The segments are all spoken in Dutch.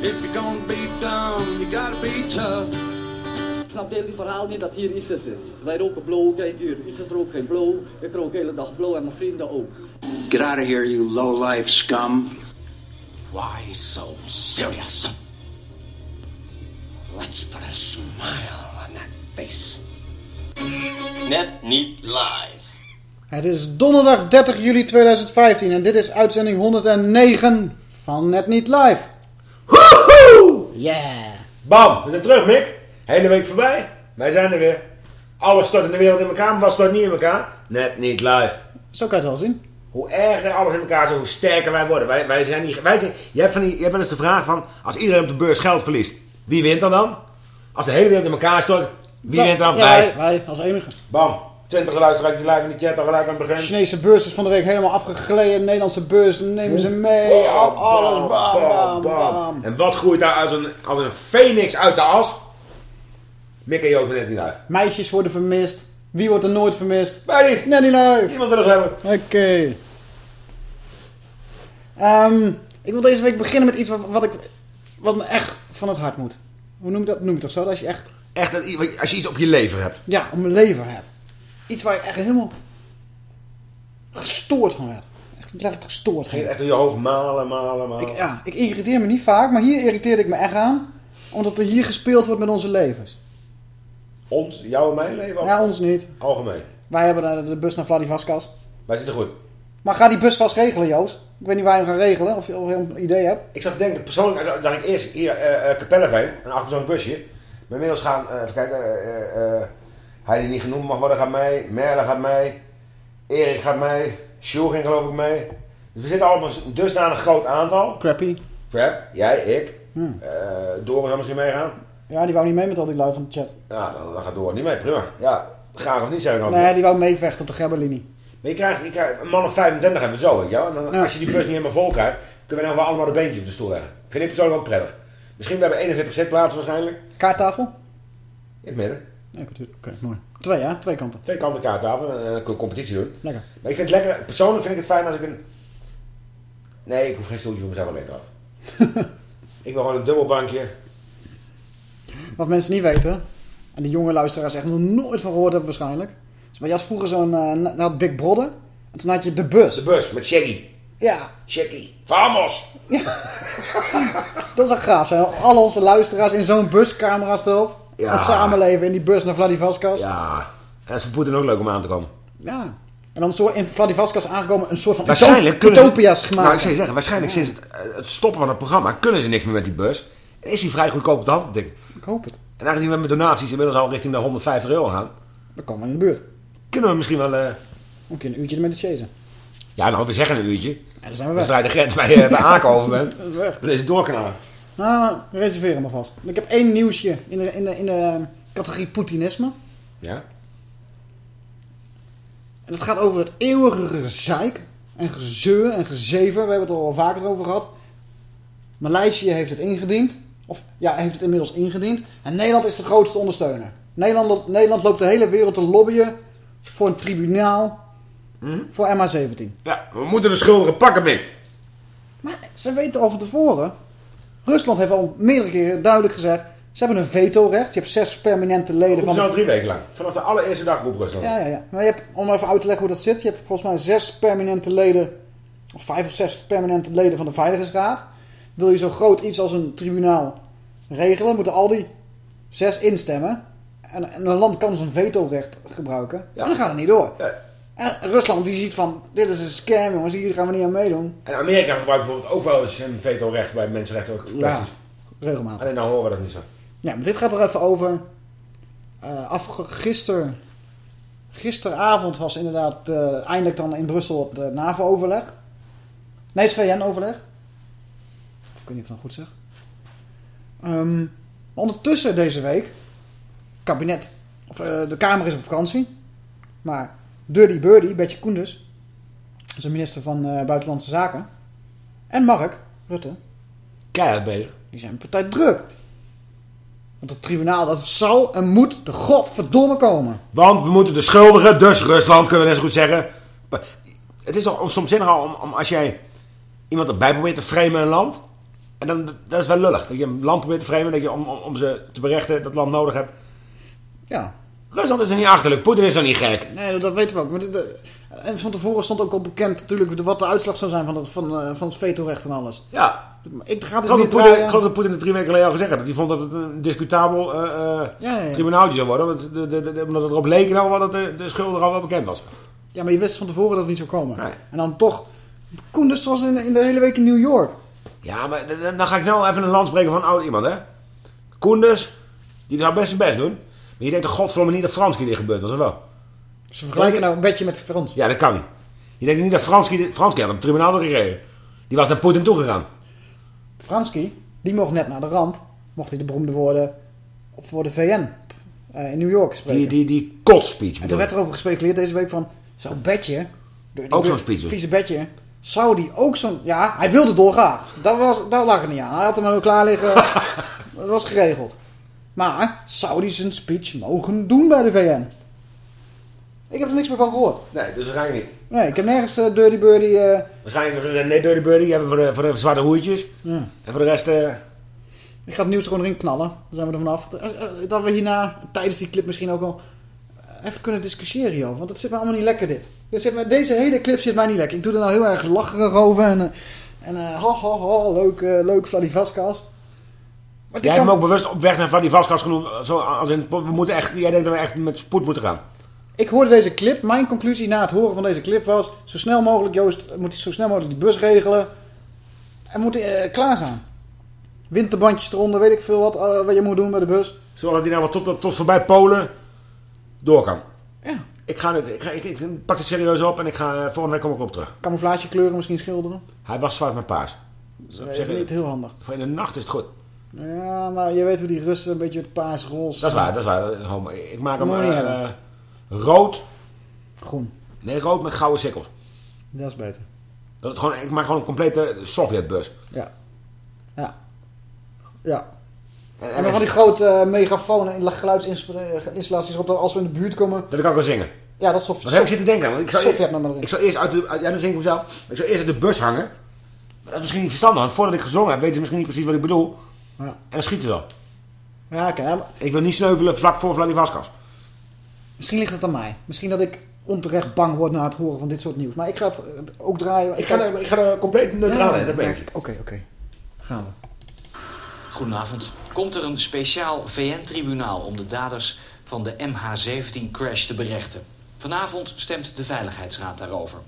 If you're gonna be dumb, you gotta be tough. Ik snap het hele verhaal niet dat hier ISIS is. Wij roken blow, kijk hier. ISIS rookt geen blow. Ik rook de hele dag blow en mijn vrienden ook. Get out of here, you low-life scum. Why so serious? Let's put a smile on that face. Net niet live. Het is donderdag 30 juli 2015 en dit is uitzending 109 van Net Niet Live. Woehoe! Yeah. Bam, we zijn terug, Mick. Hele week voorbij. Wij zijn er weer. Alles stort in de wereld in elkaar, maar wat stort niet in elkaar? Net niet live. Zo kan je het wel zien. Hoe erger alles in elkaar zit, hoe sterker wij worden. Wij, wij zijn niet... Wij zijn, je, hebt van die, hebt wel eens de vraag van, als iedereen op de beurs geld verliest, wie wint er dan? Als de hele wereld in elkaar stort, wie wint er dan? Ja, wij. wij, wij als enige. Bam. 20 luisteraars die in de chat al gelijk aan het begin. Chinese beurs is van de week helemaal afgegleden. De Nederlandse beurs nemen ze mee. Bam, Alles, bam, bam, bam. bam. En wat groeit daar als een, als een phoenix uit de as? Mick en Joost net niet live. Meisjes worden vermist. Wie wordt er nooit vermist? Wij niet. Net niet live. Niemand wil ons hebben. Oké. Ehm, ik wil deze week beginnen met iets wat, wat, ik, wat me echt van het hart moet. Hoe noem je dat? Noem je toch zo? Dat als je echt Echt, dat- als je iets op je lever hebt. ja, om mijn lever hebt. Iets waar je echt helemaal gestoord van werd. Echt letterlijk gestoord Ging echt door je hoofd malen, malen, malen. Ik, ja, ik irriteer me niet vaak, maar hier irriteerde ik me echt aan. Omdat er hier gespeeld wordt met onze levens. Ons, jou en mijn leven? Ja, ons niet. Algemeen. Wij hebben de, bus naar Vladivoskas. Wij zitten goed. Maar ga die bus vast regelen, Joost. Ik weet niet waar je hem gaat regelen, of je, of je een idee hebt. Ik zat te denken, persoonlijk, dat ik eerst hier uh, Capelleveen, een busje. Maar inmiddels gaan, eh, even kijken, hij die niet genoemd mag worden gaat mee, Merle gaat mee, Erik gaat mee, Sjoerd ging geloof ik mee. Dus we zitten allemaal een dusdanig groot aantal. Crappy. Crap, jij, ik, Hmm. Doris zou misschien meegaan. Ja, die wou niet mee met al die lui van de chat. Ja, dan, dan gaat Doris niet mee, prima. Ja, graag of niet zeg ik altijd. Nee, die wou meevechten op de Gerbelinie. Maar je krijgt, je krijgt een man of 25 hebben we zo, weet je wel. Dan, Ja. als je die bus niet helemaal vol krijgt, kunnen we dan wel allemaal de beentjes op de stoel leggen. Vind ik persoonlijk wel prettig. Misschien we hebben 41 zitplaatsen waarschijnlijk. Kaarttafel? In het midden. Ja, natuurlijk. Oké, mooi. Twee, ja? Twee kanten. Twee kanten kaarttafel en dan kun je competitie doen. Lekker. Maar ik vind het lekker, persoonlijk vind ik het fijn als ik een... Nee, ik hoef geen stoeltje voor mezelf alleen trouwens. ik wil gewoon een dubbelbankje. Wat mensen niet weten, en de jonge luisteraars echt nog nooit van gehoord hebben waarschijnlijk. Maar je had vroeger zo'n eh, na- had Big Brother. En toen had je de bus. De bus met Shaggy. Ja, Shaggy. Vamos! dat is wel gaaf. Zijn al onze luisteraars in zo'n bus, camera's erop. Ja. En samenleven in die bus naar Vladivoskas. Ja. Ja, en dat is voor Poetin ook leuk om aan te komen. En dan zo in Vladivoskas aangekomen een soort van Waarschijnlijk ze- utopia's gemaakt. Nou, ik zou je zeggen, waarschijnlijk sinds het, eh, het stoppen van het programma kunnen ze niks meer met die bus. En is die vrij goedkoop op de hand, denk ik. Ik hoop het. En aangezien we met donaties inmiddels al richting de 150 euro gaan, Dan komen we in de buurt. kunnen we misschien wel... eh, Een keer een uurtje met de chasen. ja, nou, we zeggen een uurtje. En dan zijn we Als weg. je de grens bij, eh, bij Aken over bent, dan is het doorkanaal. Nou, reserveer hem alvast. Ik heb één nieuwsje in de, in de, in de categorie Poetinisme. Ja? En het gaat over het eeuwige gezeik en gezeur en gezever. We hebben het er al vaker over gehad. Maleisië heeft het ingediend. Of ja, heeft het inmiddels ingediend. En Nederland is de grootste ondersteuner. Nederland, Nederland loopt de hele wereld te lobbyen voor een tribunaal voor MH17. Ja, we moeten de schuldigen pakken, Mick. Maar ze weten al van tevoren. Rusland heeft al meerdere keren duidelijk gezegd. Ze hebben een vetorecht. Je hebt zes permanente leden Roepen van ze de al drie weken lang. Vanaf de allereerste dag roept Rusland. Ja, ja, ja. Maar je hebt, om even uit te leggen hoe dat zit. Je hebt volgens mij zes permanente leden. Of vijf of zes permanente leden van de Veiligheidsraad. wil je zo groot iets als een tribunaal regelen, moeten al die zes instemmen. En, en een land kan zijn vetorecht gebruiken. Ja. En dan gaat het niet door. Ja. En Rusland die ziet van, dit is een scam jongens, hier gaan we niet aan meedoen. En Amerika gebruikt bijvoorbeeld ook wel eens vetorecht bij mensenrechten ook Ja, regelmatig. Alleen dan horen we dat niet zo. Ja, maar dit gaat er even over. Eh afge- gister, gisteravond was inderdaad eh, eindelijk dan in Brussel het eh, NAVO-overleg. Nee, het VN-overleg. Ik weet niet of ik nou goed zeg. Maar ondertussen deze week, kabinet, of, de Kamer is op vakantie. Maar Dirty Birdie, Betje Koenders, dat is de minister van eh, Buitenlandse Zaken. En Mark Rutte, Keihard bezig. die zijn partij druk. Want het tribunaal, dat zal en moet de godverdomme komen. Want we moeten de schuldigen, dus Rusland, kunnen we net zo goed zeggen. Het is toch soms zinnig om, om als jij iemand erbij probeert te framen in een land. En dan, dat is wel lullig. Dat je een land probeert te framen dat je om, om, om ze te berechten dat land nodig hebt. Ja, Rusland is er niet achterlijk. Poetin is er niet gek. nee, dat weten we ook. Maar dit, eh, en van tevoren stond ook al bekend natuurlijk wat de uitslag zou zijn van het, van, eh, van het vetorecht en alles. Ja. Ik ga niet dat Poetin, ik geloof dat Poetin het drie weken geleden al gezegd had. Die vond dat het een discutabel Ja, ja, ja. tribunaaltje zou worden. Want de, de, de- omdat het erop leek nou dat de, de schuldige al wel bekend was. Ja, maar je wist van tevoren dat het niet zou komen. Nee. En dan toch... Koenders was in, in de hele week in New York. Ja, maar dan ga ik nou even een land spreken van oud iemand, hè. Koenders, die zou best zijn best doen. Maar je denkt godverdomme niet dat Franski dit gebeurd was, of wel? Ze vergelijken nou een beetje met Frans. Ja, dat kan niet. Je denkt niet dat Franski... Franski had een tribunaal gekregen. Die was naar Poetin toegegaan. Franski, die mocht net na de ramp, mocht hij de beroemde woorden voor de VN eh, in New York spreken. Die, die, die kotspeech. En bedoel toen werd er over gespeculeerd deze week van, zo'n de- de- Ook zo'n speech vieze Betje, zou die ook zo'n... Ja, hij wilde dolgraag. Dat, was, dat lag er niet aan. Hij had hem ook klaar liggen. dat was geregeld. Maar, zou die zijn speech mogen doen bij de VN? Ik heb er niks meer van gehoord. Nee, dus waarschijnlijk niet. Nee, ik heb nergens eh, Dirty Birdie... eh, Waarschijnlijk nee, Dirty Birdie hebben we voor de, voor de zwarte hoertjes. ja. En voor de rest... eh, Ik ga het nieuws gewoon erin knallen. Dan zijn we er vanaf. Eh, eh, Dat we hierna, tijdens die clip misschien ook al even kunnen discussiëren hierover. Want het zit me allemaal niet lekker dit. dit zit me, deze hele clip zit mij niet lekker. Ik doe er nou heel erg lacherig over. En, eh, en eh, ha, ha, ha, leuk, eh, leuk Vladivoskas. Jij hebt hem ook bewust op weg naar Vladivoskas genoemd. Zo, als in, we moeten echt, jij denkt dat we echt met spoed moeten gaan. Ik hoorde deze clip. Mijn conclusie na het horen van deze clip was... Zo snel mogelijk, Joost, moet hij zo snel mogelijk die bus regelen. En moet hij eh, klaar zijn. Winterbandjes eronder, weet ik veel wat, eh, wat je moet doen bij de bus. Zorg dat hij nou wel tot, tot voorbij Polen door kan. Ja. Ik, ga het, ik, ga, ik, ik pak het serieus op en ik ga, eh, volgende week kom ik op terug. Camouflagekleuren misschien schilderen. Hij was zwart met paars. Dus Dat is niet heel handig. Voor in de nacht is het goed. Ja, maar je weet hoe die Russen een beetje het paars roze. Dat is waar, dat is waar. Eh. Ik maak hem Dat eh, hebben. rood. Groen. Nee, rood met gouden sikkels. Dat is beter. Dat het gewoon, ik maak gewoon een complete Sovjetbus. Ja. Ja. Ja. En, En en dan van die grote uh, megafoon en geluidsinstallaties op als we in de buurt komen. dat ik ook kan zingen. Ja, dat is Sovjet. Wat heb ik zitten denken? Want ik zou, Sovjet nummer erin. ik zou eerst uit de, uit, ja, dan zing ik mezelf. Ik zou eerst uit de bus hangen. Maar dat is misschien niet verstandig, want voordat ik gezongen heb, weten ze misschien niet precies wat ik bedoel. Ja. En dan schieten ze wel. Ja, oké. Ik wil niet sneuvelen vlak voor Vladivoskas. Misschien ligt het aan mij. Misschien dat ik onterecht bang word na het horen van dit soort nieuws. Maar ik ga het eh, ook draaien. Ik ga er, ik ga er compleet neutraal in, dat ben ik. Oké, oké. Gaan we. Goedenavond. Komt er een speciaal VN-tribunaal om de daders van de MH17-crash te berechten? Vanavond stemt de Veiligheidsraad daarover.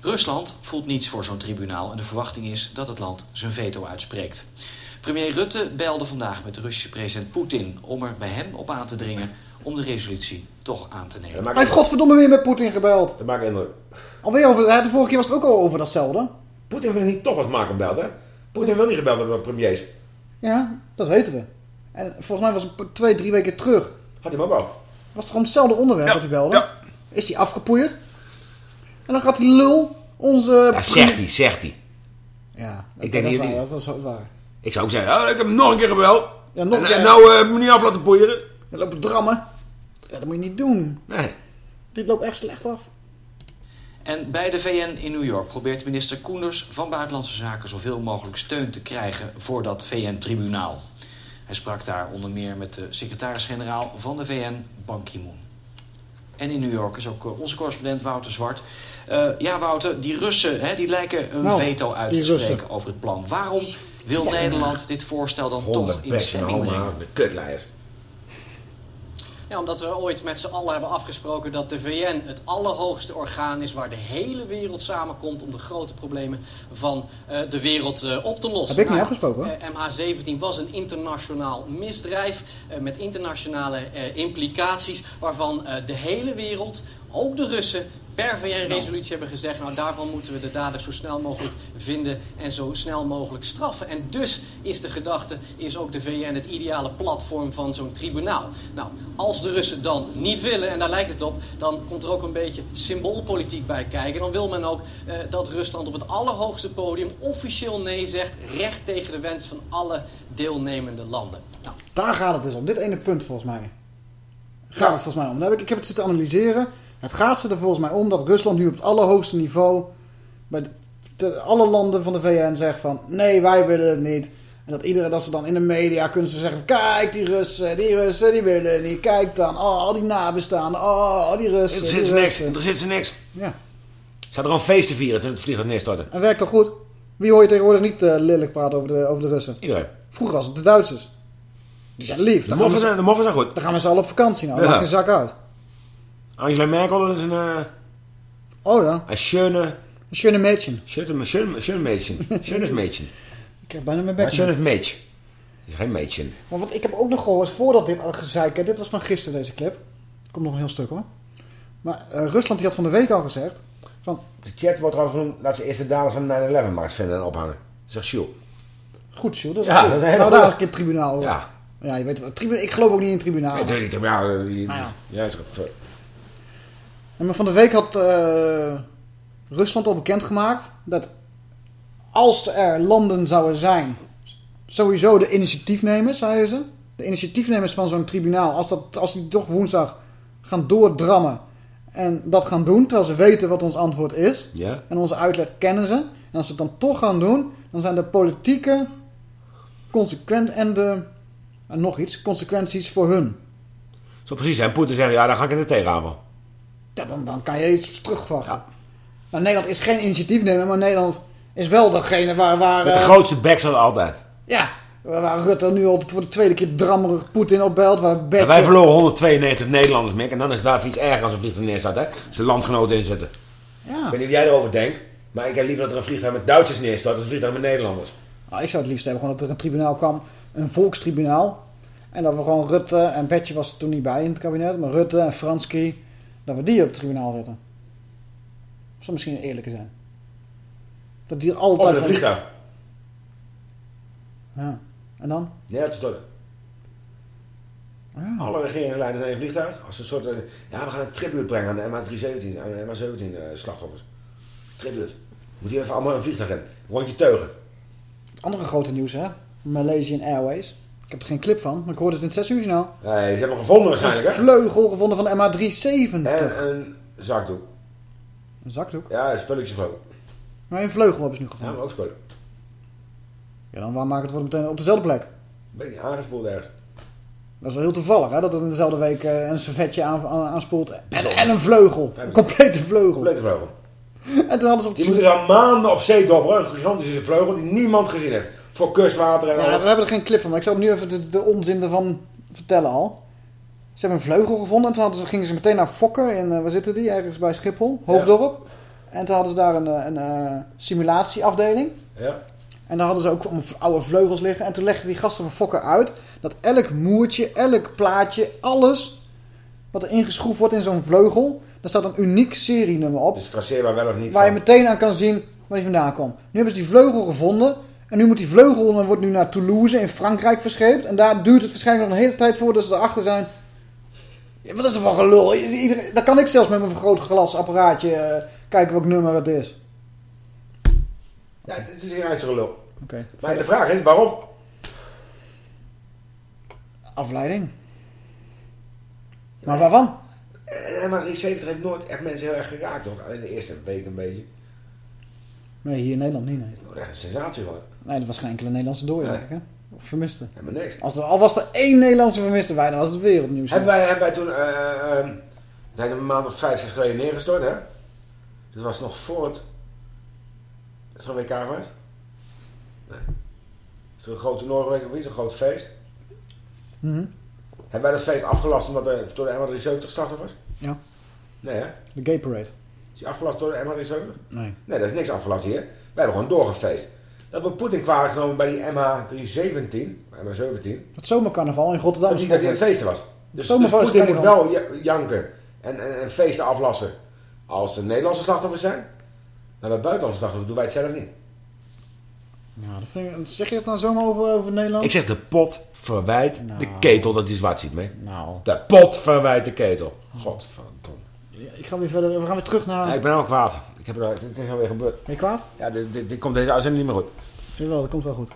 Rusland voelt niets voor zo'n tribunaal en de verwachting is dat het land zijn veto uitspreekt. Premier Rutte belde vandaag met de Russische president Poetin om er bij hem op aan te dringen om de resolutie toch aan te nemen. Hij heeft godverdomme weer met Poetin gebeld. dat maakt indruk. Alweer over, hè, de vorige keer was het ook al over datzelfde. Poetin wil niet toch wat maken gebeld, hè? Poetin wil niet gebeld worden door premiers. Ja, dat weten we. En volgens mij was het twee, drie weken terug. Had hij hem ook al. Was het gewoon hetzelfde onderwerp Ja, dat hij belde? ja. Is hij afgepoeierd? En dan gaat die lul onze... Ja, zegt hij, zegt hij. Ja, dat, Ik denk dat is niet- waar, dat is waar. Ik zou ook zeggen, oh, ik heb hem nog een keer gebeld. Ja, nog en, een keer. en nou eh, moet je niet af laten poeieren. Je loopt drammen. Ja, dat moet je niet doen. Nee. Dit loopt echt slecht af. En bij de VN in New York probeert minister Koenders van Buitenlandse Zaken zoveel mogelijk steun te krijgen voor dat VN-tribunaal. Hij sprak daar onder meer met de secretaris-generaal van de VN, Ban Ki-moon. En in New York is ook eh, onze correspondent Wouter Zwart. Eh, ja, Wouter, die Russen hè, die lijken een Nou, veto uit te Russen. spreken over het plan. Waarom Wil Nederland dit voorstel dan toch in stemming brengen? de kutleiers. Ja, omdat we ooit met z'n allen hebben afgesproken dat de VN het allerhoogste orgaan is waar de hele wereld samenkomt om de grote problemen van eh, de wereld eh, op te lossen. Heb ik niet Nou, afgesproken, eh, MH17 was een internationaal misdrijf met internationale implicaties waarvan de hele wereld, ook de Russen, per VN-resolutie hebben gezegd, nou daarvan moeten we de daders zo snel mogelijk vinden en zo snel mogelijk straffen. En dus is de gedachte, is ook de VN het ideale platform van zo'n tribunaal. Nou, als de Russen dan niet willen, en daar lijkt het op, dan komt er ook een beetje symboolpolitiek bij kijken. Dan wil men ook eh, dat Rusland op het allerhoogste podium officieel nee zegt, recht tegen de wens van alle deelnemende landen. Nou, Daar gaat het dus om. Dit ene punt volgens mij. Gaat het volgens mij om. Daar heb ik, ik heb het zitten analyseren. Het gaat ze er volgens mij om dat Rusland nu op het allerhoogste niveau... bij de, de- alle landen van de VN zegt van... nee, wij willen het niet. En dat iedereen, dat ze dan in de media kunnen ze zeggen... kijk, die Russen, die Russen, die willen het niet. Kijk dan, oh, al die nabestaanden, oh, al die Russen, Er zit ze niks. Er zit ze niks. Ja, er al een feest te vieren toen het vliegtuig neerstortte. en werkt toch goed? Wie hoor je tegenwoordig niet eh, lelijk praten over de, over de Russen? Iedereen. Vroeger was het de Duitsers. Die zijn lief. De moffen zijn, de moffen zijn goed. dan gaan we z'n allen op vakantie nou. Ja. Maakt een zak uit. Angela Merkel is een... eh Oh ja, een schöne... een schöne Mädchen. Schöne, schöne, Mädchen. Schönes Mädchen. Ik heb bijna mijn bek. schönes Mädchen. Het is geen Mädchen. Maar wat ik heb ook nog gehoord, voordat dit al gezeik... Dit was van gisteren deze clip. Komt nog een heel stuk hoor. Maar eh, Rusland die had van de week al gezegd... Van, De chat wordt trouwens genoemd dat ze eerste daders van 9-11 maar eens vinden en ophangen. Zegt Sjoel. goed Sjoerd, dat is Ja, goed. dat is een nou, een keer het tribunaal. hoor. Ja. Ja, je weet wat. tribunaal- Ik geloof ook niet in het tribunaal. Ik weet niet, maar ja, die, Ah, ja. ja. En maar van de week had eh, Rusland al bekendgemaakt dat als er landen zouden zijn, sowieso de initiatiefnemers, zeiden ze. De initiatiefnemers van zo'n tribunaal, als, dat, als die toch woensdag gaan doordrammen en dat gaan doen, terwijl ze weten wat ons antwoord is. Ja. En onze uitleg kennen ze. En als ze het dan toch gaan doen, dan zijn de politieke consequent en de, en nog iets, consequenties voor hun. Zo precies. En Poetin zegt, ja, dan ga ik in de tegenhaven. Ja, dan, dan kan je iets terugvachten. Nou, Nederland is geen initiatiefnemer, maar Nederland is wel degene waar... waar Met de eh, grootste zoals altijd. Ja, waar Rutte nu al voor de tweede keer drammerig Poetin opbelt. Waar Betje... Wij verloren 192 Nederlanders, Mick. En dan is het daar iets erger als een vliegtuig neerstaat, hè. Als landgenoten in zitten. Ja. Ik weet niet of jij erover denkt. Maar ik heb liever dat er een vliegtuig met Duitsers neerstort dan een vliegtuig met Nederlanders. Nou, ik zou het liefst hebben gewoon dat er een tribunaal kwam. Een volkstribunaal. En dat we gewoon Rutte, en Betje was er toen niet bij in het kabinet. Maar Rutte en Franski, dat we die op het tribunaal zetten. Zou misschien eerlijker zijn. Dat die er Of altijd... in een vliegtuig. Ja. En dan? Neer te storten. Alle regeringsleiders zijn een vliegtuig. Als een soort... eh, ja, we gaan een tribute brengen aan de MH317, aan de MH17 eh, slachtoffers. Tribute. Moet hier even allemaal een vliegtuig in. Rondje teugen. Het andere grote nieuws, hè? Malaysian Airways. Ik heb er geen clip van, maar ik hoorde het in het 6 uur journaal. Nee, ze hebben hem gevonden waarschijnlijk, Een hè? vleugel gevonden van de MH370. En een zakdoek. Een zakdoek. Ja, een spulletje geloof ik. Maar een vleugel hebben ze nu Ja, gevonden. maar ook spullen. Ja, dan waar maken het wordt meteen op dezelfde plek. Ben niet aangespoeld ergens. Dat is wel heel toevallig, hè? Dat het in dezelfde week eh, een servetje aan, aan- aanspoelt. En, een vleugel. Een complete vleugel. Complete vleugel. En toen hadden ze op de Die moeten dan maanden op zee dobberen. Een gigantische vleugel die niemand gezien heeft. Voor kustwater en Ja, alles. we hebben er geen clip van, maar ik zal nu even de, de onzin ervan vertellen al. Ze hebben een vleugel gevonden en toen hadden ze, gingen ze meteen naar Fokker in, eh, waar zitten die? Ergens bij Schiphol, Hoofddorp. En toen hadden ze daar een, eh, een, eh, simulatieafdeling. Ja. En daar hadden ze ook oude vleugels liggen. En toen legden die gasten van Fokker uit dat elk moertje, elk plaatje, alles wat er ingeschroefd wordt in zo'n vleugel, daar staat een uniek serienummer op. Dus traceerbaar wel of niet. Waar je meteen aan kan zien waar die vandaan kwam. Nu hebben ze die vleugel gevonden. En nu moet die vleugel wordt nu naar Toulouse in Frankrijk verscheept. En daar duurt het waarschijnlijk nog een hele tijd voordat ze erachter zijn. Ja, wat is er van gelul? Iedereen, daar kan ik zelfs met mijn vergrootglasapparaatje eh kijken welk nummer het is. Ja, het is hier uit zo'n lul. Maar de vraag is waarom? Afleiding. Maar waarvan? En MH370 heeft nooit echt mensen heel erg geraakt. Hoor. Alleen de eerste week een beetje. Nee, hier in Nederland niet. Nee, Nou, echt een sensatie van. Nee dat was geen enkele Nederlandse dooi. Nee. hè? Of vermiste. Helemaal niks. Als er, al was er één Nederlandse vermiste bij, dan was het wereldnieuws. Hebben wij, hebben wij toen... we zijn een maand of vijf, zes geleden neergestort, hè? Dat was nog voor het... Is er een WK geweest? Nee. Is er een groot toernooi geweest of iets? Een groot feest? Mhm. Hebben wij dat feest afgelast omdat er door de MH370 gestart was? Ja. Nee, hè? De gay parade. Is die afgelast door de MH370? Nee. Nee, dat is niks afgelast hier. Wij hebben gewoon doorgefeest. Dat we Poetin kwalijk genomen bij die MH317, MH17, Het zomercarnaval in Rotterdam. dat dat hij aan het feesten was. Dus, dus Poetin moet wel ja- janken en, en, en feesten aflassen als de Nederlandse slachtoffers zijn. Maar bij buitenlandse slachtoffers doen wij het zelf niet. Ja, dat vind ik, zeg je het nou zomaar over, over Nederland? Ik zeg de pot verwijt de ketel dat hij zwart ziet mee. Nou. De pot verwijt de ketel. Godverdomme. Ik ga weer verder. We gaan weer terug naar... Ja, ik ben al kwaad. Ik heb er, dit is alweer gebeurd. Ben je kwaad? Ja, dit, dit, dit komt deze uitzending niet meer goed. Jawel, dat komt wel goed.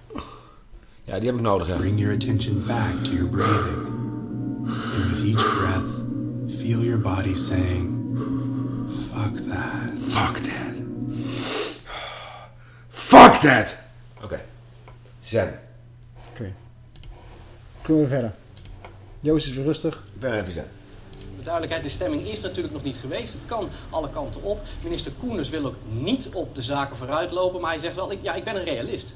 Ja, die heb ik nodig, ja. Bring your attention back to your breathing. And with each breath, feel your body saying, fuck that. Fuck that. Fuck that! Oké. Zen. Oké. Kunnen we verder. Joost is weer rustig. Ik ben even zen. De duidelijkheid, de stemming is natuurlijk nog niet geweest. Het kan alle kanten op. Minister Koenders wil ook niet op de zaken vooruitlopen. Maar hij zegt wel, ik, ja, ik ben een realist.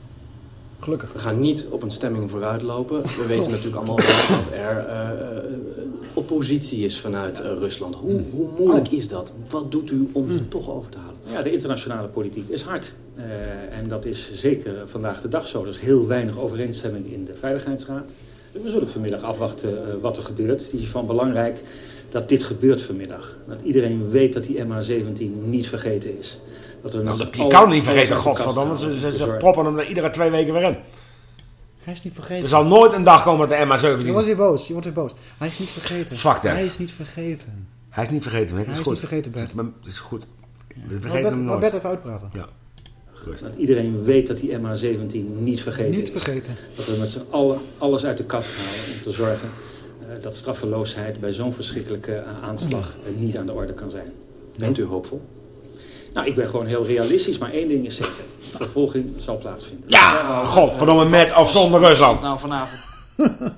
Gelukkig. We gaan niet op een stemming vooruitlopen. We weten natuurlijk allemaal dat er eh, eh, oppositie is vanuit eh, Rusland. Hoe, hoe moeilijk is dat? Wat doet u om ze toch over te halen? Ja, de internationale politiek is hard. Eh, en dat is zeker vandaag de dag zo. Er is heel weinig overeenstemming in de Veiligheidsraad. We zullen vanmiddag afwachten wat er gebeurt. Het is van belangrijk dat dit gebeurt vanmiddag. Dat iedereen weet dat die MH17 niet vergeten is. Dat er met Nou, dat- je kan niet vergeten, godverdomme. Ze, ze, ze proppen hem er iedere twee weken weer in. Hij is niet vergeten. Er zal nooit een dag komen dat de MH17... Je wordt weer boos. Je wordt weer boos. Hij is niet vergeten. Fuck that. Hij is niet vergeten. Hij is niet vergeten, hè? Hij Dat is goed. niet vergeten, Bert. Het is- goed. We Laat vergeten Bert- hem laat nooit. Bert even uitpraten. Ja. Gerust. Dat iedereen weet dat die MH17 niet vergeten Niet is. vergeten. Dat we met z'n allen alles uit de kast halen om te zorgen dat straffeloosheid bij zo'n verschrikkelijke eh, aanslag eh, niet aan de orde kan zijn. Bent u hoopvol? Nou, ik ben gewoon heel realistisch, maar één ding is zeker. Vervolging zal plaatsvinden. Ja, godverdomme, met of zonder Rusland. Nou, vanavond.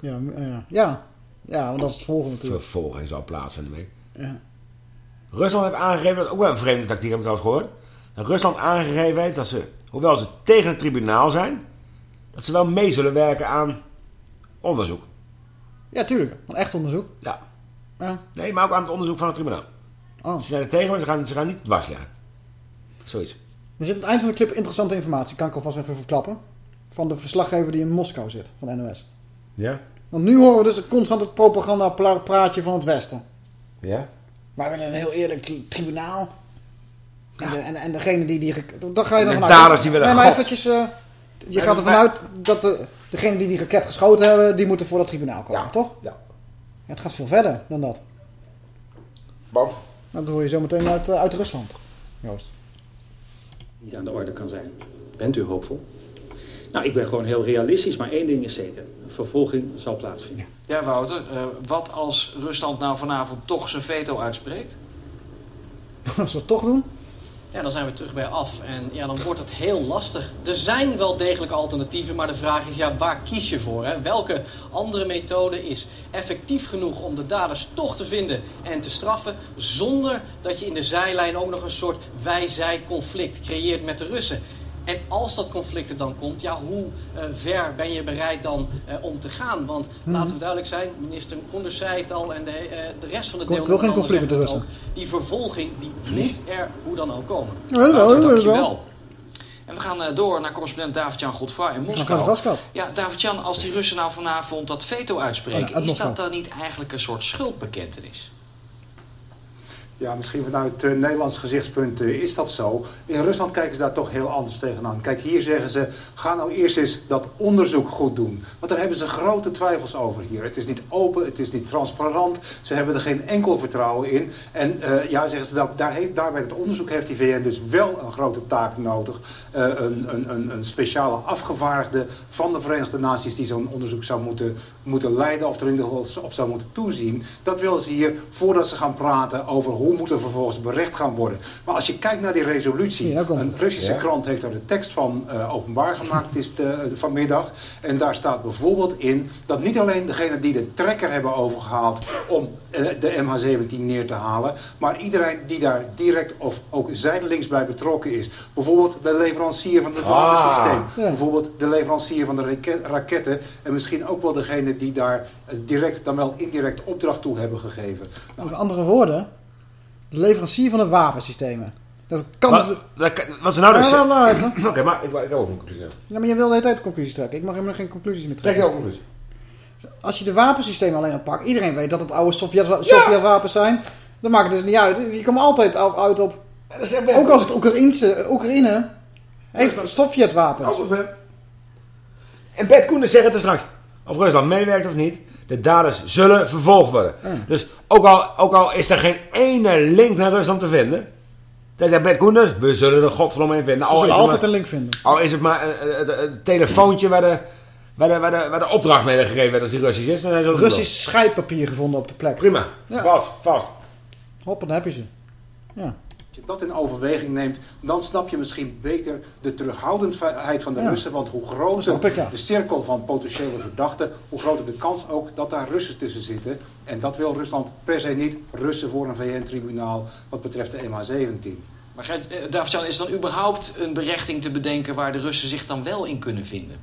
Ja, ja. ja. Ja, want dat is het volgende natuurlijk. Vervolging zal plaatsvinden, mee. Ja. Rusland heeft aangegeven, dat is ook wel een vreemde tactiek, heb ik trouwens gehoord. Dat Rusland aangegeven heeft dat ze, hoewel ze tegen het tribunaal zijn, dat ze wel mee zullen werken aan onderzoek. Ja, tuurlijk. Een echt onderzoek. Ja. Ja. Nee, maar ook aan het onderzoek van het tribunaal. Oh. Ze zijn er tegen, maar ze gaan, ze gaan niet dwars liggen. Zoiets. Er zit aan het eind van de clip interessante informatie. Kan ik alvast even verklappen. Van de verslaggever die in Moskou zit. Van de NOS. Ja? Want nu horen we dus constant het propaganda praatje van het Westen. Ja? Maar we willen een heel eerlijk tribunaal. En, de, en, en degene die... die dan ga je dan de vanuit. daders die willen Nee, maar eventjes... eh, je gaat ervan uit dat de, degene die die raket geschoten hebben... die moeten voor dat tribunaal komen, toch? Ja. Ja, het gaat veel verder dan dat. Want? Nou, dat hoor je zo meteen uit, eh, uit Rusland. Joost. Niet aan de orde kan zijn. Bent u hoopvol? Nou, ik ben gewoon heel realistisch, maar één ding is zeker. Vervolging zal plaatsvinden. Ja, Wouter, eh, wat als Rusland nou vanavond toch zijn veto uitspreekt? Als ze dat toch doen? Ja, dan zijn we terug bij af. En ja, dan wordt het heel lastig. Er zijn wel degelijk alternatieven, maar de vraag is, ja, waar kies je voor? Hè? Welke andere methode is effectief genoeg om de daders toch te vinden en te straffen, zonder dat je in de zijlijn ook nog een soort wij-zij conflict creëert met de Russen? En als dat conflict er dan komt, ja, hoe eh, ver ben je bereid dan eh, om te gaan? Want Mhm. laten we duidelijk zijn, minister Koenders zei het al en de, eh, de rest van de Ik wil geen deelnemers conflict met de Russen. Die vervolging, die moet er hoe dan ook komen. Ja, wel. En we gaan door naar correspondent David-Jan Godfroy in Moskou. Ja, David-Jan, als die Russen nou vanavond dat veto uitspreken... Oh ja, is dat dan niet eigenlijk een soort schuldbekentenis? Ja, misschien vanuit uh, Nederlands gezichtspunt uh, is dat zo. In Rusland kijken ze daar toch heel anders tegenaan. Kijk, hier zeggen ze, ga nou eerst eens dat onderzoek goed doen. Want daar hebben ze grote twijfels over hier. Het is niet open, het is niet transparant. Ze hebben er geen enkel vertrouwen in. En uh, ja, zeggen ze, dat, daar, heeft, daar bij het onderzoek heeft die VN dus wel een grote taak nodig. Een, een, een speciale afgevaardigde van de Verenigde Naties die zo'n onderzoek zou moeten, moeten leiden of er in ieder geval op zou moeten toezien. Dat willen ze hier, voordat ze gaan praten over hoe hoe moet er vervolgens berecht gaan worden. Maar als je kijkt naar die resolutie, Ja, een. Russische Ja. krant heeft daar de tekst van eh, openbaar gemaakt is de, vanmiddag. En daar staat bijvoorbeeld in dat niet alleen degene die de trekker hebben overgehaald om eh, de MH17 neer te halen, maar iedereen die daar direct of ook zijdelings bij betrokken is. Bijvoorbeeld de leverancier van het Ah. wapensysteem, Ja. bijvoorbeeld de leverancier van de rake- raketten en misschien ook wel degene die daar eh, direct dan wel indirect opdracht toe hebben gegeven. Met andere woorden, de leverancier van de wapensystemen. Dat kan... Wat, er nou dus? Ja, nou. Oké, maar ik, ik heb ook een conclusie. Ja, maar je wil de hele tijd conclusies trekken. Ik mag helemaal geen conclusies meer Trek trekken. je ook? Als je de wapensystemen alleen al pakt, iedereen weet dat het oude Sovjet- Sovjet-wapens zijn. Dan maakt het dus niet uit. Die komen altijd al- uit op... Ook als het Oekraïnse, Oekraïne heeft Sovjet-wapens. En Bert Koenders zegt het er straks. Of Rusland meewerkt of niet. De daders zullen vervolgd worden. Dus ook al, ook al is er geen ene link naar Rusland te vinden. Dan zegt Bert Koenders, we zullen er godverdomme in vinden. Ze zullen het altijd maar- een link vinden. Al is het maar een- een- een telefoontje waar de, waar, de, waar, de, waar de opdracht mee gegeven werd als die Russisch is. Dan zijn ze Russisch scheidpapier gevonden op de plek. Prima. Ja. Vast, vast. Hop, dan heb je ze. Ja. Je dat in overweging neemt, dan snap je misschien beter de terughoudendheid van de Ja. Russen. Want hoe groter snap ik, ja. de cirkel van potentiële verdachten, hoe groter de kans ook dat daar Russen tussen zitten. En dat wil Rusland per se niet. Russen voor een VN-tribunaal wat betreft de MH17. Maar Gert, eh, David-Jan, is er dan überhaupt een berechting te bedenken waar de Russen zich dan wel in kunnen vinden?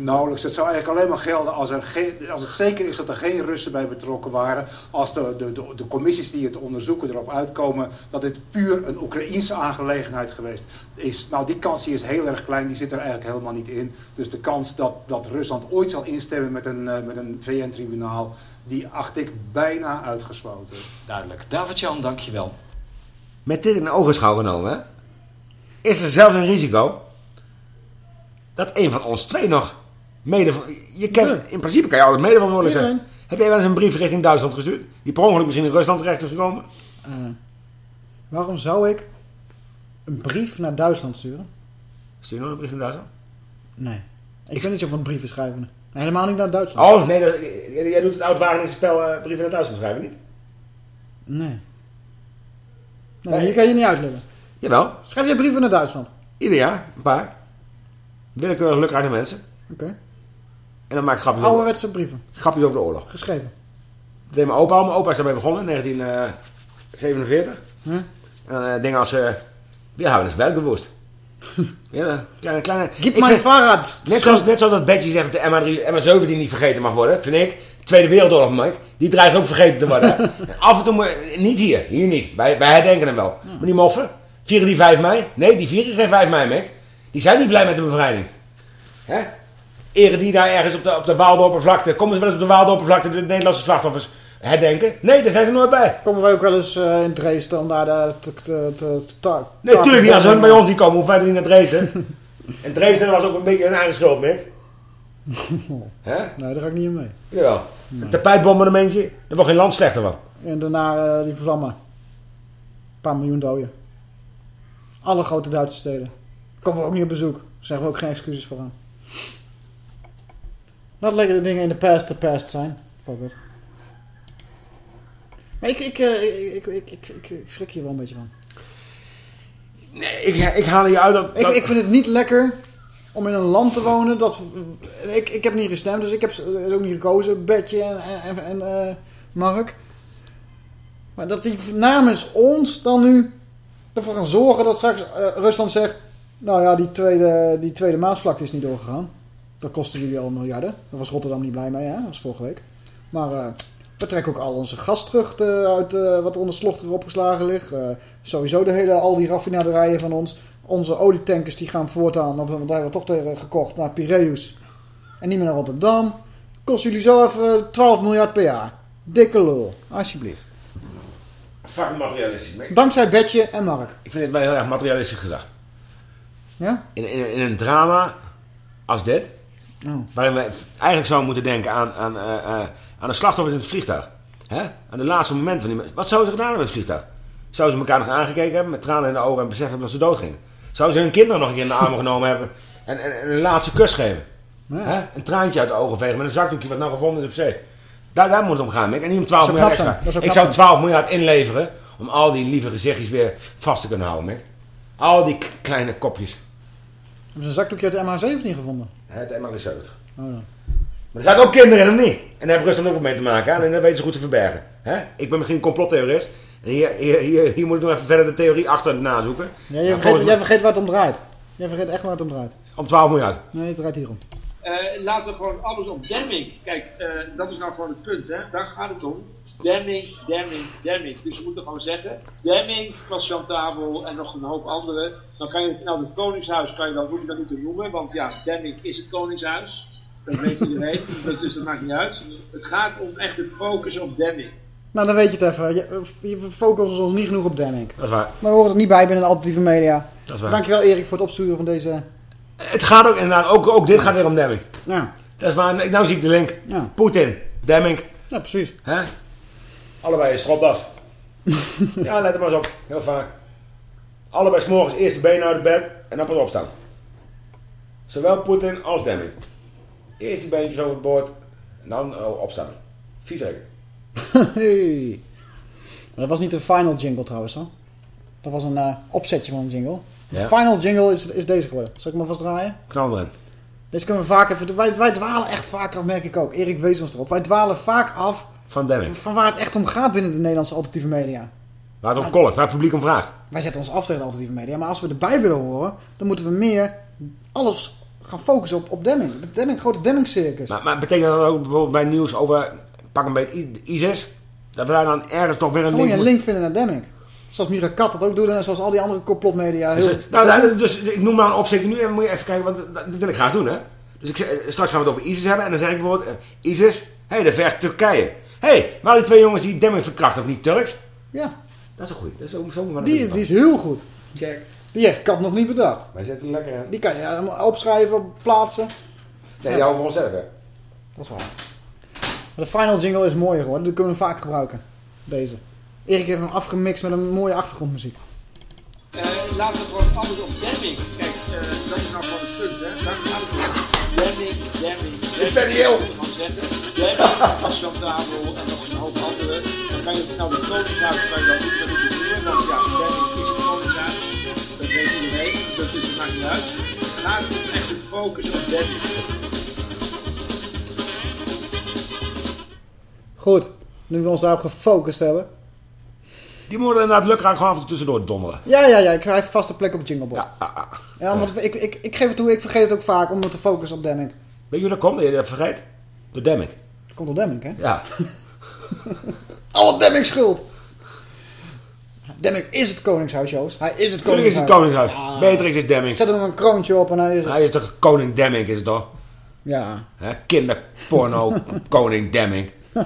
Nauwelijks. Het zou eigenlijk alleen maar gelden als, er geen, als het zeker is dat er geen Russen bij betrokken waren. Als de, de, de, de commissies die het onderzoeken erop uitkomen dat dit puur een Oekraïense aangelegenheid geweest is. Nou, die kans die is heel erg klein. Die zit er eigenlijk helemaal niet in. Dus de kans dat, dat Rusland ooit zal instemmen met een, eh, met een VN-tribunaal, die acht ik bijna uitgesloten. Duidelijk. David-Jan, dankjewel. Met dit in ogenschouw genomen, hè, is er zelfs een risico dat een van ons twee nog mede... Je kent, in principe kan je altijd medeverantwoordelijk zijn. Iedereen. Heb jij wel eens een brief richting Duitsland gestuurd? Die per ongeluk misschien in Rusland terecht is gekomen? Eh, waarom zou ik een brief naar Duitsland sturen? Stuur je nog een brief naar Duitsland? Nee. Ik ben niet zo van brieven schrijven. Helemaal niet naar Duitsland. Oh, nee, dat, jij doet het oud-Wageningse spel eh, brieven naar Duitsland schrijven, niet? Nee. Nee, hier kan je niet uitleggen. Jawel. Schrijf jij brieven naar Duitsland? Ieder jaar, een paar. Willekeurig lukraarde mensen. Oké. En dan maak ik grapjes Ouderwetse brieven. grapjes over de oorlog. Geschreven. Dat deed mijn opa al. Mijn opa is daarmee begonnen in 1947. Huh? En eh, dingen als... eh we hebben eens welbewust. ja, kleine, kleine... Ik mijn. Net zoals, net zoals dat Betje zegt dat de MH3, MH17 niet vergeten mag worden, vind ik. Tweede Wereldoorlog, Mike. Die dreigt ook vergeten te worden. Af en toe, niet hier. Hier niet. Wij, wij herdenken hem wel. Maar die moffen, vieren die 5 mei? Nee, die vieren geen 5 mei, Mick. Die zijn niet blij met de bevrijding. Hè? Eren die daar ergens op de, op de Waaldorpervlakte, komen ze wel eens op de Waaldorpervlakte de Nederlandse slachtoffers herdenken? Nee, daar zijn ze nooit bij. Komen wij ook wel eens eh, in Dresden om daar de, te- Nee, tuurlijk niet. Als ze bij ons niet komen, hoeven wij niet naar Dresden. en Dresden was ook een beetje een eigen schuld, Mick. Hè? Nee, daar ga ik niet in mee. Jawel. Een tapijtbombardementje, daar wordt geen land slechter van. En daarna eh, die vlammen. Een paar miljoen doden. Alle grote Duitse steden. Komen we ook niet op bezoek. Zeggen we ook geen excuses voor aan. Laat lekker de dingen in de past de past zijn. Fuck it. Maar ik, ik, eh, ik, ik, ik, ik, ik- ik schrik hier wel een beetje van. Nee, ik, ik haal je uit dat... Ik, ik vind het niet lekker om in een land te wonen dat... Ik, ik heb niet gestemd, dus ik heb ze ook niet gekozen. Betje en, en, en eh, Mark. Maar dat die namens ons dan nu ervoor gaan zorgen dat straks eh, Rusland zegt... Nou ja, die tweede, die tweede Maasvlakte is niet doorgegaan. Dat kostte jullie al miljarden. Daar was Rotterdam niet blij mee, hè? Dat was vorige week. Maar eh, we trekken ook al onze gas terug eh, uit eh, wat er onder slochter opgeslagen ligt. Sowieso de hele, al die raffinaderijen van ons. Onze olietankers die gaan voortaan, want, daar hebben we toch tegen gekocht, naar Piraeus. En niet meer naar Rotterdam. Kost jullie zo even 12 miljard per jaar. Dikke lul, alsjeblieft. Fucking materialistisch. Dankzij Betje en Mark. Ik vind het wel heel erg materialistisch gedacht. Ja? In, in, in een drama als dit, Oh. waarin we eigenlijk zouden moeten denken aan, aan, eh, eh, aan de slachtoffers in het vliegtuig. Hè? Aan de laatste momenten van die mensen. Wat zouden ze gedaan hebben met het vliegtuig? Zouden ze elkaar nog aangekeken hebben met tranen in de ogen en beseft hebben dat ze dood gingen? Zouden ze hun kinderen nog een keer in de armen genomen hebben en, en, en een laatste kus geven? Ja. Hè? Een traantje uit de ogen vegen met een zakdoekje wat nou gevonden is op zee. Daar, daar moet het om gaan, Mick. En niet om 12 Dat zou miljard extra. Ik zou zijn. 12 miljard inleveren om al die lieve gezichtjes weer vast te kunnen houden, Mick. Al die kleine kopjes. Hebben ze een zakdoekje uit de MH17 gevonden? Het MR70. Oh, ja. Maar er zaten ook kinderen in, of niet? En daar heeft Rusland ook wat mee te maken. hè? En dat weten ze goed te verbergen. Hè? Ik ben misschien een complottheorist. En hier, hier, hier, hier moet ik nog even verder de theorie achter nazoeken. Ja, jij, vergeet, jij vergeet waar het om draait. Jij vergeet echt waar het om draait. Om 12 miljard. Nee, het draait hier om. Eh, laten we gewoon alles op Demming. Kijk, eh, dat is nou gewoon het punt, hè. Daar gaat het om. Demming, Demming, Demming. Dus we moeten gewoon zeggen, Demming, was Chantabel en nog een hoop andere. Dan kan je, nou het Koningshuis kan je dan, hoef je dat niet te noemen, want ja, Demming is het Koningshuis. Dat weet iedereen, dus, dus dat maakt niet uit. Het gaat om echt het focussen op Demming. Nou, dan weet je het even. Je, je focussen ons niet genoeg op Demming. Dat is waar. Maar we horen het niet bij binnen de alternatieve media. Dat is waar. Dankjewel Erik voor het opsturen van deze... Het gaat ook inderdaad, ook, ook dit gaat weer om Demming. Ja. Dat is waar, nou zie ik de link. Ja. Poetin, Demming. Ja, precies. Hè? Allebei een stropdas. ja, let er maar eens op. Heel vaak. Allebei s'morgens eerst de benen uit het bed en dan pas opstaan. Zowel Poetin als Demming. Eerst die beentjes overboord en dan oh, opstaan. Hey. Maar dat was niet de final jingle trouwens hoor. Dat was een eh, opzetje van een jingle. De final jingle is, is deze geworden. Zal ik hem vast draaien? Knal erin. Deze kunnen we vaak even... Wij, wij dwalen echt vaak af, merk ik ook. Erik wees ons erop. Wij dwalen vaak af Van Demming. van waar het echt om gaat binnen de Nederlandse alternatieve media. Waar het om kolkt, waar het publiek om vraagt. Wij zetten ons af tegen de alternatieve media. Maar als we erbij willen horen, dan moeten we meer alles gaan focussen op, op Demming. De Demming, grote Demming-circus. Maar, maar betekent dat ook bijvoorbeeld bij nieuws over, pak een beetje ISIS, dat we daar dan ergens toch weer een link... moet je een link vinden naar Demming. Zoals Mira Kat dat ook doet en zoals al die andere complotmedia. Heel... Dus, eh, nou, nou, dus ik noem maar een opzetje nu en moet je even kijken, want dat, wil ik graag doen, hè. Dus ik, eh, straks gaan we het over ISIS hebben en dan zeg ik bijvoorbeeld, eh, ISIS, hé, hey, dat vecht Turkije. Hé, hey, waren die twee jongens die Demming verkrachten ook niet Turks? Ja. Dat is een goeie, dat is ook zo maar Die is, die is heel goed. Check. Die heeft Kat nog niet bedacht. Wij zetten er lekker in. Die kan je helemaal opschrijven, plaatsen. Nee, jou voor onszelf, hè. Dat is waar. Maar de final jingle is mooier geworden. Die kunnen we vaak gebruiken. Deze. Erik heeft hem afgemixt met een mooie achtergrondmuziek. Eh, laten we gewoon alles op Demming. Kijk, eh, dat is nou gewoon het punt, hè. Het. Demming, Demming, Demming. ben niet heel. Demming, was Chantabel en nog een hoop andere. Dan kan je, nou, het Koningshuis kan je dan niet meer moeten doen, want ja, Demming is het Koningshuis. Dat weet iedereen, dus het maakt niet uit. Het gaat om echt het focus op Demming. Goed. Nu we ons daarop gefocust hebben. Die moeten inderdaad lukraak gewoon af en toe tussendoor donderen. Ja, ja, ja. Ik krijg een vaste plek op het jingleboard. Ja, Ja, want ik, ik, ik geef het toe. Ik vergeet het ook vaak om me te focussen op Demming. Weet je hoe dat komt? Dat je dat vergeet? Door Demming. Komt door Demming, hè? Ja. Al Demming schuld. Demming is het Koningshuis, Joost. Hij is het Tuurlijk is Koningshuis. het Koningshuis. Beatrix is Demming. Zet hem een kroontje op en hij is het. Hij is toch koning Demming, is het toch? Ja. Kinderporno, koning Demming.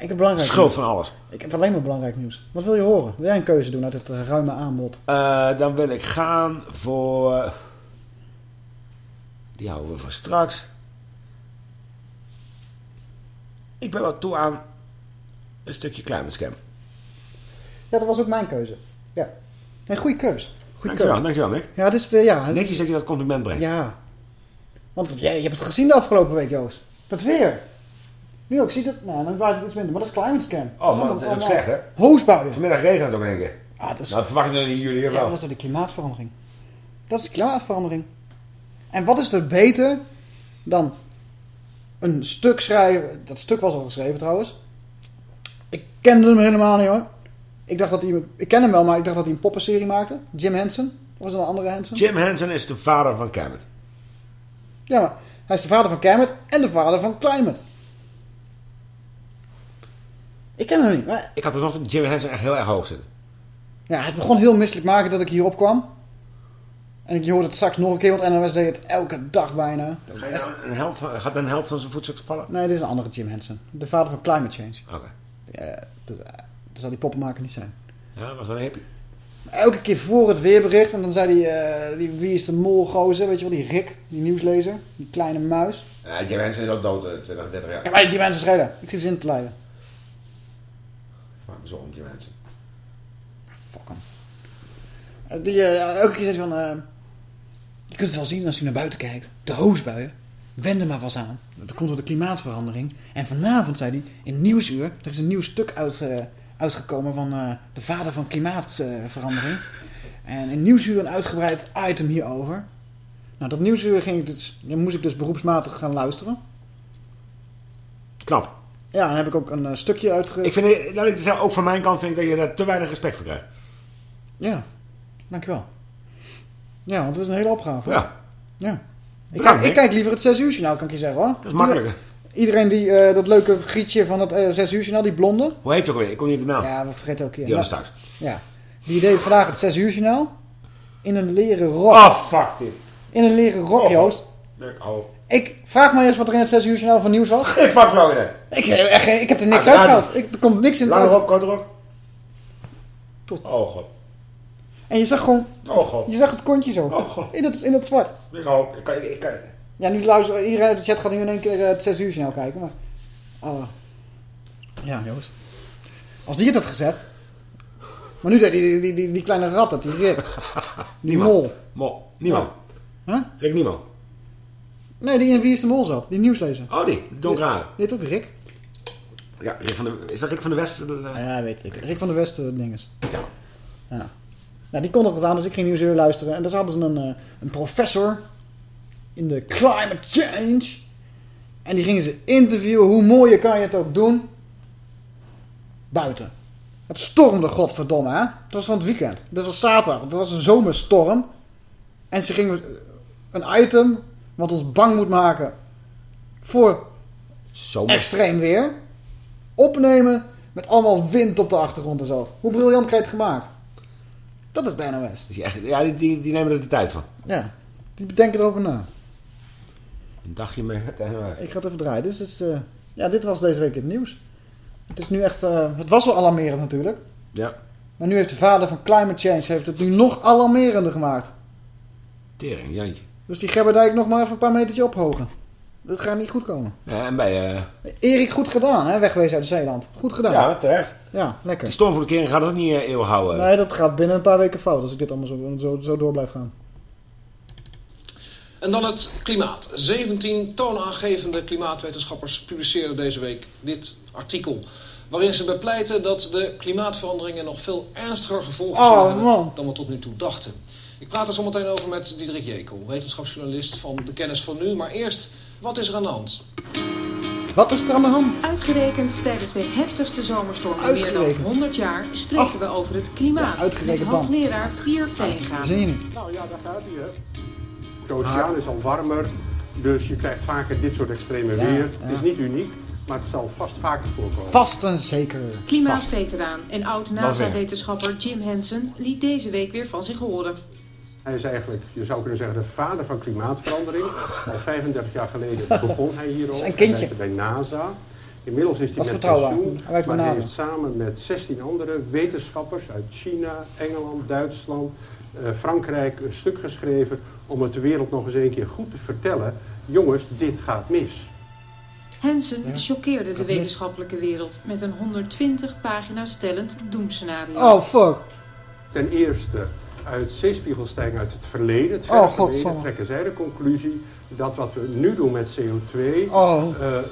Ik heb belangrijk Schuld van alles. Ik heb alleen maar belangrijk nieuws. Wat wil je horen? Wil jij een keuze doen uit het eh, ruime aanbod? Eh, dan wil ik gaan voor... Die houden we voor straks. Ik ben wel toe aan een stukje climate scam. Ja, dat was ook mijn keuze. Ja. Nee, goede keus. Goeie Dankjewel, keuze. dankjewel Mick. Ja, het is ja. het- Netjes dat je dat compliment brengt. Ja. Want je hebt het gezien de afgelopen week, Joost. Dat weer. Nu ook, ziet het? Nou, dan waait het iets minder. Maar dat is climate. Oh man, dat is ook slecht hè? Hoosbuien. Vanmiddag regent het ook in één keer. Ah, dat is... Nou, verwacht je dat niet jullie Ja, hiervan. dat is de klimaatverandering. Dat is klimaatverandering. En wat is er beter dan een stuk schrijven... Dat stuk was al geschreven trouwens. Ik kende hem helemaal niet hoor. Ik dacht dat hij... Ik ken hem wel, maar ik dacht dat hij een poppenserie maakte. Jim Henson. Of was dat een andere Henson? Jim Henson is de vader van Kermit. Ja, hij is de vader van Kermit en de vader van Climate. Ik ken hem niet. Maar Ik had er nog Jim Henson echt heel erg hoog zitten. ja, het begon heel misselijk maken dat ik hierop kwam. En ik hoorde het straks nog een keer, want NOS deed het elke dag bijna. Was echt... Een van, gaat een held van zijn voetstuk vallen? Nee, dit is een andere Jim Henson. De vader van Climate Change. Oké. Ja, dat, dat zal die poppenmaker niet zijn. Ja, dat was wel een hippie. Elke keer voor het weerbericht, en dan zei hij, eh, die, wie is de molgozer, weet je wel, die Rick, die nieuwslezer, die kleine muis. Ja, Jim Henson is ook dood, eh, 20, 30 jaar. Ja, maar Jim Henson schelen. Ik zit ze in te leiden. Maar bezorgd om Jim Henson. Fuck hem. Eh, Die, eh, elke keer zegt hij van, eh, je kunt het wel zien als je naar buiten kijkt. De hoosbuien. Wendema was aan. Dat komt door de klimaatverandering. En vanavond zei hij in Nieuwsuur, er is een nieuw stuk uit, eh, uitgekomen van eh, de vader van klimaatverandering. en in Nieuwsuur een uitgebreid item hierover. Nou, dat Nieuwsuur ging ik dus, dan moest ik dus beroepsmatig gaan luisteren. Knap. Ja, dan heb ik ook een eh, stukje uitge... Ik vind, laat ik zeggen, ook van mijn kant vind ik dat je daar te weinig respect voor krijgt. Ja, dankjewel. Ja, want het is een hele opgave. Ja. Ja. Ik, kijk, ik kijk liever het 6 uur journaal, kan ik je zeggen hoor. Dat is makkelijker. Iedereen die eh, dat leuke grietje van het eh 6 uur journaal, die blonde. Hoe heet ze ook weer? Ik kom niet op de naam. Ja, we vergeten ook keer. Die hadden straks. Ja. Die deed vandaag het 6 uur journaal. In een leren rok. Oh, fuck dit. In een leren rok, Oh. Joost. Leuk, oh. Ik vraag maar eens wat er in het 6 uur journaal van nieuws was. Geen fuck flauw. Ik, geen- ik heb er niks Ah, uitgehaald. Ik, er komt niks in het Lange rok, korte rok. Tot. Oh god. En je zag gewoon... Oh god. Je zag het kontje zo. Oh god. In dat, in dat zwart. Ik hoop, ik kan, ik kan. Ja, nu luisteren. Iedereen uit de chat gaat nu in één keer eh, het 6 uur journaal kijken. Maar... Oh. Ja, Joost. Als die het had gezegd... Maar nu deed die, die, die, die, kleine rat het, die Rick. Die mol. Mol. Niemand. Huh? Rick Niemand. Nee, die in Wie is de Mol zat. Die nieuwslezer. Oh, die. Donkrade. Die heet ook Rick. Ja, Rick van de, is dat Rick van de West? De- Ja, weet ik. Rick van de Westen dinges. Ja. ja. Nou, die kon nog wat aan, dus ik ging nieuwsuur luisteren. En daar hadden ze een, eh, een professor in de climate change. En die gingen ze interviewen. Hoe mooier kan je het ook doen? Buiten. Het stormde, godverdomme, hè? Het was van het weekend. Dat was zaterdag. Het was een zomerstorm. En ze gingen een item wat ons bang moet maken voor Zomer. extreem weer opnemen met allemaal wind op de achtergrond en zo. Hoe briljant krijg je het gemaakt? Dat is de NOS. Dus echt- Ja, die, die, die nemen er de tijd van. Ja, die bedenken erover na. Een dagje mee met de NOS. Ik ga het even draaien. Dit, is, eh, ja, dit was deze week het nieuws. Het is nu echt... eh, het was wel alarmerend natuurlijk. Ja. Maar nu heeft de vader van Climate Change heeft het nu nog alarmerender gemaakt. Tering, Jantje. Dus die Gebberdijk nog maar even een paar metertje ophogen. Dat gaat niet goed komen. Ja, en bij... eh Erik, goed gedaan, hè? Wegwezen uit Zeeland. Goed gedaan. ja, terecht. Ja, lekker. Die storm voor de kering gaat ook niet eh, eeuwig houden. Nee, dat gaat binnen een paar weken fout als ik dit allemaal zo, zo, zo door blijf gaan. En dan het klimaat. 17 toonaangevende klimaatwetenschappers publiceerden deze week dit artikel. Waarin ze bepleiten dat de klimaatveranderingen nog veel ernstiger gevolgen Oh, zullen hebben man. dan we tot nu toe dachten. Ik praat er zo meteen over met Diederik Jekel, wetenschapsjournalist van de Kennis van Nu. Maar eerst, wat is er aan de hand? Wat is er aan de hand? Uitgerekend tijdens de heftigste zomerstorm in meer dan Uitgerekend. 100 jaar spreken we over het klimaat. Ja, uitgerekend met hoogleraar Pier Veenga. Zie je niet. Nou ja, daar gaat hij, hè. De oceaan is al warmer, dus je krijgt vaker dit soort extreme Ja, weer. ja. Het is niet uniek, maar het zal vast vaker voorkomen. Vast en zeker. Klimaatveteraan en oud-NASA-wetenschapper Jim Hansen liet deze week weer van zich horen. Hij is eigenlijk, je zou kunnen zeggen, de vader van klimaatverandering. Al 35 jaar geleden begon hij hierover. Zijn kindje. Hij bij NASA. Inmiddels is hij is met pensioen. Maar hij heeft samen met 16 andere wetenschappers uit China, Engeland, Duitsland, eh, Frankrijk een stuk geschreven om het de wereld nog eens een keer goed te vertellen. Jongens, dit gaat mis. Hansen Ja, choqueerde de wetenschappelijke wereld met een 120 pagina's tellend doemscenario. Oh, fuck. Ten eerste, uit zeespiegelstijging uit het verleden, het Oh, verleden, trekken zij de conclusie dat wat we nu doen met CO2 Oh. eh, eh,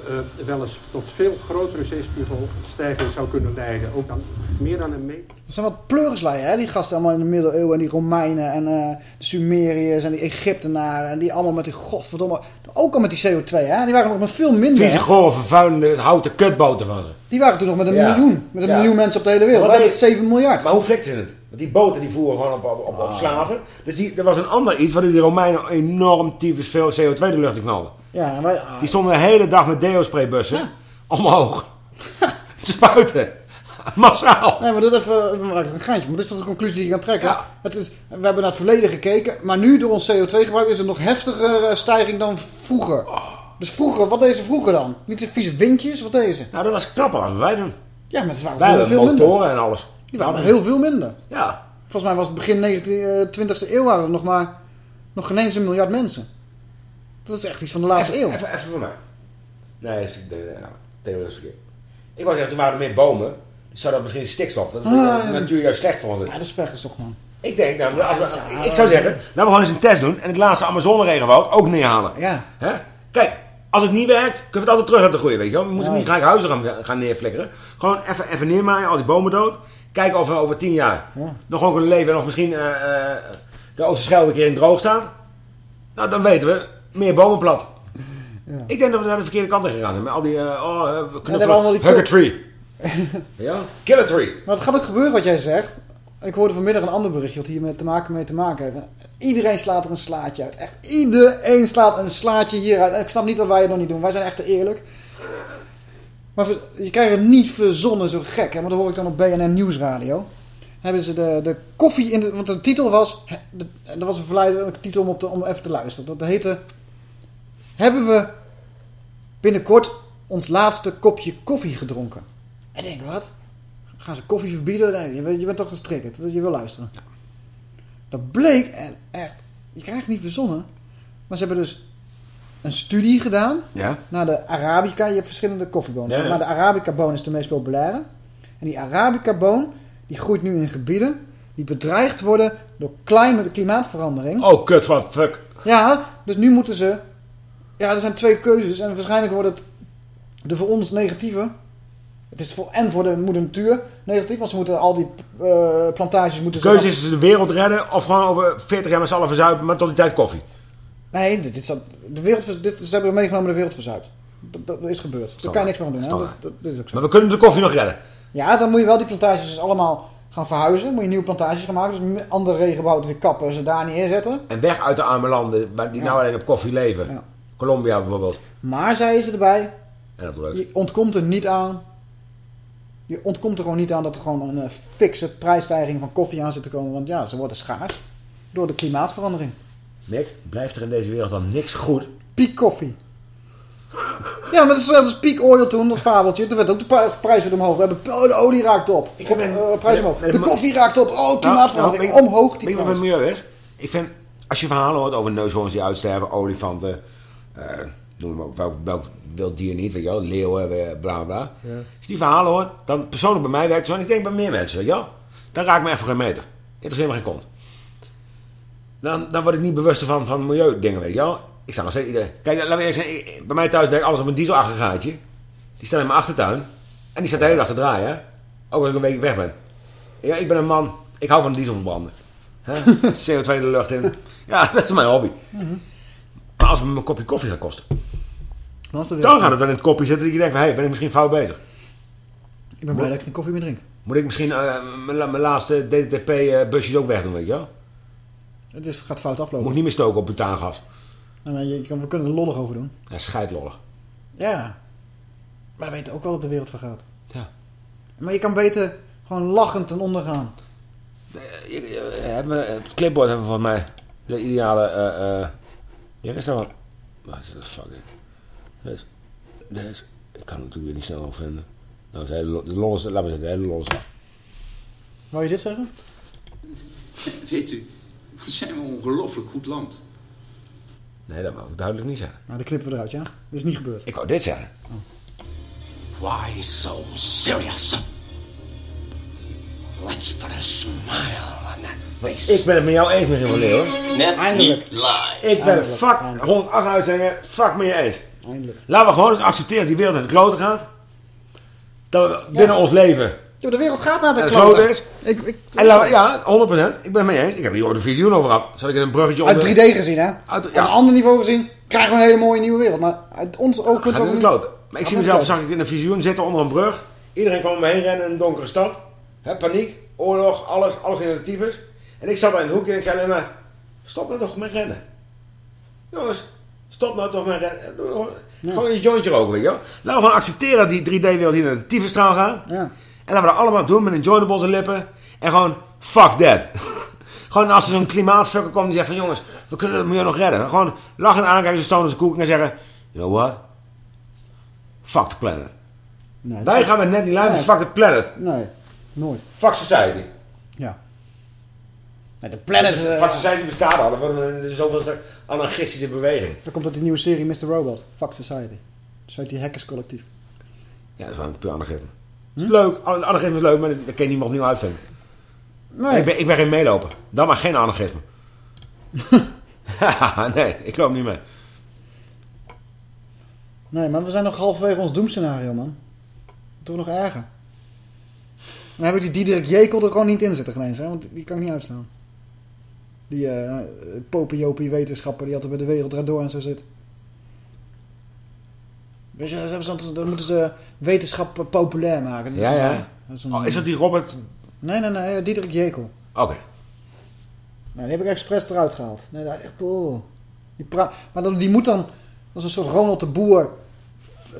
wel eens tot veel grotere zeespiegelstijging zou kunnen leiden. Ook dan meer dan een meter. Dat zijn wat pleurisleien, hè? Die gasten allemaal in de middeleeuwen. En die Romeinen en eh, de Sumeriërs en die Egyptenaren. En die allemaal met die godverdomme... Ook al met die CO2, hè? Die waren nog met veel minder. Vieze, gore, vervuilende houten kutboten van ze. Die waren toen nog met een Ja. miljoen. Met een Ja. miljoen mensen op de hele wereld. Maar hebben 7 miljard. Maar hoe flikten ze het? Want die boten die voeren gewoon op, op, op, op Ah. slaven. Dus die, er was een ander iets waardoor die Romeinen enorm tyfus veel CO2 de lucht in knalden. Ja, wij, ah, Die stonden de hele dag met deo-spraybussen omhoog. te spuiten. Massaal. Nee, maar dit even, we maken een geintje van. Dit is toch de conclusie die je kan trekken. Het is, we hebben naar het verleden gekeken, maar nu door ons CO2-gebruik is er nog heftiger stijging dan vroeger. Dus vroeger, wat deze vroeger dan? Niet de vieze windjes, wat deze? Nou, dat was knapper als wij doen. Ja, maar het waren Wij veel, minder. motoren en alles. Die waren Ja, heel veel minder. Ja. Volgens mij was het begin 19, eh, 20e eeuw waren er nog maar nog geen eens een miljard mensen. Dat is echt iets van de laatste eeuw. Even, even voor mij. Nee, dat is verkeerd. Ik wou zeggen, toen waren er meer bomen. Dus zou dat misschien stikstof. Dat is Ah, de ja. natuur juist slecht voor ons. Ja, dat is vergezocht, man. Ik denk, nou, als we- Ja, ik zou zeggen, laten we gewoon eens een test doen. En het laatste Amazone-regenwoud ook neerhalen. Ja. Hè? Kijk, als het niet werkt, kunnen we het altijd terug laten groeien, weet je wel. We moeten Ja. niet gelijk huizen gaan, gaan neerflikkeren. Gewoon even, even neermaaien, al die bomen dood. Kijken of we over tien jaar Ja. nog gewoon kunnen leven en of misschien eh, eh, de Oosterschelde een keer in droog staat. Nou, dan weten we, meer bomen plat. Ja. Ik denk dat we naar de verkeerde kant gegaan zijn. Met al die, eh oh, knuffelen. allemaal die Hug a kop- tree. ja? Kill a tree. Maar het gaat ook gebeuren wat jij zegt. Ik hoorde vanmiddag een ander berichtje wat hier met te maken, mee te maken heeft. Iedereen slaat er een slaatje uit. Echt iedereen slaat een slaatje hieruit. Ik snap niet dat wij het nog niet doen. Wij zijn echt te eerlijk. Maar je krijgt het niet verzonnen zo gek. Hè? Maar dat hoor ik dan op BNN Nieuwsradio. Hebben ze de, de koffie in de... Want de titel was... de- Dat was een verleidelijke titel om, op om even te luisteren. Dat heette... Hebben we binnenkort ons laatste kopje koffie gedronken? En ik denk, wat? Gaan ze koffie verbieden? Nee, je, bent- toch gestrikt. Je wil luisteren. Dat bleek, en echt, je krijgt het niet verzonnen. Maar ze hebben dus een studie gedaan Ja. naar de Arabica. Je hebt verschillende koffiebonen. Ja. Maar de Arabica-boon is de meest populaire. En die Arabica-boon, die groeit nu in gebieden die bedreigd worden door klimaatverandering. Oh, kut, wat fuck. Ja, dus nu moeten ze... Ja, er zijn twee keuzes. En waarschijnlijk wordt het de voor ons negatieve. Het is voor, en voor de moeder natuur negatief. Want ze moeten al die eh, plantages... Moeten De ze keuze is de wereld redden of gewoon over 40 jaar met z'n allen verzuipen, maar tot die tijd koffie. Nee, dit, dit, is- de wereld, dit, ze hebben meegenomen de wereld verzuipt. Dat, dat is gebeurd. Daar kan je niks meer aan doen. Hè? Dat, dat, dat is ook zo. Maar we kunnen de koffie nog redden. Ja, dan moet je wel die plantages dus allemaal gaan verhuizen. Moet je nieuwe plantages gaan maken. Dus andere regenwouden weer kappen, ze daar neerzetten. En weg uit de arme landen die Ja. nou alleen op koffie leven. Ja. Colombia bijvoorbeeld. Maar, zeiden ze erbij, En dat je ontkomt er niet aan. Je ontkomt er gewoon niet aan dat er gewoon een eh, fikse prijsstijging van koffie aan zit te komen. Want ja, ze worden schaars. Door de klimaatverandering. Nick, blijft er in deze wereld dan niks goed? Piek koffie. Ja, maar dat is, dat is peak oil toen, dat fabeltje. Toen werd ook de pri- prijs weer omhoog. We hebben, oh, de olie raakt op. Ik Op, ben- eh, prijs omhoog. De koffie raakt op. Oh, klimaatverandering. Nou, nou, omhoog die prijs. met milieu is? Ik vind, als je verhalen hoort over neushoorns die uitsterven, olifanten, noem maar welk, welk wild dier niet, weet je wel, leeuwen, eh, bla bla. Ja. Als je die verhalen hoort, dan persoonlijk bij mij werkt het zo, en ik denk bij meer mensen, weet je wel. Dan raakt me even geen meter. Interesseert me geen kont. Dan, dan word ik niet bewust van, van milieudingen, weet je wel. Ik sta nog steeds iedereen. Kijk, laat me eerst zeggen, bij mij thuis werkt alles op een dieselaggregaatje. Die staat in mijn achtertuin. En die staat de hele dag te draaien, hè. Ook als ik een week weg ben. Ja, ik ben een man, ik hou van diesel verbranden. Hè? CO2 de lucht in. Ja, dat is mijn hobby. Maar als het me een kopje koffie gaat kosten, Dan, dan gaat het dan in het kopje zitten dat je denkt van, hé, hey, ben ik misschien fout bezig? Ik ben blij dat ik geen koffie meer drink. Moet ik misschien eh, mijn la- mijn laatste DDTP-busjes ook wegdoen, weet je wel? Het, is, het gaat fout aflopen. Moet niet meer stoken op butaangas. Nou, maar je, je kan, we kunnen er lollig over doen. Ja, scheidlollig. Ja. Maar we weten ook wel dat de wereld vergaat. Ja. Maar je kan beter gewoon lachend ten onder gaan. Je- je- hebben we- Het clipboard hebben we van mij de ideale... eh eh ja, is dat wat? Waar is dat? Deze. Deze. Ik kan het natuurlijk weer niet snel nog vinden. Nou, is de hele is, laten we zeggen, de hele is Wou je dit zeggen? Weet u, zijn we een ongelooflijk goed land. Nee, dat wou ik duidelijk niet zeggen. Nou, die knippen we eruit, ja? Dat is niet gebeurd. Ik wou dit zeggen. Why so serious? Let's put a smile on that face. Ik ben het met jou eens, meneer Van Leeuwen. Net Eindelijk. niet live. Ik ben het fuck, eindelijk. 108 uitzendingen, fuck met je eens. Eindelijk. Laten we gewoon eens accepteren dat die wereld naar de kloten gaat. Dat we binnen ons leven Ja, de wereld gaat naar de de is. Ik, ik, En ja, 100%. Ik ben het mee eens. Ik heb hier ook de visioen over gehad. Zal ik in een bruggetje Uit onder... 3D gezien, hè? Uit- Op ja. een ander niveau gezien krijgen we een hele mooie nieuwe wereld. Maar uit ons oogpunt... Gaat in de ook kloten. Maar ik zie in de mezelf, zag ik in een visioen zitten onder een brug. Iedereen kwam om me heen rennen in een donkere stad. Paniek, oorlog, alles, alles de tyfus. En ik zat daar in het hoekje en ik zei alleen maar... Stop nou toch met rennen. Jongens, stop nou toch met rennen. Gewoon, je jointje roken, weet je wel. Laten we gewoon accepteren dat die 3D-wereld hier naar de tyfusstraal gaat. Ja. En laten we dat allemaal doen met een joint op onze lippen. En gewoon, fuck that. gewoon als er zo'n klimaatfucker komt die zegt van... Jongens, we kunnen het milieu nog redden. Gewoon lachen aankijken, ze stonen als een koek en zeggen... You know what? Fuck the planet. Nee, Wij gaan met net die lijn, Nee. fuck the planet. Nee, nooit. Fuck society. Ja. Nee, de planet... eh, Fuck society bestaat al. Worden we zoveelste anarchistische beweging. Dan komt uit die nieuwe serie Mr. Robot. Fuck Society. Dus uit die hackers collectief. Ja, dat is wel een puur anarchisme. Het is leuk, an- anarchisme is leuk, maar daar kan niemand nieuw uitvinden. Nee. Ik, ben, ik ben geen meeloper. Dan maar geen anarchisme. nee, ik loop niet mee. Nee, maar we zijn nog halverwege ons doemscenario, man. Toch nog erger. Dan heb ik die Diederik Jekel er gewoon niet in zitten ineens, hè? Want die kan ik niet uitstaan. Die eh popiopie wetenschapper die altijd bij de wereld door en zo zit. Weet je, ze hebben zo'n- dan moeten ze wetenschap populair maken. Ja, ja. Dat is, een- Oh, is dat die Robert... Nee, nee, nee, Diederik Jekel. Oké. Nou, die heb ik expres eruit gehaald. Nee, dat, echt, oh. die pra- maar dan, die moet dan, dat is een soort Ronald de Boer,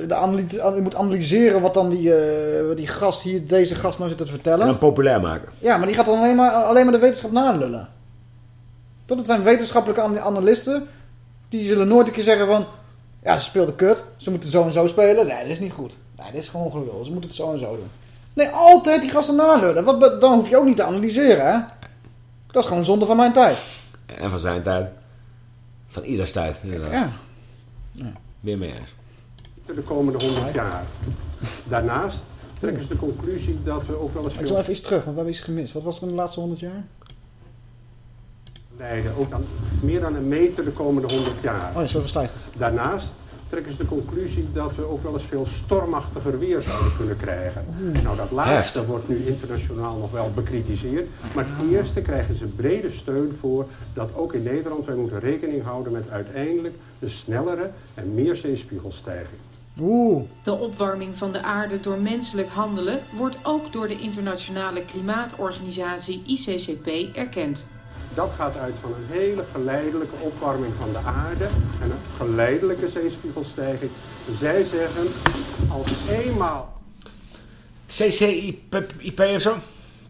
de analyse, die moet analyseren wat dan die, eh, die gast hier, deze gast nou zit te En vertellen. dan populair maken. Ja, maar die gaat dan alleen maar, alleen maar de wetenschap nalullen. Dat zijn wetenschappelijke an- analisten, die zullen nooit een keer zeggen van, ja, ze speelden kut, ze moeten zo en zo spelen. Nee, dat is niet goed. Nee, dit is gewoon gelul, ze moeten het zo en zo doen. Nee, altijd die gasten nalullen. Wat, dan hoef je ook niet te analyseren, hè. Dat is gewoon zonde van mijn tijd. En van zijn tijd. Van ieders tijd, inderdaad. Ja. Meer mee eens. de komende 100 jaar. Daarnaast trekken ze de conclusie dat we ook wel eens Ik zal veel even iets terug, want we hebben iets gemist. Wat was er in de laatste 100 jaar? Leiden, ook dan meer dan een meter de komende 100 jaar. Oh, ja, zo versta. Daarnaast trekken ze de conclusie dat we ook wel eens veel stormachtiger weer zouden kunnen krijgen. Oeh. Nou, dat laatste wordt nu internationaal nog wel bekritiseerd. Maar het eerste krijgen ze brede steun voor dat ook in Nederland wij moeten rekening houden met uiteindelijk de snellere en meer zeespiegelstijging. Oeh. De opwarming van de aarde door menselijk handelen wordt ook door de internationale klimaatorganisatie ICCP erkend. Dat gaat uit van een hele geleidelijke opwarming van de aarde en een geleidelijke zeespiegelstijging. Zij zeggen, als eenmaal CCIP of zo?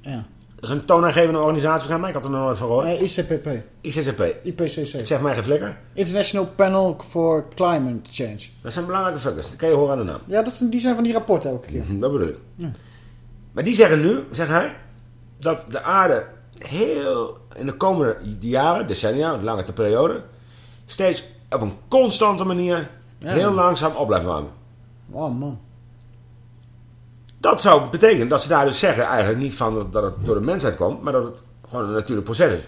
Ja. Dat is een toonaangevende organisatie van mij. Ik had er nog nooit van gehoord. Nee, ICPP. ICCP. IPCC. Het zegt mij geen flikker. International Panel for Climate Change. Dat zijn belangrijke fuckers. Dat kan je horen aan de naam. Ja, dat zijn, die zijn van die rapporten elke keer. Dat bedoel ik. Ja. Maar die zeggen nu, zegt hij, dat de aarde heel in de komende jaren, decennia, een lange periode, steeds op een constante manier Ja. heel langzaam op blijft warmen. Oh man. Dat zou betekenen dat ze daar dus zeggen eigenlijk niet van dat het door de mensheid komt, maar dat het gewoon een natuurlijk proces is.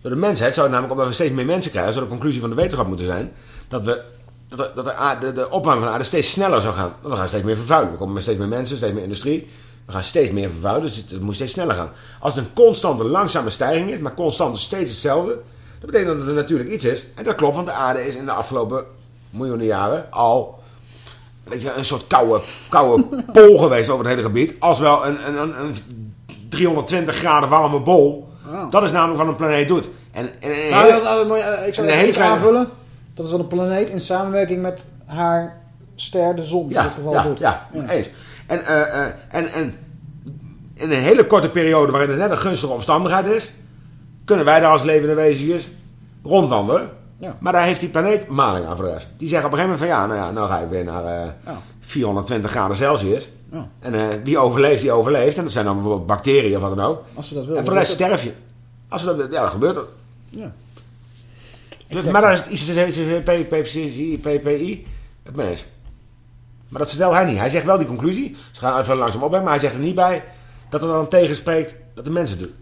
Door de mensheid zou het namelijk, omdat we steeds meer mensen krijgen, zou de conclusie van de wetenschap moeten zijn, dat, we, dat, de, de, de opwarming van de aarde steeds sneller zou gaan. We gaan steeds meer vervuilen. We komen met steeds meer mensen, steeds meer industrie. We gaan steeds meer vervuilen, dus het, moet steeds sneller gaan. Als het een constante, langzame stijging is, maar constant is steeds hetzelfde, dat betekent dat er natuurlijk iets is. En dat klopt, want de aarde is in de afgelopen miljoenen jaren al weet je, een soort koude, koude bol geweest over het hele gebied. Als wel een, een, een, een 320 graden warme bol. Oh. Dat is namelijk wat een planeet doet. En, en, en Nou, hele- dat- dat eh, ik zou het even kleine- aanvullen. Dat is wel een planeet in samenwerking met haar ster, de zon, in Ja, dit geval ja, doet. ja, eens. En, eh, eh, en, en in een hele korte periode waarin het net een gunstige omstandigheid is, kunnen wij daar als levende wezens rondwandelen. Ja. Maar daar heeft die planeet maling aan voor de rest. Die zeggen op een gegeven moment van ja, nou ja, nou ga ik weer naar eh, Ja. 420 graden Celsius. Ja. En eh, wie overleeft, die overleeft. En dat zijn dan bijvoorbeeld bacteriën of wat dan ook. Als ze dat willen. En voor de rest sterf je. Als ze dat, ja, dan gebeurt dat. Ja. Dus, maar daar is het ICCP, PPI, PPI het mee eens. Maar dat vertelt hij niet. Hij zegt wel die conclusie. Ze gaan even langzaam opbrengen, maar hij zegt er niet bij dat er dan tegenspreekt dat de mensen doen.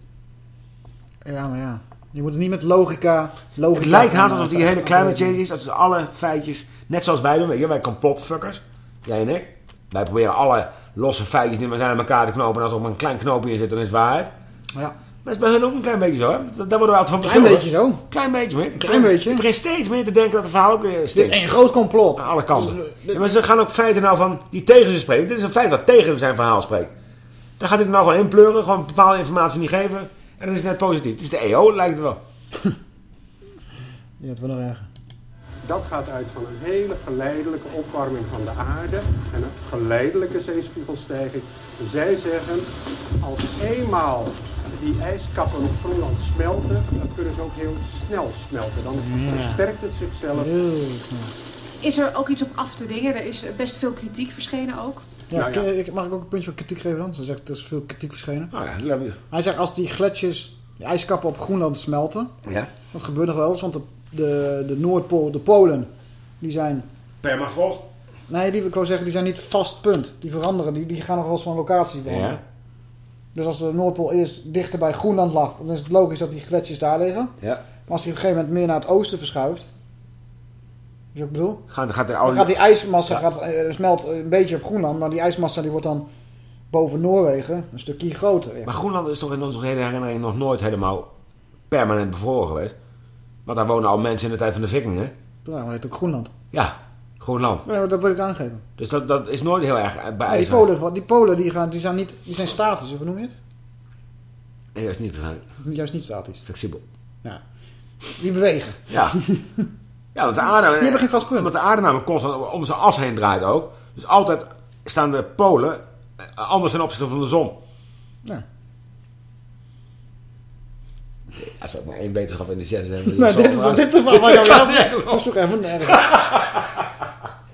Ja, maar ja. Je moet het niet met logica... logica Het lijkt haast alsof die hele climate afwegen. change is. Dat is alle feitjes, net zoals wij doen. Weet je, wij complotfuckers. Jij en ik. Wij proberen alle losse feitjes die maar zijn aan elkaar te knopen. En als er maar een klein knoopje in zit, dan is het waarheid. Ja. Maar dat is bij hun ook een klein beetje zo. Hè? Daar worden we altijd van Klein beetje zo. Klein beetje, meer. Klein beetje. Ik begin steeds meer te denken dat het verhaal ook weer Dit stinkt. is één groot complot. Aan alle kanten. Dus, Ja, maar ze gaan ook feiten nou van die tegen ze spreken. Dit is een feit dat tegen zijn verhaal spreekt. Daar gaat hij er nou gewoon inpleuren, gewoon bepaalde informatie niet geven. En dan is het net positief. Het is de EO, lijkt het wel. Ja, het wordt nog erger. Dat gaat uit van een hele geleidelijke opwarming van de aarde en een geleidelijke zeespiegelstijging. Zij zeggen, als eenmaal die ijskappen op Groenland smelten, dan kunnen ze ook heel snel smelten. Dan Ja. versterkt het zichzelf. Heel snel. Is er ook iets op af te dingen? Er is best veel kritiek verschenen ook. Ja, Nou ja. ik- mag ik ook een puntje van kritiek geven dan? Ze zegt, er is veel kritiek verschenen. Nou ja, Hij zegt, als die gletsjers, die ijskappen op Groenland smelten... Ja. Dat gebeurt nog wel eens, want de, de, de Noordpool, de Polen, die zijn... Permafrost. Nee, die, ik zeggen, die zijn niet vast punt. Die veranderen, die, die gaan nog wel eens van locatie veranderen. Ja. Dus als de Noordpool eerst dichter bij Groenland lag, dan is het logisch dat die gletsjers daar liggen. Ja. Maar als die op een gegeven moment meer naar het oosten verschuift, je wat ik bedoel? Gaat, gaat, de, Dan oude- gaat die ijsmassa Ja. gaat, eh, smelt een beetje op Groenland, maar die ijsmassa die wordt dan boven Noorwegen een stukje groter. Maar Groenland is toch in onze hele herinnering nog nooit helemaal permanent bevroren geweest. Want daar wonen al mensen in de tijd van de vikingen. Ja, maar het ook Groenland. Ja, Groenland. Ja, dat wil ik aangeven. Dus dat, dat is nooit heel erg bij Ja, die. Polen, die, Polen die, gaan, die, zijn niet, die zijn statisch, of hoe noem je het? Nee, juist niet. Juist niet statisch. Flexibel. Ja. Die bewegen. Ja. Ja, want de aarde, Die hebben geen vast punt. Omdat de aarde namelijk constant om zijn as heen draait ook. Dus altijd staan de polen eh, anders ten opzichte van de zon. Ja. Als er ook maar één wetenschap in de chat is. Nee, dit is dit is wat ik jou Dat toch even nergens.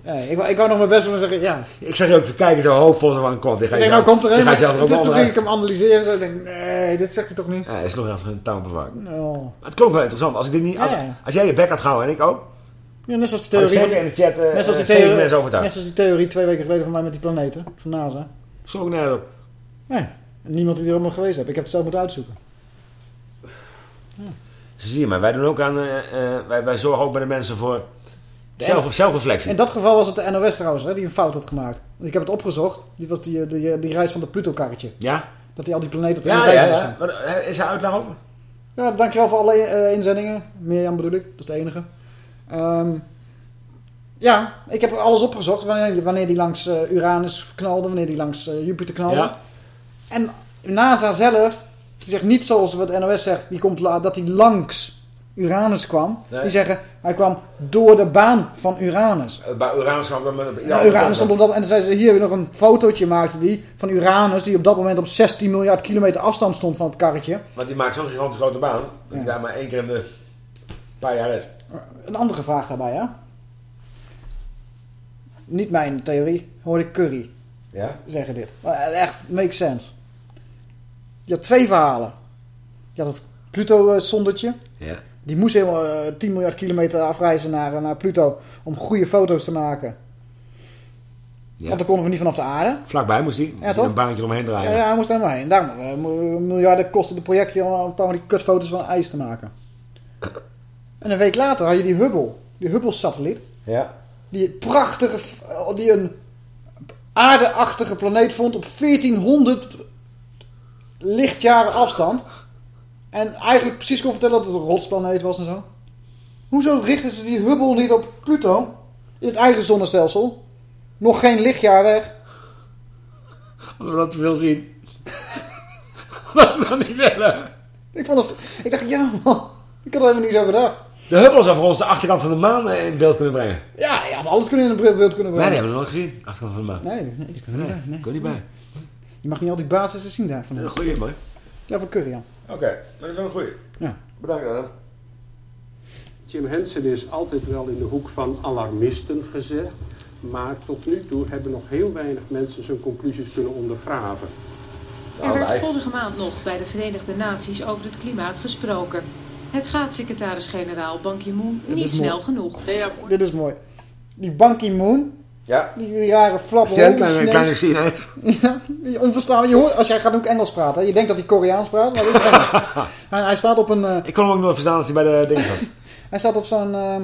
Ja, ik, wou, ik wou nog mijn best willen zeggen, ja. Ik zeg je ook te kijken zo hoopvol zo van komt. Ik denk, nou komt er een. zelf er Toen, ging ik hem analyseren. Zo, ik denk, nee, dit zegt hij toch niet? Ja, is nog als een tuinbewaak. No. Het klonk wel interessant. Als, ik dit niet, als, Ja. als jij je bek had gehouden en ik ook. Ja, net zoals Had ik theorie. zeker in de chat eh, net zoals die zeven theorie. Net zoals die theorie twee weken geleden van mij met die planeten. Van NASA. Ook nergens op. Nee. En niemand die er allemaal geweest heeft. Ik heb het zelf moeten uitzoeken. Ze zie je maar, wij doen ook aan, eh, eh, wij, wij zorgen ook bij de mensen voor zelf, zelfreflectie. In dat geval was het de NOS trouwens, hè, die een fout had gemaakt. Want ik heb het opgezocht. Die was die, eh, die, die, reis van de Pluto-karretje. Ja? Dat die al die planeten op één Ja, ja, ja. eh, is er uitleg over? Ja, dankjewel voor alle eh, inzendingen. Mirjam bedoel ik, dat is de enige. Ehm, ja, ik heb alles opgezocht. Wanneer, wanneer die langs Uranus knalde, wanneer die langs Jupiter knalde. Ja. En NASA zelf, die zegt niet zoals wat NOS zegt, die komt, dat hij langs Uranus kwam. Nee. Die zeggen, hij kwam door de baan van Uranus. Eh, Bij Uranus gaan we met Ja, Uranus stond op dat En dan zeiden ze, hier hebben we nog een fotootje maakte die van Uranus, die op dat moment op 16 miljard kilometer afstand stond van het karretje. Want die maakt zo'n gigantisch grote baan. Dat die daar maar één keer in de paar jaar is. Een andere vraag daarbij, hè? Niet mijn theorie, hoorde ik Curry Ja? zeggen dit. Maar Echt, makes sense. Je had twee verhalen. Je had het Pluto-sondetje. Ja. Die moest helemaal eh, 10 miljard kilometer afreizen naar, eh, naar Pluto om goede foto's te maken. Ja. Want dan konden we niet vanaf de aarde. Vlakbij moest hij. Ja, een baantje omheen draaien. Ja, ja, hij moest er maar heen. Daarom eh, mo- miljarden kostte de projectje om een paar van die kutfoto's van ijs te maken. En een week later had je die Hubble, die Hubble-satelliet. Ja. Die prachtige, eh, die een aardeachtige planeet vond op 1400 lichtjaren afstand. En eigenlijk precies kon vertellen dat het een rotsplaneet was en zo. Hoezo richten ze die Hubble niet op Pluto? In het eigen zonnestelsel. Nog geen lichtjaar weg. Als we dat te veel zien. Wat ze dan niet willen. Ik, vond het, ik dacht, ja man. Ik had er helemaal niet zo gedacht. De Hubble zou voor ons de achterkant van de maan eh, in beeld kunnen brengen. Ja, je had alles kunnen in een beeld kunnen Nee, brengen. die hebben we nog gezien. Achterkant van de maan. Nee, nee, niet bij. Nee. Niet bij. Je mag niet al die basissen zien daar van Een ons. goeie, mooi. Ja, voor Curry, ja. Oké, dat is wel een goeie. Ja. Bedankt Adam. Jim Henson is altijd wel in de hoek van alarmisten gezegd. Maar tot nu toe hebben nog heel weinig mensen zijn conclusies kunnen ondergraven. Er werd vorige maand nog bij de Verenigde Naties over het klimaat gesproken. Het gaat secretaris-generaal Ban Ki-moon niet is snel genoeg. Dit is mooi. Die Ban Ki-moon. Ja. Die, rare flapper. Ja, een kleine, kleine Chinees. Ja, die onverstaanbaar. Je hoort, als jij gaat ook Engels praten. hè. Je denkt dat hij Koreaans praat, maar dat is Engels. hij, hij staat op een... eh, Ik kon hem ook nooit verstaan als hij bij de dingen zat. hij staat op zo'n... eh,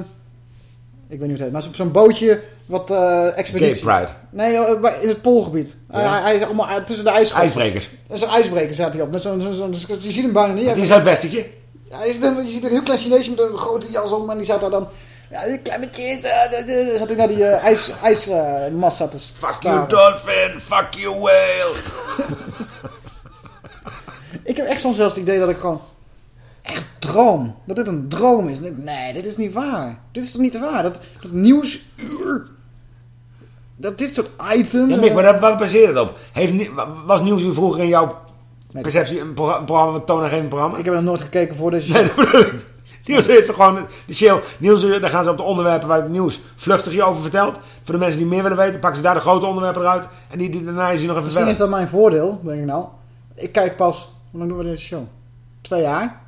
ik weet niet hoe het heet, maar op zo'n bootje wat eh expeditie... Gay Pride. Nee, in het Poolgebied. Hij- Ja. Hij, hij is allemaal tussen de. IJsbrekers. Zo'n ijsbreker staat hij op. Met zo'n, zo'n, zo'n- je ziet hem bijna niet. Het is uit Westertje. Ja, je, ziet een, je ziet een heel klein Chineesje met een grote jas om en die zat daar dan... Ja, een klein beetje... eh, eh, zat hij naar die eh, ijs, ijsmassa te Fuck staren. you dolphin, fuck you whale. Ik heb echt soms wel eens het idee dat ik gewoon... Echt droom. Dat dit een droom is. Ik- Nee, dit is niet waar. Dit is toch niet waar? Dat, dat nieuwsuur... Dat dit soort items... Ja, Mick, maar dat, waar baseert het op? Heeft, was Nieuwsuur vroeger in jouw perceptie een, programma, een programma toonaangevend programma? Ik heb nog nooit gekeken voor deze. Nee, dat Nieuwsuur is toch gewoon de show. Nieuwsuur, daar gaan ze op de onderwerpen waar het nieuws vluchtig je over vertelt. Voor de mensen die meer willen weten, pakken ze daar de grote onderwerpen eruit. En die, die daarna is hij nog even Misschien is dat mijn voordeel, denk ik nou. Ik kijk pas... Hoe lang doen we deze show? Twee jaar.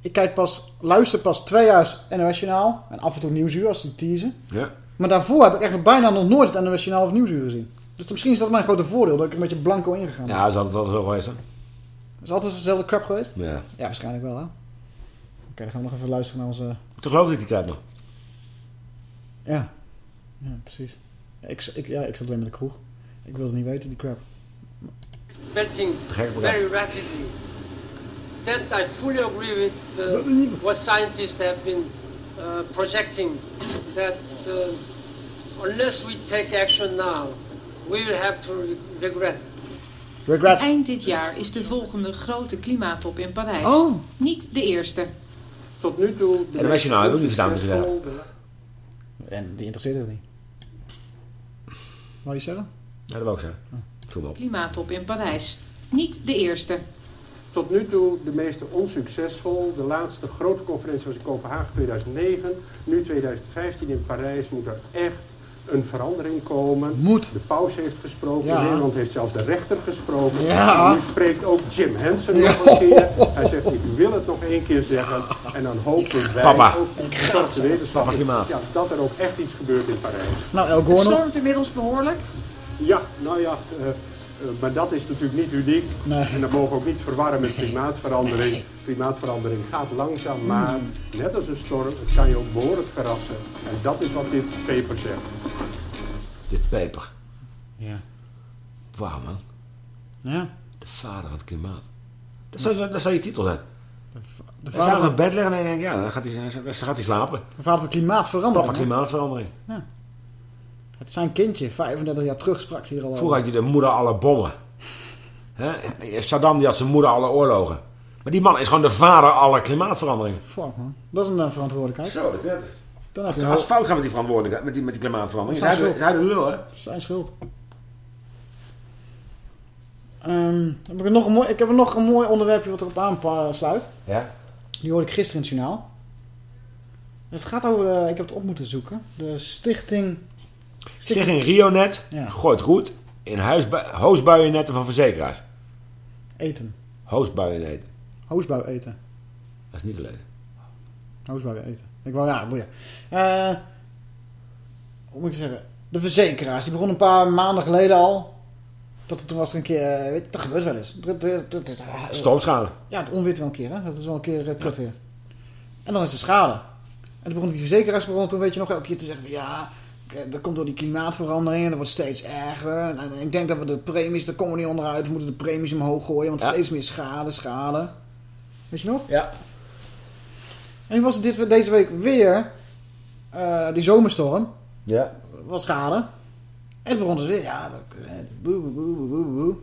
Ik kijk pas... Luister pas twee jaar NOS Journaal. En af en toe Nieuwsuur als ze teasen. Ja. Maar daarvoor heb ik echt nog bijna nog nooit het NOS Journaal of Nieuwsuur gezien. Dus misschien is dat mijn grote voordeel. Dat ik een beetje blanco ingegaan ben. Ja, dat is altijd wel zo geweest. Hè? Is altijd dezelfde crap geweest? Ja. Ja, waarschijnlijk wel hè. Oké, dan gaan we nog even luisteren naar onze... Toch geloof ik die krijgt nog. Ja. Ja, precies. Ik, ik, ja, ik zat alleen met de kroeg. Ik wilde het niet weten, die crap. melting Begrijp ik very rapidly. That I fully agree with uh, what scientists have been uh, projecting that uh, unless we take action now, we will have to re- regret. Regret. Eind dit jaar is de volgende grote klimaattop in Parijs. Oh. Niet de eerste. Tot nu toe... En de nationale heb ik ook niet verstaan. Dus, ja. succesvol- En die interesseert het niet. Wou je zeggen? Ja, dat wou ik zeggen. Me op. Klimaattop in Parijs. Niet de eerste. Tot nu toe de meeste onsuccesvol. De laatste grote conferentie was in Kopenhagen 2009. Nu 2015 in Parijs moet er echt een verandering komen. Moet. De paus heeft gesproken. Ja. Nederland heeft zelfs de rechter gesproken. Ja. En nu spreekt ook Jim Henson Ja. nog een keer. Hij zegt, ik wil het nog één keer zeggen. En dan hopen wij Papa. ook dat de wetenschap, ja, dat er ook echt iets gebeurt in Parijs. Nou, El Het nog. stormt inmiddels behoorlijk. Ja, nou ja, eh, maar dat is natuurlijk niet uniek. Nee. En dat mogen we ook niet verwarren met klimaatverandering. Klimaatverandering gaat langzaam, maar net als een storm, het kan je ook behoorlijk verrassen. En dat is wat dit paper zegt. Dit peper. Ja. Wauw, man. Ja. De vader van het klimaat. Dat zou, dat zou je titel zijn. De vader zou je van- op bed liggen en dan denk je, ja, dan gaat hij, dan gaat hij slapen. De vader van klimaatverandering. Papa klimaatverandering. Ja. Het is zijn kindje, 35 jaar terug sprak hij hier al over. Vroeger had je de moeder alle bommen. Hè? Saddam die had zijn moeder alle oorlogen. Maar die man is gewoon de vader alle klimaatverandering. Fuck man, dat is een eh, verantwoordelijkheid. Zo, dat net. Dan heb Als je het een fout gaat met die verantwoordelijkheid, met die, met die klimaatverandering. Dat is Hij zijn hij de lul, hè? Zijn schuld. Ehm, heb ik, nog een mooi, ik heb nog een mooi onderwerpje wat erop aansluit. Ja? Die hoorde ik gisteren in het journaal. Het gaat over, eh, ik heb het op moeten zoeken, de stichting... Stichting Rionet Ja. gooit goed in hoosbuiennetten van verzekeraars. Eten. Hoosbuiennetten. Hoosbui eten. Dat is niet alleen. Hoosbui eten. Ik wou, ja, boeien. Eh, hoe moet ik zeggen? De verzekeraars, die begonnen een paar maanden geleden al. Dat er, toen was er een keer, eh, weet je, dat gebeurt wel eens. Stormschade. Ja, het onweert wel een keer, hè. Dat is wel een keer uh, kut weer. En dan is er schade. En toen begonnen die verzekeraars begonnen toen, weet je nog, elke keer te zeggen van, ja, eh, dat komt door die klimaatverandering en dat wordt steeds erger. En ik denk dat we de premies, daar komen we niet onderuit. We moeten de premies omhoog gooien, want Ja. steeds meer schade, schade. Weet je nog? Ja. En was het dit, deze week weer eh, die zomerstorm. Ja. Was schade. En toen begonnen ze weer, ja, boe, boe, boe, boe.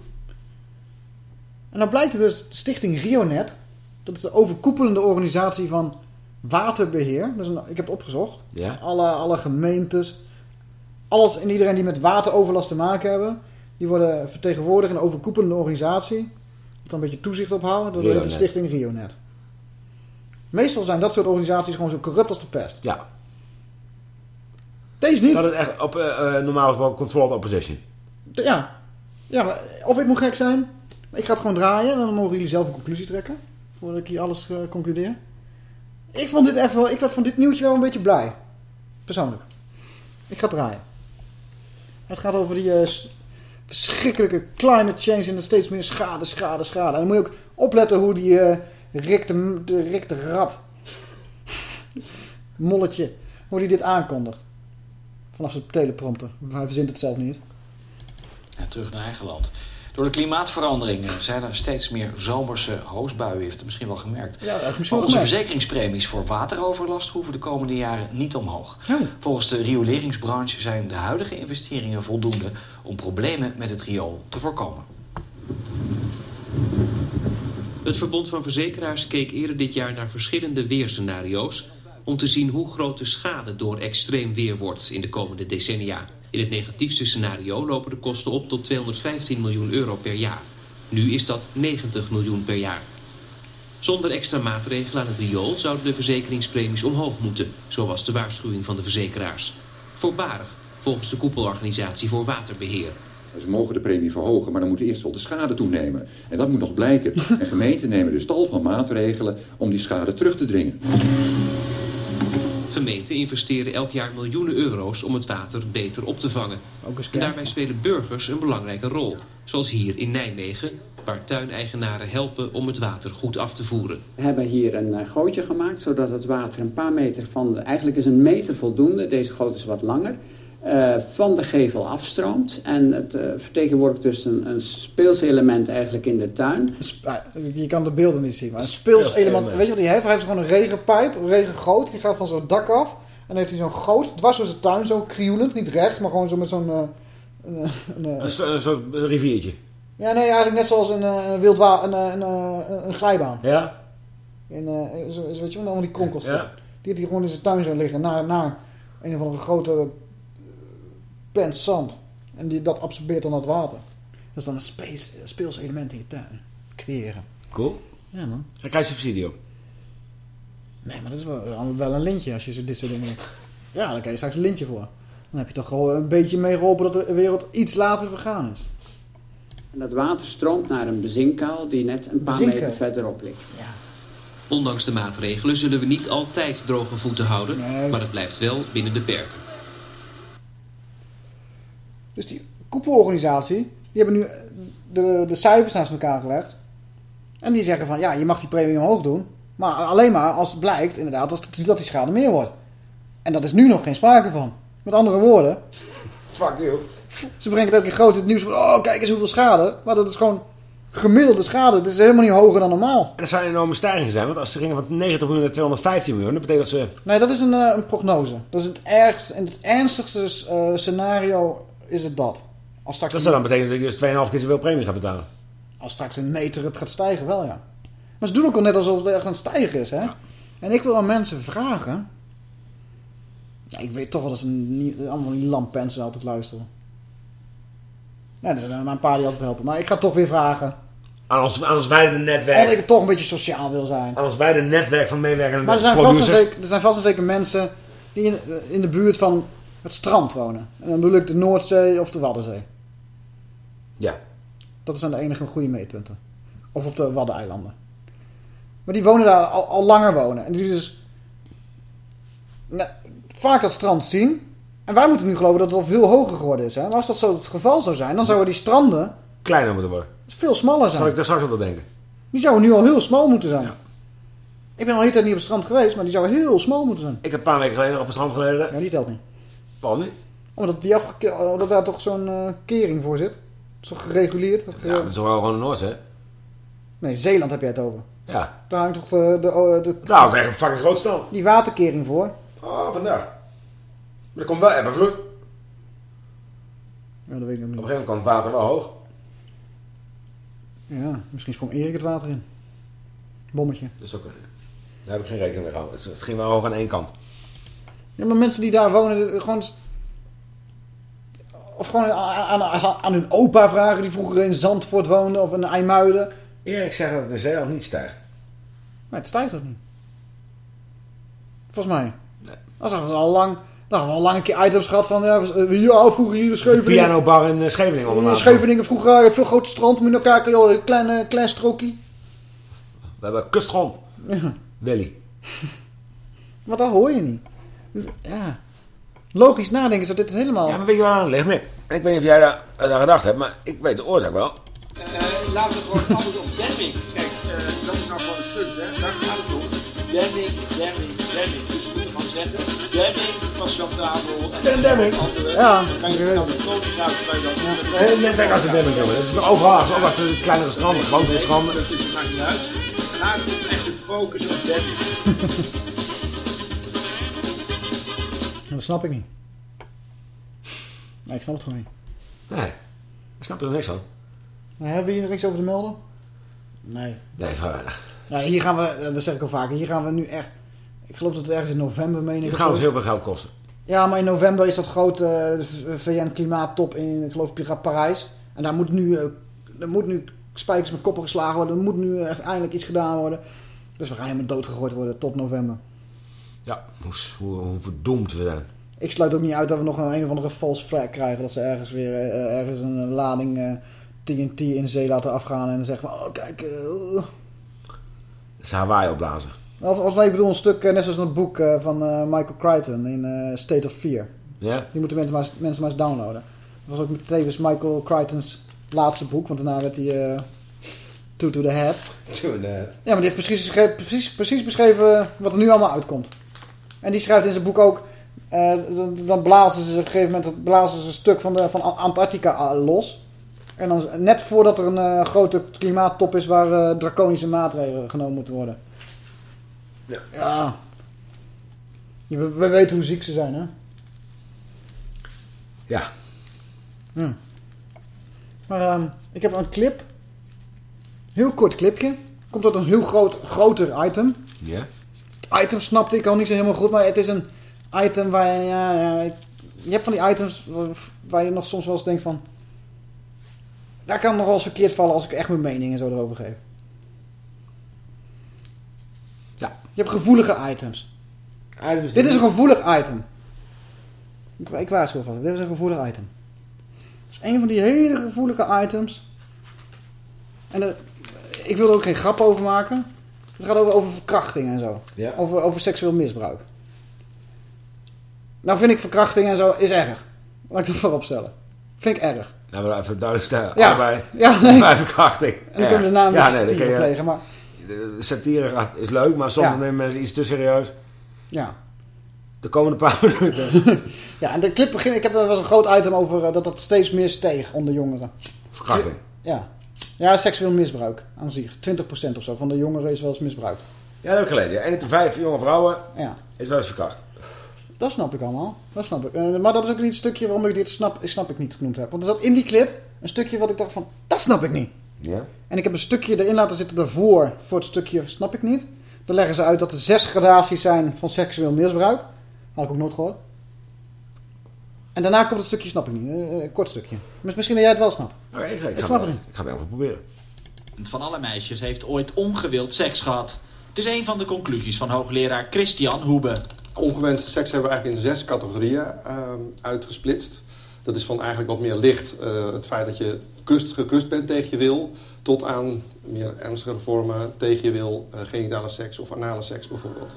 En dan blijkt het dus, stichting Rionet, dat is de overkoepelende organisatie van waterbeheer. Een, ik heb het opgezocht. Ja. Alle, alle gemeentes, alles en iedereen die met wateroverlast te maken hebben, die worden vertegenwoordigd in een overkoepelende organisatie. Die dan een beetje toezicht ophouden. Dat heet de stichting Rionet. Meestal zijn dat soort organisaties gewoon zo corrupt als de pest. Ja. Deze niet. Dat het echt op eh, normaal gesproken controlled opposition. Ja. ja, maar of ik moet gek zijn. Ik ga het gewoon draaien en dan mogen jullie zelf een conclusie trekken. Voordat ik hier alles eh, concludeer. Ik vond dit echt wel, ik werd van dit nieuwtje wel een beetje blij. Persoonlijk. Ik ga draaien. Het gaat over die eh, verschrikkelijke climate change en steeds meer schade, schade, schade. En dan moet je ook opletten hoe die Rick de Rat, molletje, hoe die dit aankondigt. Vanaf zijn teleprompter. Hij verzint het zelf niet. Ja, terug naar eigen land. Door de klimaatveranderingen zijn er steeds meer zomerse hoosbuien. Heeft het misschien wel gemerkt. Ja, dat misschien Maar onze verzekeringspremies voor wateroverlast hoeven de komende jaren niet omhoog. Oh. Volgens de rioleringsbranche zijn de huidige investeringen voldoende om problemen met het riool te voorkomen. Het Verbond van Verzekeraars keek eerder dit jaar naar verschillende weerscenario's om te zien hoe groot de schade door extreem weer wordt in de komende decennia. In het negatiefste scenario lopen de kosten op tot 215 miljoen euro per jaar. Nu is dat 90 miljoen per jaar. Zonder extra maatregelen aan het riool zouden de verzekeringspremies omhoog moeten, zo was de waarschuwing van de verzekeraars. Voorbarig, volgens de koepelorganisatie voor waterbeheer. Ze mogen de premie verhogen, maar dan moet eerst wel de schade toenemen. En dat moet nog blijken. En gemeenten nemen dus tal van maatregelen om die schade terug te dringen. Gemeenten investeren elk jaar miljoenen euro's om het water beter op te vangen. En daarbij spelen burgers een belangrijke rol. Zoals hier in Nijmegen, waar tuineigenaren helpen om het water goed af te voeren. We hebben hier een eh, gootje gemaakt, zodat het water een paar meter van... Eigenlijk is een meter voldoende, deze goot is wat langer... eh, van de gevel afstroomt. En het eh, vertegenwoordigt dus een, een speels element eigenlijk in de tuin. Je kan de beelden niet zien, maar een speels element. Weet je wat hij heeft? Hij heeft gewoon een regenpijp, een regengoot. Die gaat van zo'n dak af. En dan heeft hij zo'n goot, dwars door zijn tuin, zo krioelend. Niet rechts, maar gewoon zo met zo'n... eh, een, een, een, Een, een soort riviertje. ja, nee, eigenlijk net zoals een, een wild wa- een, een, eh, een glijbaan. Ja? In, eh, zo, zo weet je wel, allemaal die kronkels. Ja. Die heeft hij gewoon in zijn tuin zo liggen, naar, naar een of andere grote pens zand. En die, dat absorbeert dan het water. Dat is dan een space, speels element in je tuin. Creëren. Cool. Ja, man. Dan krijg je subsidie op. Nee, maar dat is wel, wel een lintje als je zo dit soort dingen doet. Ja, dan krijg je straks een lintje voor. Dan heb je toch gewoon een beetje mee geholpen dat de wereld iets later vergaan is. En dat water stroomt naar een bezinkuil die net een paar meter verderop ligt. Ondanks de maatregelen zullen we niet altijd droge voeten houden, maar het blijft wel binnen de perken. Dus die koepelorganisatie, die hebben nu de, de cijfers naast elkaar gelegd. En die zeggen van, ja, je mag die premie omhoog doen. Maar alleen maar als het blijkt, inderdaad, als het, dat die schade meer wordt. En dat is nu nog geen sprake van. Met andere woorden, Fuck you. ze brengen het ook in groot het nieuws van, oh, kijk eens hoeveel schade. Maar dat is gewoon gemiddelde schade. Het is helemaal niet hoger dan normaal. En dat zou een enorme stijging zijn, want als ze gingen van 90 miljoen naar 215 miljoen, dat betekent dat ze... Nee, dat is een, eh, een prognose. Dat is het ergste, en het ernstigste eh, scenario is het dat. Als straks Dat zou dan betekenen dat je dus 2,5 keer zoveel premie gaat betalen. Als straks een meter het gaat stijgen, wel ja. Maar ze doen ook al net alsof het echt aan het stijgen is, hè. En ik wil aan mensen vragen... Ja, ik weet toch wel dat ze niet, allemaal die lampensen altijd luisteren. Ja, er zijn er maar een paar die altijd helpen. Maar ik ga toch weer vragen... Aan ons, aan ons wijde Omdat netwerk. ik toch een beetje sociaal wil zijn. Aan ons wijde netwerk van meewerkende Maar er zijn, vast en zeker, er zijn vast en zeker mensen die in, in de buurt van het strand wonen. En dan bedoel ik de Noordzee of de Waddenzee. Ja. Dat zijn de enige goede meetpunten. Of op de Waddeneilanden. Maar die wonen daar al, al langer wonen. En die dus nou, vaak dat strand zien. En wij moeten nu geloven dat het al veel hoger geworden is. Hè? Maar als dat zo het geval zou zijn, dan zouden die stranden Kleiner moeten worden. veel smaller zijn. Zal ik daar straks wel denken. Die zouden nu al heel smal moeten zijn. Ik ben al een hele tijd niet op het strand geweest, maar die zouden heel smal moeten zijn. Ik heb een paar weken geleden op het strand gelegen. Ja, die telt niet. Waarom niet? Omdat, die afgeke- omdat daar toch zo'n eh, kering voor zit. Zo gereguleerd. Ge- Ja, dat is toch wel gewoon de Noordzee? Nee, Zeeland heb jij het over. Ja. Daar hangt toch de, de, de, Nou, dat is echt een fucking groot die waterkering voor. Oh, vandaar. Maar er komt wel eb en vloed. Op Ja, dat weet ik nog een niet. gegeven moment kan het water wel hoog. Ja, misschien sprong Erik het water in. Bommetje. Dat is ook Daar heb ik geen rekening mee gehouden. Het ging wel hoog aan één kant. Ja, maar mensen die daar wonen, gewoon... Of gewoon aan, aan, aan hun opa vragen die vroeger in Zandvoort woonde of in IJmuiden. Erik zegt dat de Zeeland niet stijgt. Maar het stijgt ook niet. Volgens mij. Nee. Dan we al lang... Hebben we al lang een keer items gehad van... Ja, ja vroeger hier in Scheveningen... Pianobar in eh, Scheveningen water. Scheveningen vroeger eh, veel grote strand. Nou kijken, joh, een klein, klein strookje. We hebben kustgrond. Ja. Willy. Maar dat hoor je niet. Ja. Logisch nadenken zou dit helemaal... Ja, maar weet je waar aan ligt, Mick? Ik weet niet of jij daar aan gedacht hebt, maar ik weet de oorzaak wel. Eh, laten we gewoon alles op demming. Kijk, eh, dat is nou gewoon het punt, hè. Daar gaat het om. Demming, demming, demming. Dus we moeten gewoon zeggen, demming was chantabel. En demming. Andere, Ja, Dan kan je dan het koninkrijk kan je dan... Het hele netwerk uit de demming, jongen. Dat is overal, ook achter de kleinere stranden, grotere stranden. Dat is het maakt niet uit. Maar het echt de focus op demming. Dat snap ik niet. Nee, ik snap het gewoon niet. Nee, ik snap er niks van. Nou, hebben we hier nog iets over te melden? Nee. Nee, van weinig. Ja, hier gaan we, eh, dat zeg ik al vaker, hier gaan we nu echt... Ik geloof dat het ergens in november, meen ik. Het gaat ons heel veel geld kosten. Ja, maar in november is dat grote VN-klimaattop in, ik geloof, Parijs. En daar moet nu, eh, er moet nu spijkers met koppen geslagen worden. Er moet nu echt eindelijk iets gedaan worden. Dus we gaan helemaal doodgegooid worden tot november. Ja, hoe, hoe, hoe verdomd we zijn. Ik sluit ook niet uit dat we nog een, een of andere false flag krijgen. Dat ze ergens weer eh, ergens een lading eh, TNT in zee laten afgaan. En zeggen we, oh kijk... eh, Dat is Hawaii opblazen. Of, of nee, ik bedoel een stuk, eh, net zoals dat boek eh, van eh, Michael Crichton in eh, State of Fear. Ja? Die moeten mensen maar, eens- mensen maar eens downloaden. Dat was ook tevens Michael Crichton's laatste boek, want daarna werd hij, eh, to the head. To the head. Ja, maar die heeft precies, precies, precies beschreven wat er nu allemaal uitkomt. En die schrijft in zijn boek ook... eh, dan, dan blazen ze op een gegeven moment blazen ze een stuk van, de, van Antarctica eh, los. En dan net voordat er een eh, grote klimaattop is waar eh, draconische maatregelen genomen moeten worden. Ja. Ja. We weten hoe ziek ze zijn, hè? Ja. Hm. Maar ehm, ik heb een clip. Heel kort clipje. Komt uit een heel groot, groter item. Ja. Het item snapte ik al niet zo helemaal goed, maar het is een item waar je, ja, ja, je hebt van die items waar, je nog soms wel eens denkt van, daar kan nog wel eens verkeerd vallen als ik echt mijn mening en zo erover geef. Ja. Je hebt gevoelige items. Items Dit is een gevoelig item. Ik, ik waarschuw van, dit is een gevoelig item. Het is een van die hele gevoelige items. En er- ik wil er ook geen grap over maken. Het gaat over, over verkrachting en zo. Ja. Over, over seksueel misbruik. Nou vind ik verkrachting en zo is erg. Laat ik dat voorop stellen. Vind ik erg. Nou, maar even duidelijk stellen. Ja. Allebei. Ja, nee. Bij verkrachting. En dan kunnen we daarna een beetje dan satire je- plegen, maar- de Satire gaat- is leuk, maar soms Ja. nemen mensen iets te serieus. Ja. De komende paar minuten. Ja, en de clip begint... Ik heb er was een groot item over eh, dat dat steeds meer steeg onder jongeren. Verkrachting. Ja. Ja, seksueel misbruik aan zich. 20% of zo van de jongeren is wel eens misbruikt. Ja, dat heb ik gelezen. Ja. 1 op de 5 jonge vrouwen Ja. is wel eens verkracht. Dat snap ik allemaal. Dat snap ik. Eh, maar dat is ook niet het stukje waarom ik dit snap, snap ik niet genoemd heb. Want er zat in die clip een stukje wat ik dacht van, dat snap ik niet. Ja. En ik heb een stukje erin laten zitten daarvoor, voor het stukje snap ik niet. Dan leggen ze uit dat er zes gradaties zijn van seksueel misbruik. Had ik ook nooit gehoord. En daarna komt het stukje snap ik niet. Eh, Een kort stukje. Misschien dat jij het wel snapt. Oké, ik, ga- ik, Ik ga snap het het wel- niet. ik ga het even proberen. van alle meisjes heeft ooit ongewild seks gehad. Het is een van de conclusies van hoogleraar Christian Hoebe. Ongewenste seks hebben we eigenlijk in zes categorieën ehm, uitgesplitst. Dat is van eigenlijk wat meer licht. eh, het feit dat je kust, gekust bent tegen je wil... tot aan meer ernstigere vormen tegen je wil... eh, genitale seks of anale seks bijvoorbeeld.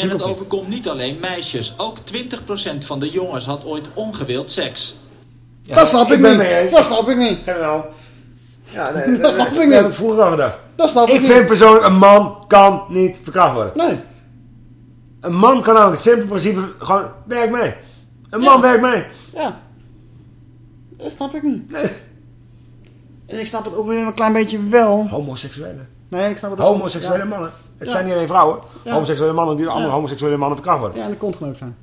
En het overkomt niet alleen meisjes. Ook 20% van de jongens had ooit ongewild seks. dat snap ik, ben niet. mee eens. Dat snap ik niet. Geen Ja, nee, Dat snap ik niet. vroeger al gedacht. Dat snap ik ik niet. vind persoonlijk, een man kan niet verkracht worden. Nee. Een man kan namelijk het simpele principe gewoon, werk mee. Een man werkt mee. Ja. Dat snap ik niet. En ik snap het ook weer een klein beetje wel. Homoseksuele. Nee, ik snap het ook Homoseksuele ja. mannen. Het Ja. zijn niet alleen vrouwen. Ja. Homoseksuele mannen die door andere homoseksuele mannen verkracht worden. Ja, en dat kon gewoon ook zijn.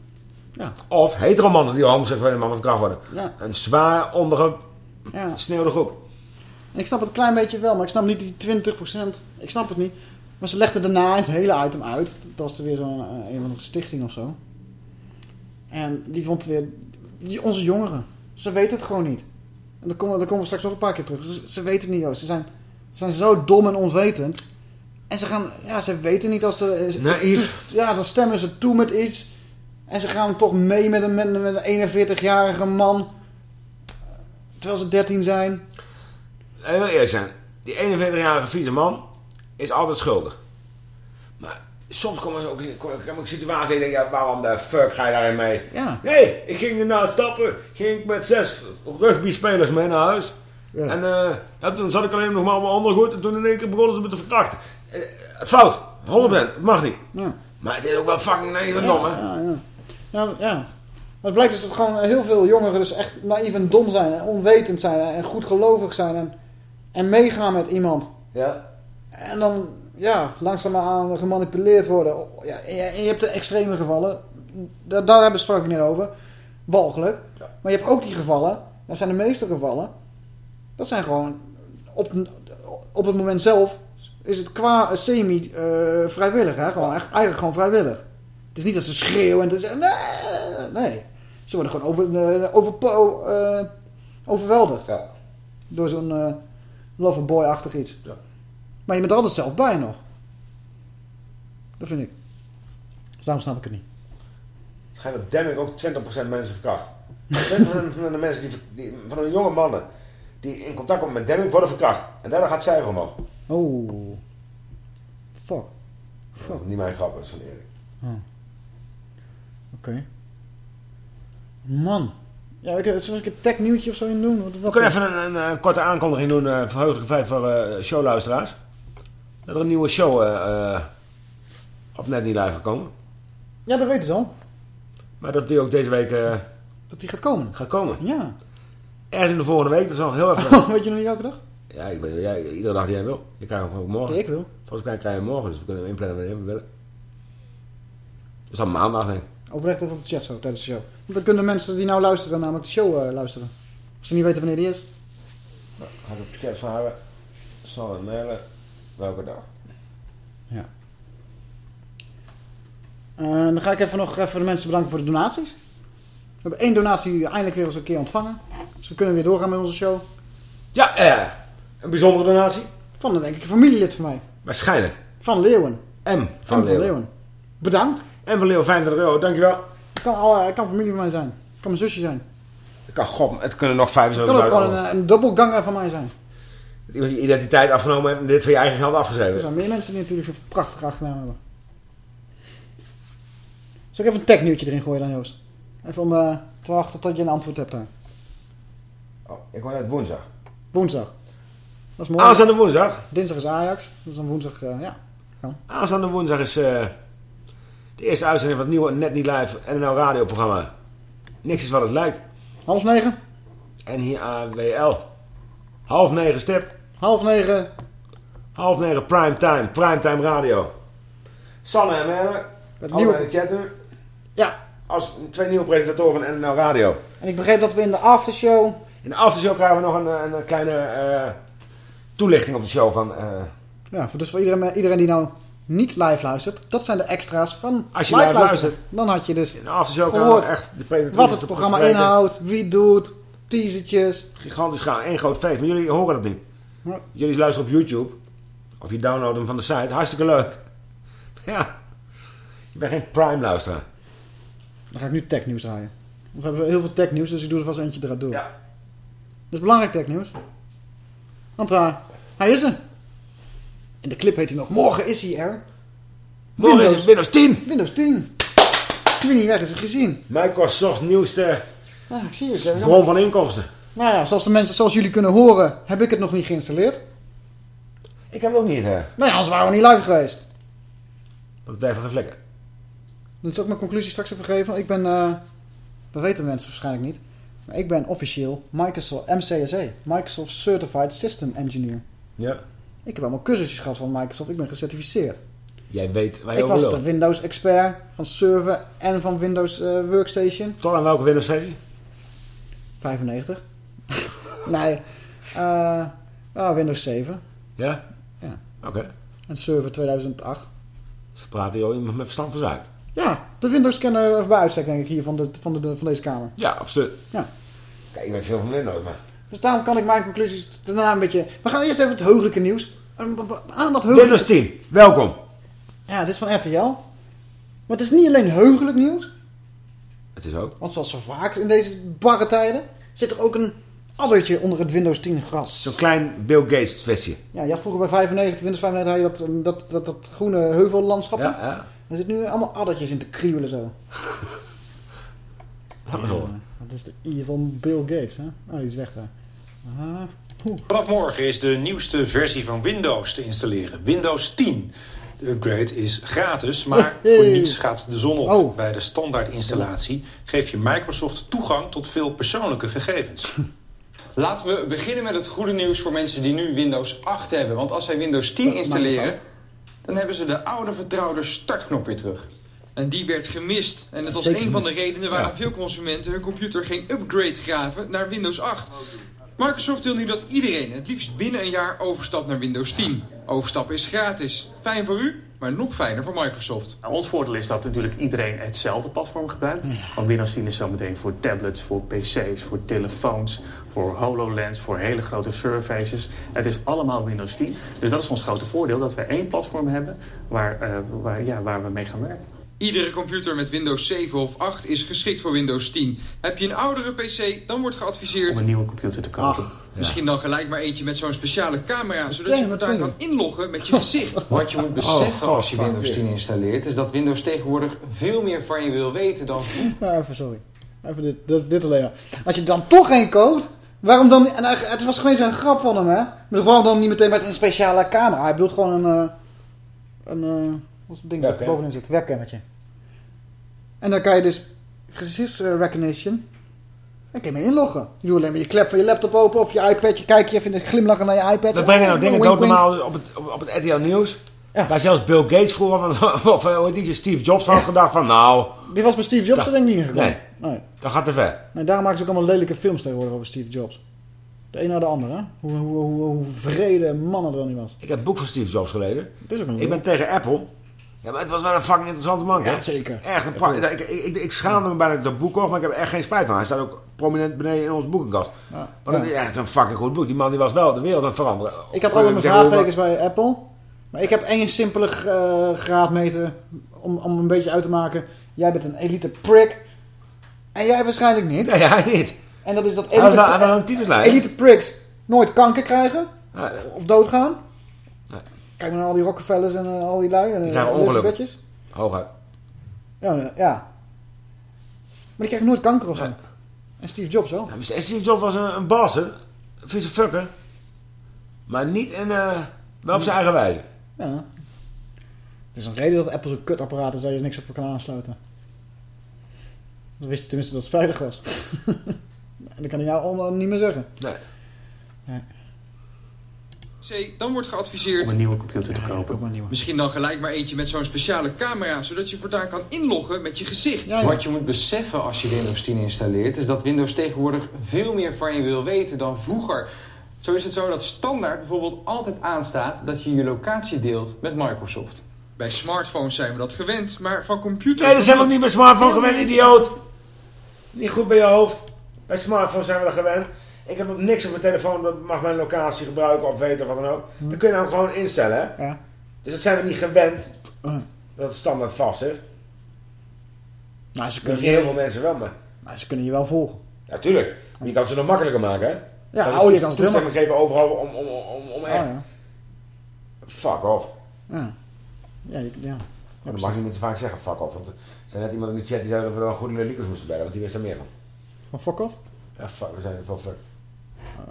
Ja. Of hetero mannen die door homoseksuele mannen verkracht worden. Een zwaar Ja. ondergesneeuwde groep. En ik snap het een klein beetje wel, maar ik snap niet die 20%. Ik snap het niet. Maar ze legden daarna het hele item uit. Dat was er weer zo'n eh, een van de stichting of zo. En die vond weer... Die, onze jongeren. Ze weten het gewoon niet. En daar komen, daar komen we straks nog een paar keer terug. Ze, ze weten het niet, Joost. Ze zijn, ze zijn zo dom en onwetend. En ze gaan... Ja, ze weten niet als ze... Naïef. Ja, dan stemmen ze toe met iets. En ze gaan toch mee met een, met, een 41-jarige man. Terwijl ze 13 zijn. Ik wil eerlijk zijn. Die 41-jarige vieze man is altijd schuldig. Maar soms komen ze ook in kom ik in een situatie en denk ja, waarom de fuck ga je daarin mee? Ja. Nee, ik ging erna stappen. Ging ik met zes rugby-spelers mee naar huis. En eh, ja, toen zat ik alleen nog maar op mijn andere goed. En toen in één keer begonnen ze me te verkrachten. Eh, fout. 100%. Het mag niet. Ja. Maar het is ook wel fucking naïef en dom, hè? Ja, ja. Ja, ja. Maar het blijkt dus dat gewoon heel veel jongeren dus echt naïef en dom zijn. En onwetend zijn. En goedgelovig zijn. En, en meegaan met iemand. Ja. En dan, ja, langzaamaan gemanipuleerd worden. Ja, en je, hebt de extreme gevallen. Daar, daar hebben we het straks niet over. Walgelijk. Maar je hebt ook die gevallen. Dat zijn de meeste gevallen. Dat zijn gewoon... Op, op het moment zelf is het qua semi-vrijwillig. hè gewoon, eigenlijk gewoon vrijwillig. Het is niet dat ze schreeuwen en te zeggen... Nee, nee. Ze worden gewoon over, eh, over, eh, overweldigd. Door zo'n eh loverboy-achtig iets. Maar je bent er altijd zelf bij nog. Dat vind ik. Dus daarom snap ik het niet. Dat Demming ook 20% mensen verkracht. 20% van de mensen die, die, van de jonge mannen die in contact komen met Demming worden verkracht. En daardoor gaat het cijfer omhoog. Oh. Fuck. Fuck. Niet mijn grap, dat is van Erik. Oh. Oké. Man. Ja, ik, zal ik een tech nieuwtje of zo in doen? Wat, We kunnen even een, een, eh, korte aankondiging doen, eh verheugelijke feit voor eh, showluisteraars. Dat er een nieuwe show eh, eh, op net niet live gekomen. Ja, dat weten ze al. Maar dat die ook deze week eh, Dat die gaat komen. gaat komen. Ja. Ergens in de volgende week, dat is nog heel even... weet je nog niet elke dag? Ja, ik ben, ja, iedere dag die jij wil. Je krijgt hem ook morgen. Nee, ik wil. Volgens mij krijg je hem morgen, dus we kunnen hem inplannen wanneer we willen. Dat is dan maandag, denk ik. Overleg even op de chat zo tijdens de show. Want dan kunnen mensen die nou luisteren namelijk de show eh, luisteren. Als ze niet weten wanneer die is. Nou, ga ik op de chat vragen. Zal hem mailen. Welke dag? Eh, dan ga ik even nog even de mensen bedanken voor de donaties. We hebben één donatie eindelijk weer eens een keer ontvangen. Dus we kunnen weer doorgaan met onze show. Ja, eh, een bijzondere donatie. Van een denk ik een familielid van mij. Waarschijnlijk. Van Leeuwen. M M van Leeuwen. Bedankt. M van Leeuwen, 25 euro, dankjewel. Het kan, alle, het kan familie van mij zijn. Het kan mijn zusje zijn. Het kan, god, het kunnen nog Het 75 kan ook euro. gewoon een, een dubbelganger van mij zijn. Dat iemand je identiteit afgenomen heeft en dit voor je eigen geld Er afgeschreven. zijn meer mensen die natuurlijk zo'n prachtige achternaam hebben. Zal ik even een tech nieuwtje erin gooien dan Joost? Even om eh, te wachten tot je een antwoord hebt daar. Oh, ik word net woensdag. Woensdag. Dat is mooi. Aanstaande woensdag. Dinsdag is Ajax. Dus dan woensdag, eh, ja. Kan. Aanstaande woensdag is eh, de eerste uitzending van het nieuwe Net Niet Live NNL radioprogramma. Niks is wat het lijkt. Half negen. NHAWL. Half negen stip. Half negen. Half negen primetime. Primetime radio. Sanne en Merle. Het Allemaal nieuwe- in de. Ja. Als twee nieuwe presentatoren van NNL Radio. En ik begreep dat we in de aftershow... In de aftershow krijgen we nog een, een, kleine eh, toelichting op de show van... eh, Ja, dus voor iedereen, iedereen die nou niet live luistert. Dat zijn de extra's van Als je live luistert. Dan had je dus gehoord echt de wat het programma inhoudt. Wie het doet. Teasertjes. Gigantisch gaan. één groot feest. Maar jullie horen dat niet. Ja. Jullie luisteren op YouTube. Of je downloadt hem van de site. Hartstikke leuk. Ja. Ik ben geen prime luisteraar. Dan ga ik nu technieuws draaien. We hebben heel veel technieuws, dus ik doe er vast eentje eruit door. Ja. Dat is belangrijk technieuws. Want uh, hij is er. In de clip heet hij nog. Morgen is hij er. Morgen is het Windows 10. Windows 10. Ik weet niet weg is het gezien. Microsoft's nieuwste Ja, ik zie het. bron van inkomsten. Nou ja, zoals de mensen, zoals jullie kunnen horen, heb ik het nog niet geïnstalleerd. Ik heb het ook niet. Hè. Nou ja, anders waren we niet live geweest. Dat het even geflikken. Dat is ook mijn conclusie straks even geven. Ik ben, eh, dat weten mensen waarschijnlijk niet. Maar ik ben officieel Microsoft, MCSE. Microsoft Certified System Engineer. Ja. Ik heb allemaal cursusjes gehad van Microsoft. Ik ben gecertificeerd. Jij weet waar je Ik was loopt. de Windows expert van Server en van Windows eh, Workstation. Tot aan welke Windows versie? 95. nee, ah, Windows 7. Ja? Ja. Oké. En Server 2008. Ze praten hier met verstand van zaken. Ja, de Windows-kenner bij uitstek denk ik hier van, de, van, de, van deze kamer. Ja, absoluut. Ja. Kijk, ik weet veel van Windows, maar... Dus daarom kan ik mijn conclusies daarna een beetje... We gaan eerst even het heugelijke nieuws. Aan dat heugelijke... Windows 10, welkom. Ja, dit is van RTL. Maar het is niet alleen heugelijk nieuws. Het is ook. Want zoals zo vaak in deze barre tijden... zit er ook een addertje onder het Windows 10 gras. Zo'n klein Bill Gates visje. Ja, je had vroeger bij 95, Windows 95 had je dat, um, dat, dat, dat groene heuvellandschap. Ja, ja. Er zitten nu allemaal addertjes in te krieuwelen zo. Laat horen. Dat is de I van Bill Gates, hè? Oh, die is weg daar. Vanaf morgen is de nieuwste versie van Windows te installeren. Windows 10. De upgrade is gratis, maar voor niets gaat de zon op. Oh. Bij de standaardinstallatie geeft je Microsoft toegang tot veel persoonlijke gegevens. Laten we beginnen met het goede nieuws voor mensen die nu Windows 8 hebben. Want als zij Windows 10 installeren, dan hebben ze de oude vertrouwde startknop weer terug. En die werd gemist. En het was Zeker een van de redenen waarom Ja. veel consumenten hun computer geen upgrade gaven naar Windows 8. Microsoft wil nu dat iedereen het liefst binnen een jaar overstapt naar Windows 10. Overstappen is gratis. Fijn voor u, maar nog fijner voor Microsoft. Nou, ons voordeel is dat natuurlijk iedereen hetzelfde platform gebruikt. Want Windows 10 is zometeen voor tablets, voor pc's, voor telefoons, voor HoloLens, voor hele grote surfaces. Het is allemaal Windows 10. Dus dat is ons grote voordeel, dat we één platform hebben waar, eh, waar, ja, waar we mee gaan werken. Iedere computer met Windows 7 of 8 is geschikt voor Windows 10. Heb je een oudere PC, dan wordt geadviseerd... Om een nieuwe computer te kopen. Misschien dan gelijk maar eentje met zo'n speciale camera... zodat Ja, je daar kan inloggen met je gezicht. Wat je moet beseffen Oh, als je Windows weer. 10 installeert, is dat Windows tegenwoordig veel meer van je wil weten dan... Nou, even sorry. Even dit, dit, dit alleen. Als je er dan toch geen koopt, waarom dan... En hij- het was gewoon zo'n grap van hem, hè? Maar waarom dan niet meteen met een speciale camera? Hij bedoelt gewoon een... eh, een wat is het ding dat er bovenin zit? Webcammetje. En dan kan je dus gezichts eh, recognition... Dan kun je mee inloggen. Je doet alleen maar je klep van je laptop open of je iPad. Je kijkt je even in de glimlachen naar je iPad. Dat brengen nou dingen wink, ook wink. normaal op het, op, op het RTL Nieuws. Waar zelfs Bill Gates vroeger, van, of eh, hoe heet die, Steve Jobs had gedacht van nou... Die was bij Steve Jobs er denk ik niet ingekomen. Nee, Nee. dat gaat te ver. Nee, daarom maken ze ook allemaal lelijke films tegenwoordig over Steve Jobs. De een naar de ander, hè? Hoe, hoe, hoe, hoe vrede mannen er dan niet was. Ik heb het boek van Steve Jobs gelezen. Het is ook een Ik ben tegen Apple. Ja, maar het was wel een fucking interessante man, hè? Ja, zeker. Echt een pra- ik, ik, ik, ik schaamde me bijna dat boek kocht, maar ik heb er echt geen spijt van. Hij staat ook prominent beneden in onze boekenkast. Ja. Maar dat is echt een fucking goed boek. Die man die was wel de wereld aan het veranderen. Ik had altijd mijn vraagtekens bij Apple. Maar ik heb één simpele eh, graadmeter om, om een beetje uit te maken. Jij bent een elite prick. En jij waarschijnlijk niet. Nee, hij niet. En dat is dat Hij was wel- hij elite, was wel elite pricks nooit kanker krijgen. Of doodgaan. Nee. Kijk maar naar al die Rockefellers en eh, al die lui. En Die uh, ongelukken. Elizabethjes. Hooguit. Ja, eh, ja. Maar die krijgen nooit kanker of zo. En Steve Jobs wel. En Steve Jobs was een, een baas, hè? Vieze fucker. Maar niet in, eh, wel op zijn eigen wijze. Ja. Het is een reden dat Apple zo'n kutapparaat is dat je niks op kan aansluiten. Dan wist hij tenminste dat het veilig was. en dat kan hij jou niet meer zeggen. Nee. Dan wordt geadviseerd... Om een nieuwe computer te kopen. Misschien dan gelijk maar eentje met zo'n speciale camera, zodat je voortaan kan inloggen met je gezicht. Wat je moet beseffen als je Windows 10 installeert, is dat Windows tegenwoordig veel meer van je wil weten dan vroeger. Zo is het zo dat standaard bijvoorbeeld altijd aanstaat dat je je locatie deelt met Microsoft. Bij smartphones zijn we dat gewend, maar van computers... Nee, dat zijn we niet bij smartphone gewend, idioot. Niet goed bij je hoofd. Bij smartphone zijn we er gewend. Ik heb niks op mijn telefoon, dat mag mijn locatie gebruiken of weten of wat dan ook. Dat kun je nou gewoon instellen, hè? Ja. Dus dat zijn we niet gewend. Uh. Dat het standaard vast is. Nou, ze kunnen, heel veel mensen wel, maar... nou, ze kunnen je wel volgen. Ja, tuurlijk. Je kan ze nog makkelijker maken, hè? Ja, oh, je kan toestemming helemaal- geven overal om, om, om, om echt... Oh, ja. Fuck off. Ja. Ja, je- ja. Dat mag je niet te vaak zeggen, fuck off. Want er zijn net iemand in de chat die zei dat we wel goede leliekers moesten bellen, want die wist er meer van. Van fuck off? Ja, fuck, we zijn er veel fuck.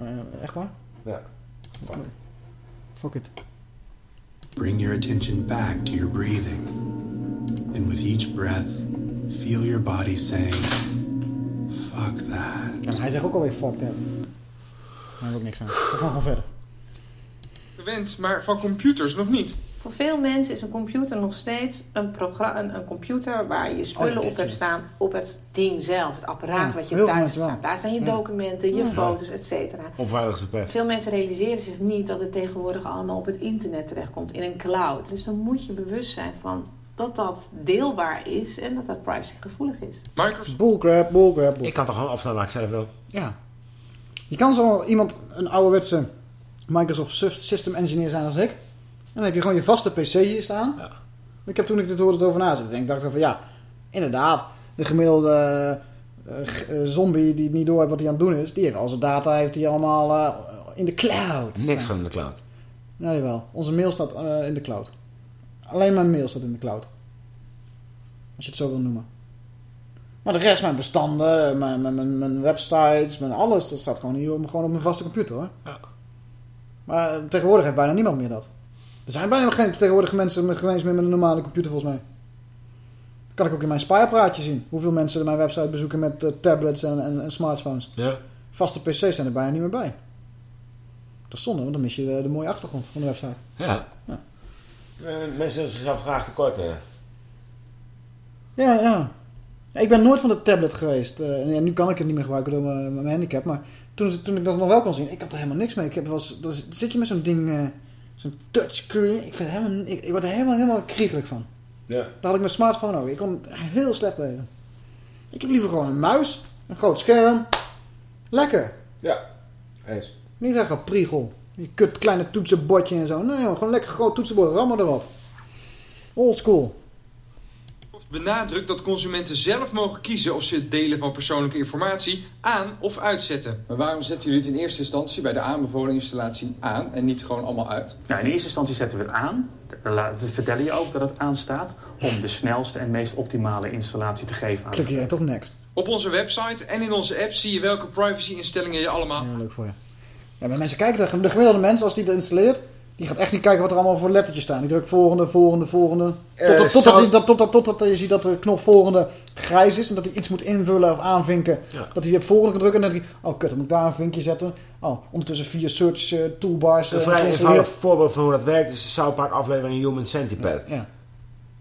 Eh, echt waar? Ja. Fuck. Fuck it. Bring your attention back to your breathing. And with each breath, feel your body saying, fuck that. Ja, hij zegt ook alweer fuck that. Daar heb ik niks aan. We gaan gewoon verder. gewend, maar van computers nog niet. Voor veel mensen is een computer nog steeds een, een, een computer waar je spullen Oh, op hebt staan. Op het ding zelf, het apparaat Ja, wat je thuis hebt staan. Daar zijn je Ja. documenten, je Ja. foto's, et cetera. Onveiligste. Veel mensen realiseren zich niet dat het tegenwoordig allemaal op het internet terechtkomt, in een cloud. Dus dan moet je bewust zijn van dat dat deelbaar is en dat dat privacygevoelig is. Microsoft. Bullcrap, bullcrap, bull. Ik kan toch gewoon opstaan waar ik zelf wil. Ja. Je kan zo iemand, een ouderwetse Microsoft System Engineer zijn als ik. Dan heb je gewoon je vaste PC hier staan. Ik heb toen ik dit hoorde over na zitten. Ik dacht van ja, inderdaad. De gemiddelde eh, eh, zombie die het niet door heeft wat hij aan het doen is. Die heeft al zijn data heeft hij allemaal eh, in de cloud. Niks van de cloud. Nee, wel. Onze mail staat in de cloud. Alleen mijn mail staat in de cloud. Als je het zo wil noemen. Maar de rest, mijn bestanden, mijn, mijn, mijn, websites, mijn alles, dat staat gewoon hier op, gewoon op mijn vaste computer hoor. Ja. Maar tegenwoordig heeft bijna niemand meer dat. Er zijn bijna geen tegenwoordig mensen met, geen eens meer met een normale computer volgens mij. Dat kan ik ook in mijn spyapparaatje zien. Hoeveel mensen mijn website bezoeken met eh, tablets en, en, en smartphones. Ja. Vaste PC's zijn er bijna niet meer bij. Dat is zonde, want dan mis je de, de mooie achtergrond van de website. Ja. Ja. Eh, mensen doen zichzelf graag tekort. hè. Ja, ja. Ik ben nooit van de tablet geweest. Eh, en ja, nu kan ik het niet meer gebruiken door mijn, mijn handicap. Maar toen, toen ik dat nog wel kon zien, ik had er helemaal niks mee. Ik heb, was, dan zit je met zo'n ding, eh, zo'n touchscreen. Ik, vind helemaal, ik, ik word er helemaal, helemaal kriegelijk van. Ja. Dat had ik mijn smartphone ook. Ik kon heel slecht tegen. Ik heb liever gewoon een muis, een groot scherm. Lekker. Ja, eens. Niet echt een priegel. Die kut kleine toetsenbordje en zo. Nee, gewoon lekker groot toetsenbord. Rammen erop. Old school. Benadrukt dat consumenten zelf mogen kiezen of ze het delen van persoonlijke informatie aan of uitzetten. Maar waarom zetten jullie het in eerste instantie bij de aanbevolen installatie aan en niet gewoon allemaal uit? Nou, in eerste instantie zetten we het aan. We vertellen je ook dat het aanstaat om de snelste en meest optimale installatie te geven aan Klik je toch next. Op onze website en in onze app zie je welke privacy-instellingen je allemaal... Ja, leuk voor je. Ja, maar mensen kijken, de, de gemiddelde mens, als die het installeert, die gaat echt niet kijken wat er allemaal voor lettertjes staan. Die drukt volgende, volgende, volgende. Eh, Totdat, totdat, zou- die- dat, totdat, totdat je ziet dat de knop volgende grijs is en dat hij iets moet invullen of aanvinken. Ja. Dat hij op volgende kan drukken en dan denk je, oh kut, dan moet ik daar een vinkje zetten. Oh, ondertussen vier search eh, toolbars Een eh, vrij eenvoudig voorbeeld van hoe dat werkt is de South Park aflevering Human Centipede. Ja.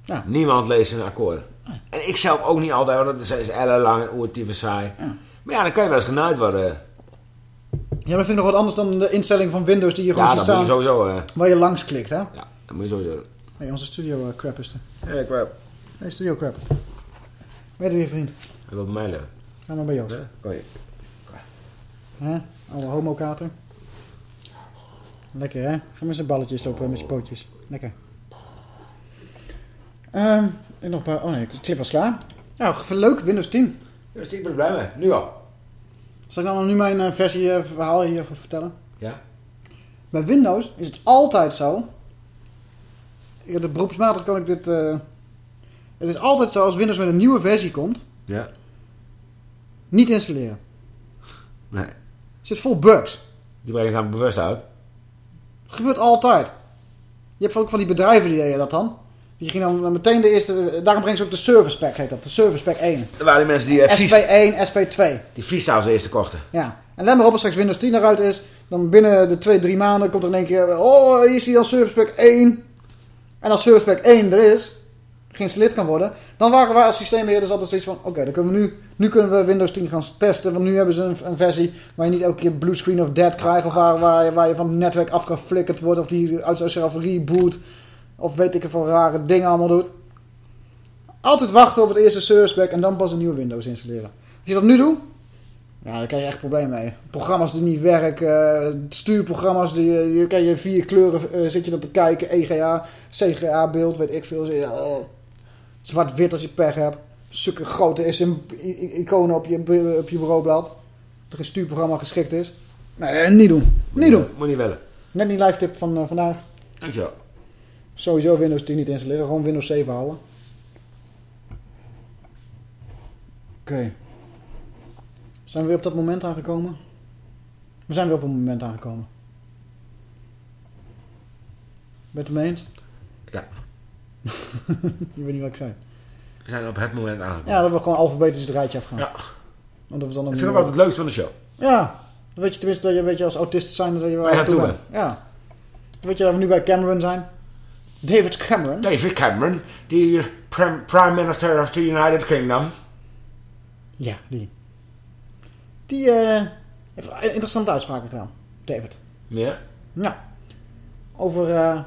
Ja. Niemand leest een akkoord. En ik zelf ook niet altijd, want dat is ellenlang en oertieve saai. Maar ja, dan kan je wel eens genaaid worden. Ja, maar vind ik nog wat anders dan de instelling van Windows die je gewoon Ja, ziet dat moet je staan. sowieso... eh, Waar je langs klikt, hè? ja, dat moet je sowieso doen. Hey, onze studio eh, crap is er. Hey, crap. Hey, studio crap. Ben je er weer, vriend? Hij wil bij mij liggen. Ga maar bij Joost. Kom je. Hè? Oude homokater. Lekker, hè? Ga met zijn balletjes lopen, met zijn pootjes. Lekker. Ehm, en nog een paar... Oh nee, de clip was klaar. Nou, leuk, Windows 10. Dus ik ben er blij mee. Nu al. Zal ik dan nu mijn eh, versie eh, verhaal hiervoor vertellen? Ja. Bij Windows is het altijd zo. Ja, de beroepsmatig kan ik dit. eh, het is altijd zo als Windows met een nieuwe versie komt. Ja. Niet installeren. Nee. Het zit vol bugs. Die brengen ze namelijk bewust uit. Het gebeurt altijd. Je hebt ook van die bedrijven die deden dat dan. Die gingen dan meteen de eerste. Daarom brengen ze ook de Service Pack, heet dat. De Service Pack 1. Er waren die mensen die... eh, vies- SP1, SP2. Die freestyle als eerste kochten. Ja. En let maar op als straks Windows 10 eruit is. Dan binnen de 2, 3 maanden komt er in één keer. Oh, hier is die dan Service Pack 1. En als Service Pack 1 er is. Geïnstalleerd kan worden. Dan waren wij als systeembeheerders altijd zoiets van. Oké, dan kunnen we nu. Nu kunnen we Windows 10 gaan testen. Want nu hebben ze een, een versie. Waar je niet elke keer Blue Screen of Dead krijgt. Of waar, waar, je, waar je van het netwerk afgeflikkerd wordt. Of die uit zichzelf reboot. Of weet ik het voor rare dingen allemaal doet. Altijd wachten op het eerste Service Pack. En dan pas een nieuwe Windows installeren. Als je dat nu doet. Ja, daar krijg je echt problemen mee. Programma's die niet werken, eh, stuurprogramma's, die, eh, je je vier kleuren eh, zit je dan te kijken, EGA, CGA beeld, weet ik veel. Oh. Zwart-wit als je pech hebt. Zulke grote iconen op je, op je bureaublad. Dat er een stuurprogramma geschikt is. Nee, niet doen. Niet doen. Moet niet willen. Net die live tip van vandaag. Dankjewel. Sowieso Windows 10 niet installeren, gewoon Windows 7 houden. Oké. Zijn we weer op dat moment aangekomen? We zijn weer op een moment aangekomen. Ben je het ermee eens? Ja. Je weet niet wat ik zei. We zijn op het moment aangekomen. Ja, dat we gewoon alfabetisch het rijtje afgaan. Ja. Omdat we dan Ik vind het altijd het leukste van de show. Ja. Dan weet je tenminste dat je, weet je als autist zijn dat je waar aan toe bent. Ja. Dan weet je dat we nu bij Cameron zijn. David Cameron. David Cameron, die prim- Prime Minister of the United Kingdom. Ja, die. Die eh, heeft interessante uitspraken gedaan. David. Ja. Ja. Over... eh,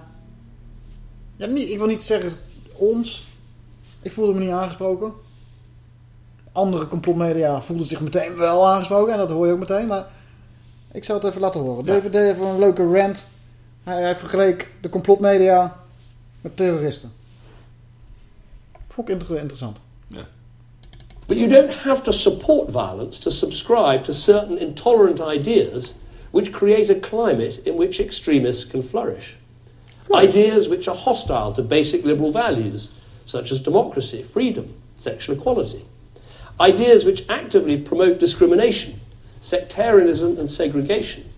ja, niet, ik wil niet zeggen ons. Ik voelde me niet aangesproken. Andere complotmedia voelden zich meteen wel aangesproken. En dat hoor je ook meteen. Maar ik zal het even laten horen. David deed even een leuke rant. Hij, hij vergeleek de complotmedia terroristen. Vond ik inter- interessant. But you don't have to support violence to subscribe to certain intolerant ideas which create a climate in which extremists can flourish. Ideas which are hostile to basic liberal values, such as democracy, freedom, sexual equality. Ideas which actively promote discrimination, sectarianism, and segregation.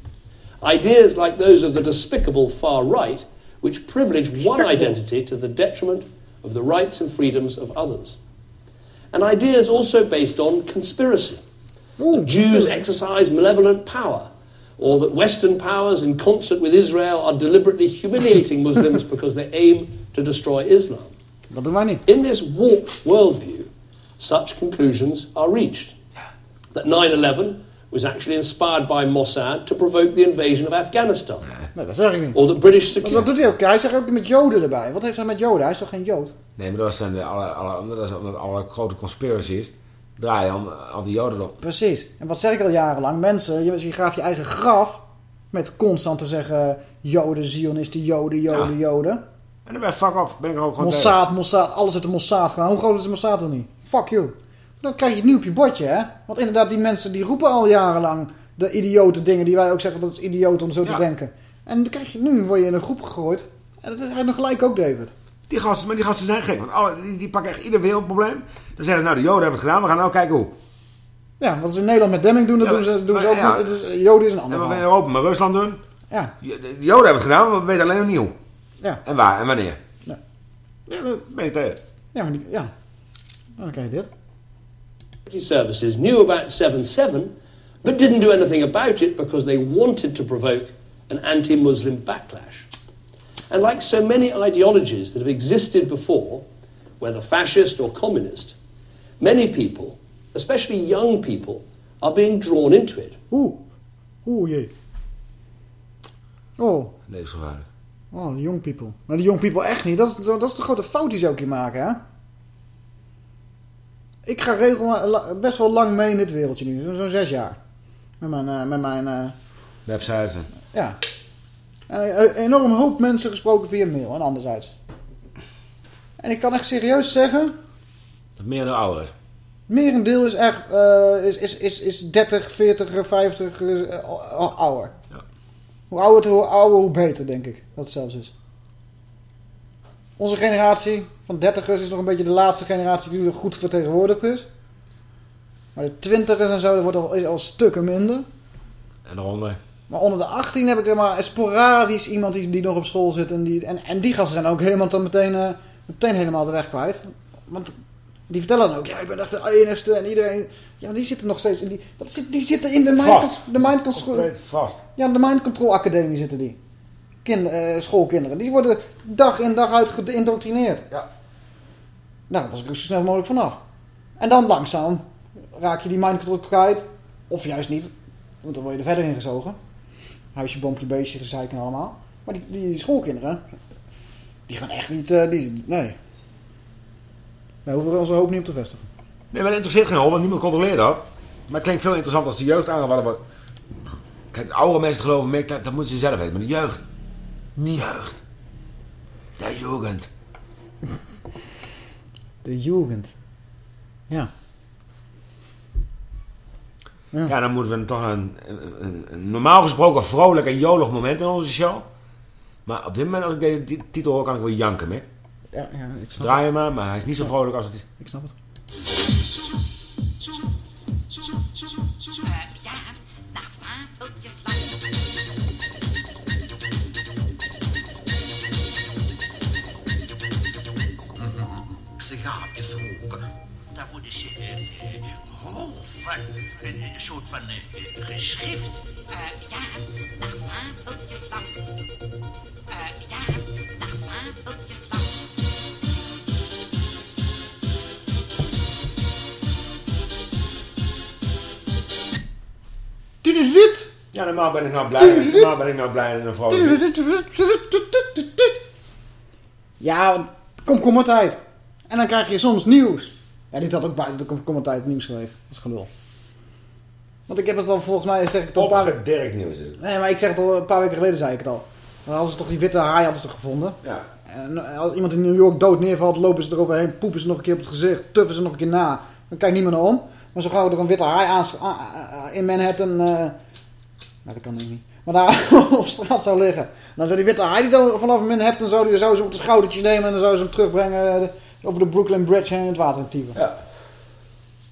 Ideas like those of the despicable far right, which privilege one identity to the detriment of the rights and freedoms of others and ideas also based on conspiracy. Oh, that Jews exercise malevolent power, or that Western powers, in concert with Israel, are deliberately humiliating Muslims because they aim to destroy Islam. Dat doen wij. In this warped worldview, such conclusions are reached. That 9 11 was actually inspired by Mossad to provoke the invasion of Afghanistan. Nee, dat zeg ik niet. Or that British Maar dat doet hij ook. Hij zegt ook met Joden erbij. Wat heeft hij met Joden? Hij is toch geen Jood? Nee, maar dat zijn de alle, alle, dat is omdat alle grote conspiracies draaien om al die joden op. Precies. En wat zeg ik al jarenlang? Mensen, je, je graaft je eigen graf met constant te zeggen... Joden, Zionisten, Joden, Joden, Joden. En dan ben fuck off. Ben ik ook gewoon Mossad, Mossad, alles uit de Mossad gaan. Hoe groot is de Mossad dan niet? Fuck you. Dan krijg je het nu op je bordje, hè? Want inderdaad, die mensen die roepen al jarenlang de idiote dingen die wij ook zeggen dat is idioot om zo te denken. En dan krijg je nu, word je in een groep gegooid. En dat is hij nog gelijk ook, David. Die gasten, maar die gasten zijn gek. Want alle, die, die pakken echt ieder wereldprobleem. Dan zeggen ze, nou de joden hebben het gedaan. We gaan nou kijken hoe. Ja, wat ze in Nederland met Demming doen, dat Ja, doen ze, doen ze ook. ja. met- het is, Joden is een En ander wat we in. Europa, maar Rusland doen. Ja. De de Joden hebben het gedaan, maar we weten alleen nog niet hoe. Ja. En waar en wanneer. Ja. Ja, dat ben ik tegen. Ja, maar die, ja. Dan krijg je dit. security services knew about 7-7, but didn't do anything about it because they wanted to provoke an anti-Muslim backlash. And like so many ideologies that have existed before, whether fascist or communist, many people, especially young people, are being drawn into it. Oeh. Oeh, jee. Oh. Levensgevaarlijk. Oh, de young people. Maar de young people echt niet. Dat is, dat is de grote fout die ze ook hier maken, hè? Ik ga regelmatig best wel lang mee in dit wereldje nu. Zo- Zo'n zes jaar. Met mijn... eh, met mijn eh, Websites. Ja. En een enorm hoop mensen gesproken via mail en anderzijds. En ik kan echt serieus zeggen... Dat meer dan ouder is. Merendeel is echt eh, is, is, is, is 30, 40, 50 eh, o- ouder. Hoe ouder, hoe ouder, hoe beter, denk ik. Dat het zelfs is. Onze generatie van dertigers is nog een beetje de laatste generatie die er goed vertegenwoordigd is. Maar de twintigers en zo, dat wordt al, is al stukken minder. En daaronder. Maar onder de 18 heb ik er maar sporadisch iemand die, die nog op school zit. En die, en, en die gasten zijn ook helemaal dan meteen, eh, meteen helemaal de weg kwijt. Want die vertellen dan ook, ja, ik ben echt de enigste en iedereen... Ja, die zitten nog steeds in die... Dat zit, die zitten in de mind, Vast. de mind control... Vast. Ja, de mind control academie zitten die. Kind, eh, schoolkinderen. Die worden dag in dag uit geïndoctrineerd. Ja. Nou, daar was ik er zo snel mogelijk vanaf. En dan langzaam raak je die mind control kwijt. Of juist niet. Want dan word je er verder in gezogen. Huisje, boompje, beestje, gezeik en allemaal. Maar die, die schoolkinderen, die gaan echt niet... eh, die, nee. Daar hoeven we onze hoop niet op te vestigen. Nee, maar dat interesseert geen hol, want niemand controleert dat. Maar het klinkt veel interessanter als de jeugd aangevallen wordt. Kijk, de oude mensen geloven meer, dat, dat moeten ze zelf weten. Maar de jeugd. De jeugd. De jugend. De jugend. Ja. Ja. dan moeten we toch een, een, een normaal gesproken vrolijk en jolig moment in onze show. Maar op dit moment, als ik deze ti- titel hoor, kan ik wel janken, mee. Ja, ja, ik snap Draai het. hem maar, maar hij is niet zo vrolijk als het is. Ik snap het. Roken. Daar worden ze eh, eh, hoog van. Een, soort van eh, eh, geschrift. Eh, ja, dag vadertjes lang. Eh, ja, dag vadertjes lang. Ja, normaal ben ik nou blij. Normaal ben ik nou blij en vrolijk. Ja, want komkommertijd. En dan krijg je soms nieuws. Ja, dit had ook buiten de komkommertijd nieuws geweest. Dat is gelul. Want ik heb het al volgens mij, zeg ik het al een paar nieuws is het. Nee, maar ik zeg het al een paar weken geleden, zei ik het al. Dan hadden ze toch die witte haai hadden ze toch gevonden. Ja. En als iemand in New York dood neervalt, lopen ze eroverheen, poepen ze nog een keer op het gezicht, tuffen ze nog een keer na. Dan kijkt niemand naar om. Maar zo gauw er een witte haai aan, in Manhattan... eh nou, dat kan ik niet. Maar daar op straat zou liggen. Dan zou die witte haai, die zou vanaf Manhattan zou, die zou ze op de schoudertje nemen en dan zou ze hem terugbrengen eh, de- over de Brooklyn Bridge heen in het water typen. Ja.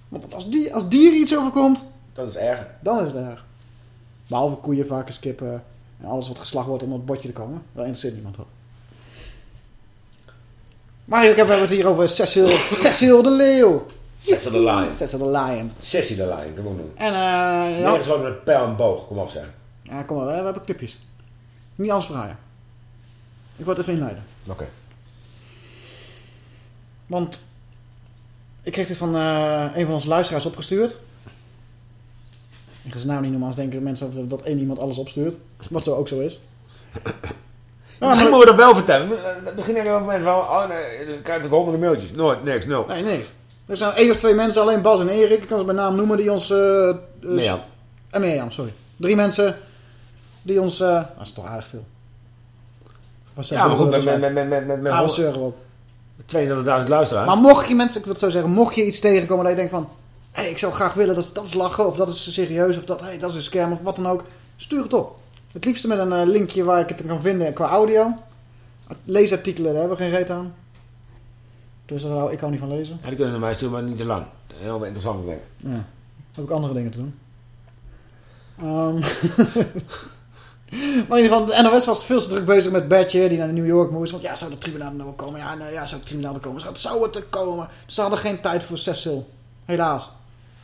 Want als, die, als dier iets overkomt, Dat is erg. dan is het erg. Behalve koeien, varkens, kippen en alles wat geslacht wordt om op het bordje te komen. Wel interesseert niemand wat. Maar ik heb we hebben het hier over Cecil, Cecil de Leeuw. Cecil the Lion. Cecil the Lion. Sessie de Lion, ook doen. En eh ja. Nergens gewoon met een pijl en boog, kom op zeg. ja, kom maar, we, we hebben clipjes. Niet alles verhalen. Ik word even inleiden. Oké. Want ik kreeg dit van eh, een van onze luisteraars opgestuurd. Ik ga zijn naam niet noemen, anders denken mensen dat, dat één iemand alles opstuurt. Wat zo ook zo is. Misschien moeten we dat wel vertellen. Dat begin ik wel met van, oh nee, dan krijg ik honderden mailtjes. Nooit, niks, nul. Nee, niks. Er zijn één of twee mensen, alleen Bas en Erik, ik kan ze bij naam noemen, die ons... eh, eh, Mirjam. En Mirjam, sorry. Drie mensen die ons... eh dat is toch aardig veel. Was Ja, maar goed, met, met, met, met, met, met, met, we met zeuren ook. 32.000 luisteraars. Maar mocht je mensen, ik wil het zo zeggen, mocht je iets tegenkomen dat je denkt van... Hé, hey, ik zou graag willen, dat, dat is lachen, of dat is serieus, of dat, hey, dat is een scam, of wat dan ook. Stuur het op. Het liefste met een eh, linkje waar ik het kan vinden qua audio. Leesartikelen, daar hebben we geen reet aan. Dus daar hou ik hou niet van lezen. Ja, die kunnen naar mij sturen, maar niet te lang. Heel interessant denk ik. Ja. Heb ik andere dingen te doen. Ehm, maar in ieder geval, de NOS was veel te druk bezig met Badger, die naar New York moest. Want ja, zou het tribunaal er nou wel komen? Ja, nee, ja, zou het tribunaal er komen? Zou het er komen? Ze hadden geen tijd voor Cecil. Helaas.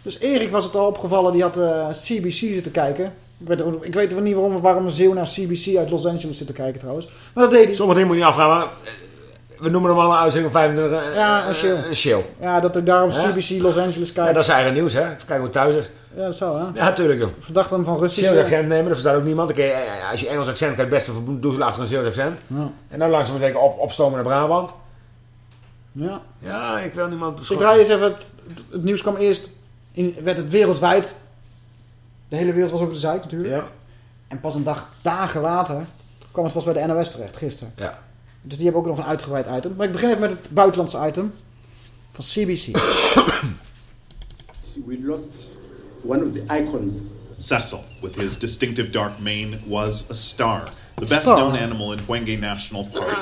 Dus Erik was het al opgevallen, die had eh, CBC zitten kijken. Ik weet, ik weet niet waarom, waarom een zeeuw naar CBC uit Los Angeles zit te kijken trouwens. Maar dat deed hij. Sommige dingen moet je afvragen, eh, we noemen hem allemaal uitzending 25. eh, Ja, een show. een show. Ja, dat ik daarom? CBC Los Angeles kijk. Ja, dat is eigen nieuws, hè? Even kijken hoe het thuis is. Ja, dat zou hè. Ja, natuurlijk, joh. Verdacht hem van Russisch. Zeeuws accent nemen, dat verstaat ook niemand. Dan je, eh, als je Engels accent kan je het beste doen achter een Zeeuws accent. Ja. En dan langzaam zeker op, opstomen naar Brabant. Ja. Ja, ik wil niemand Dus ik draai eens even, het, het, het nieuws kwam eerst, in, werd het wereldwijd. De hele wereld was over de zeik natuurlijk. Ja. En pas een dag, dagen later, kwam het pas bij de NOS terecht, gisteren. Ja. Dus die hebben ook nog een uitgebreid item. Maar ik begin even met het buitenlandse item van CBC. We lost one of the icons. Cecil, with his distinctive dark mane, was a star. The Star. best known animal in Hwenge National Park.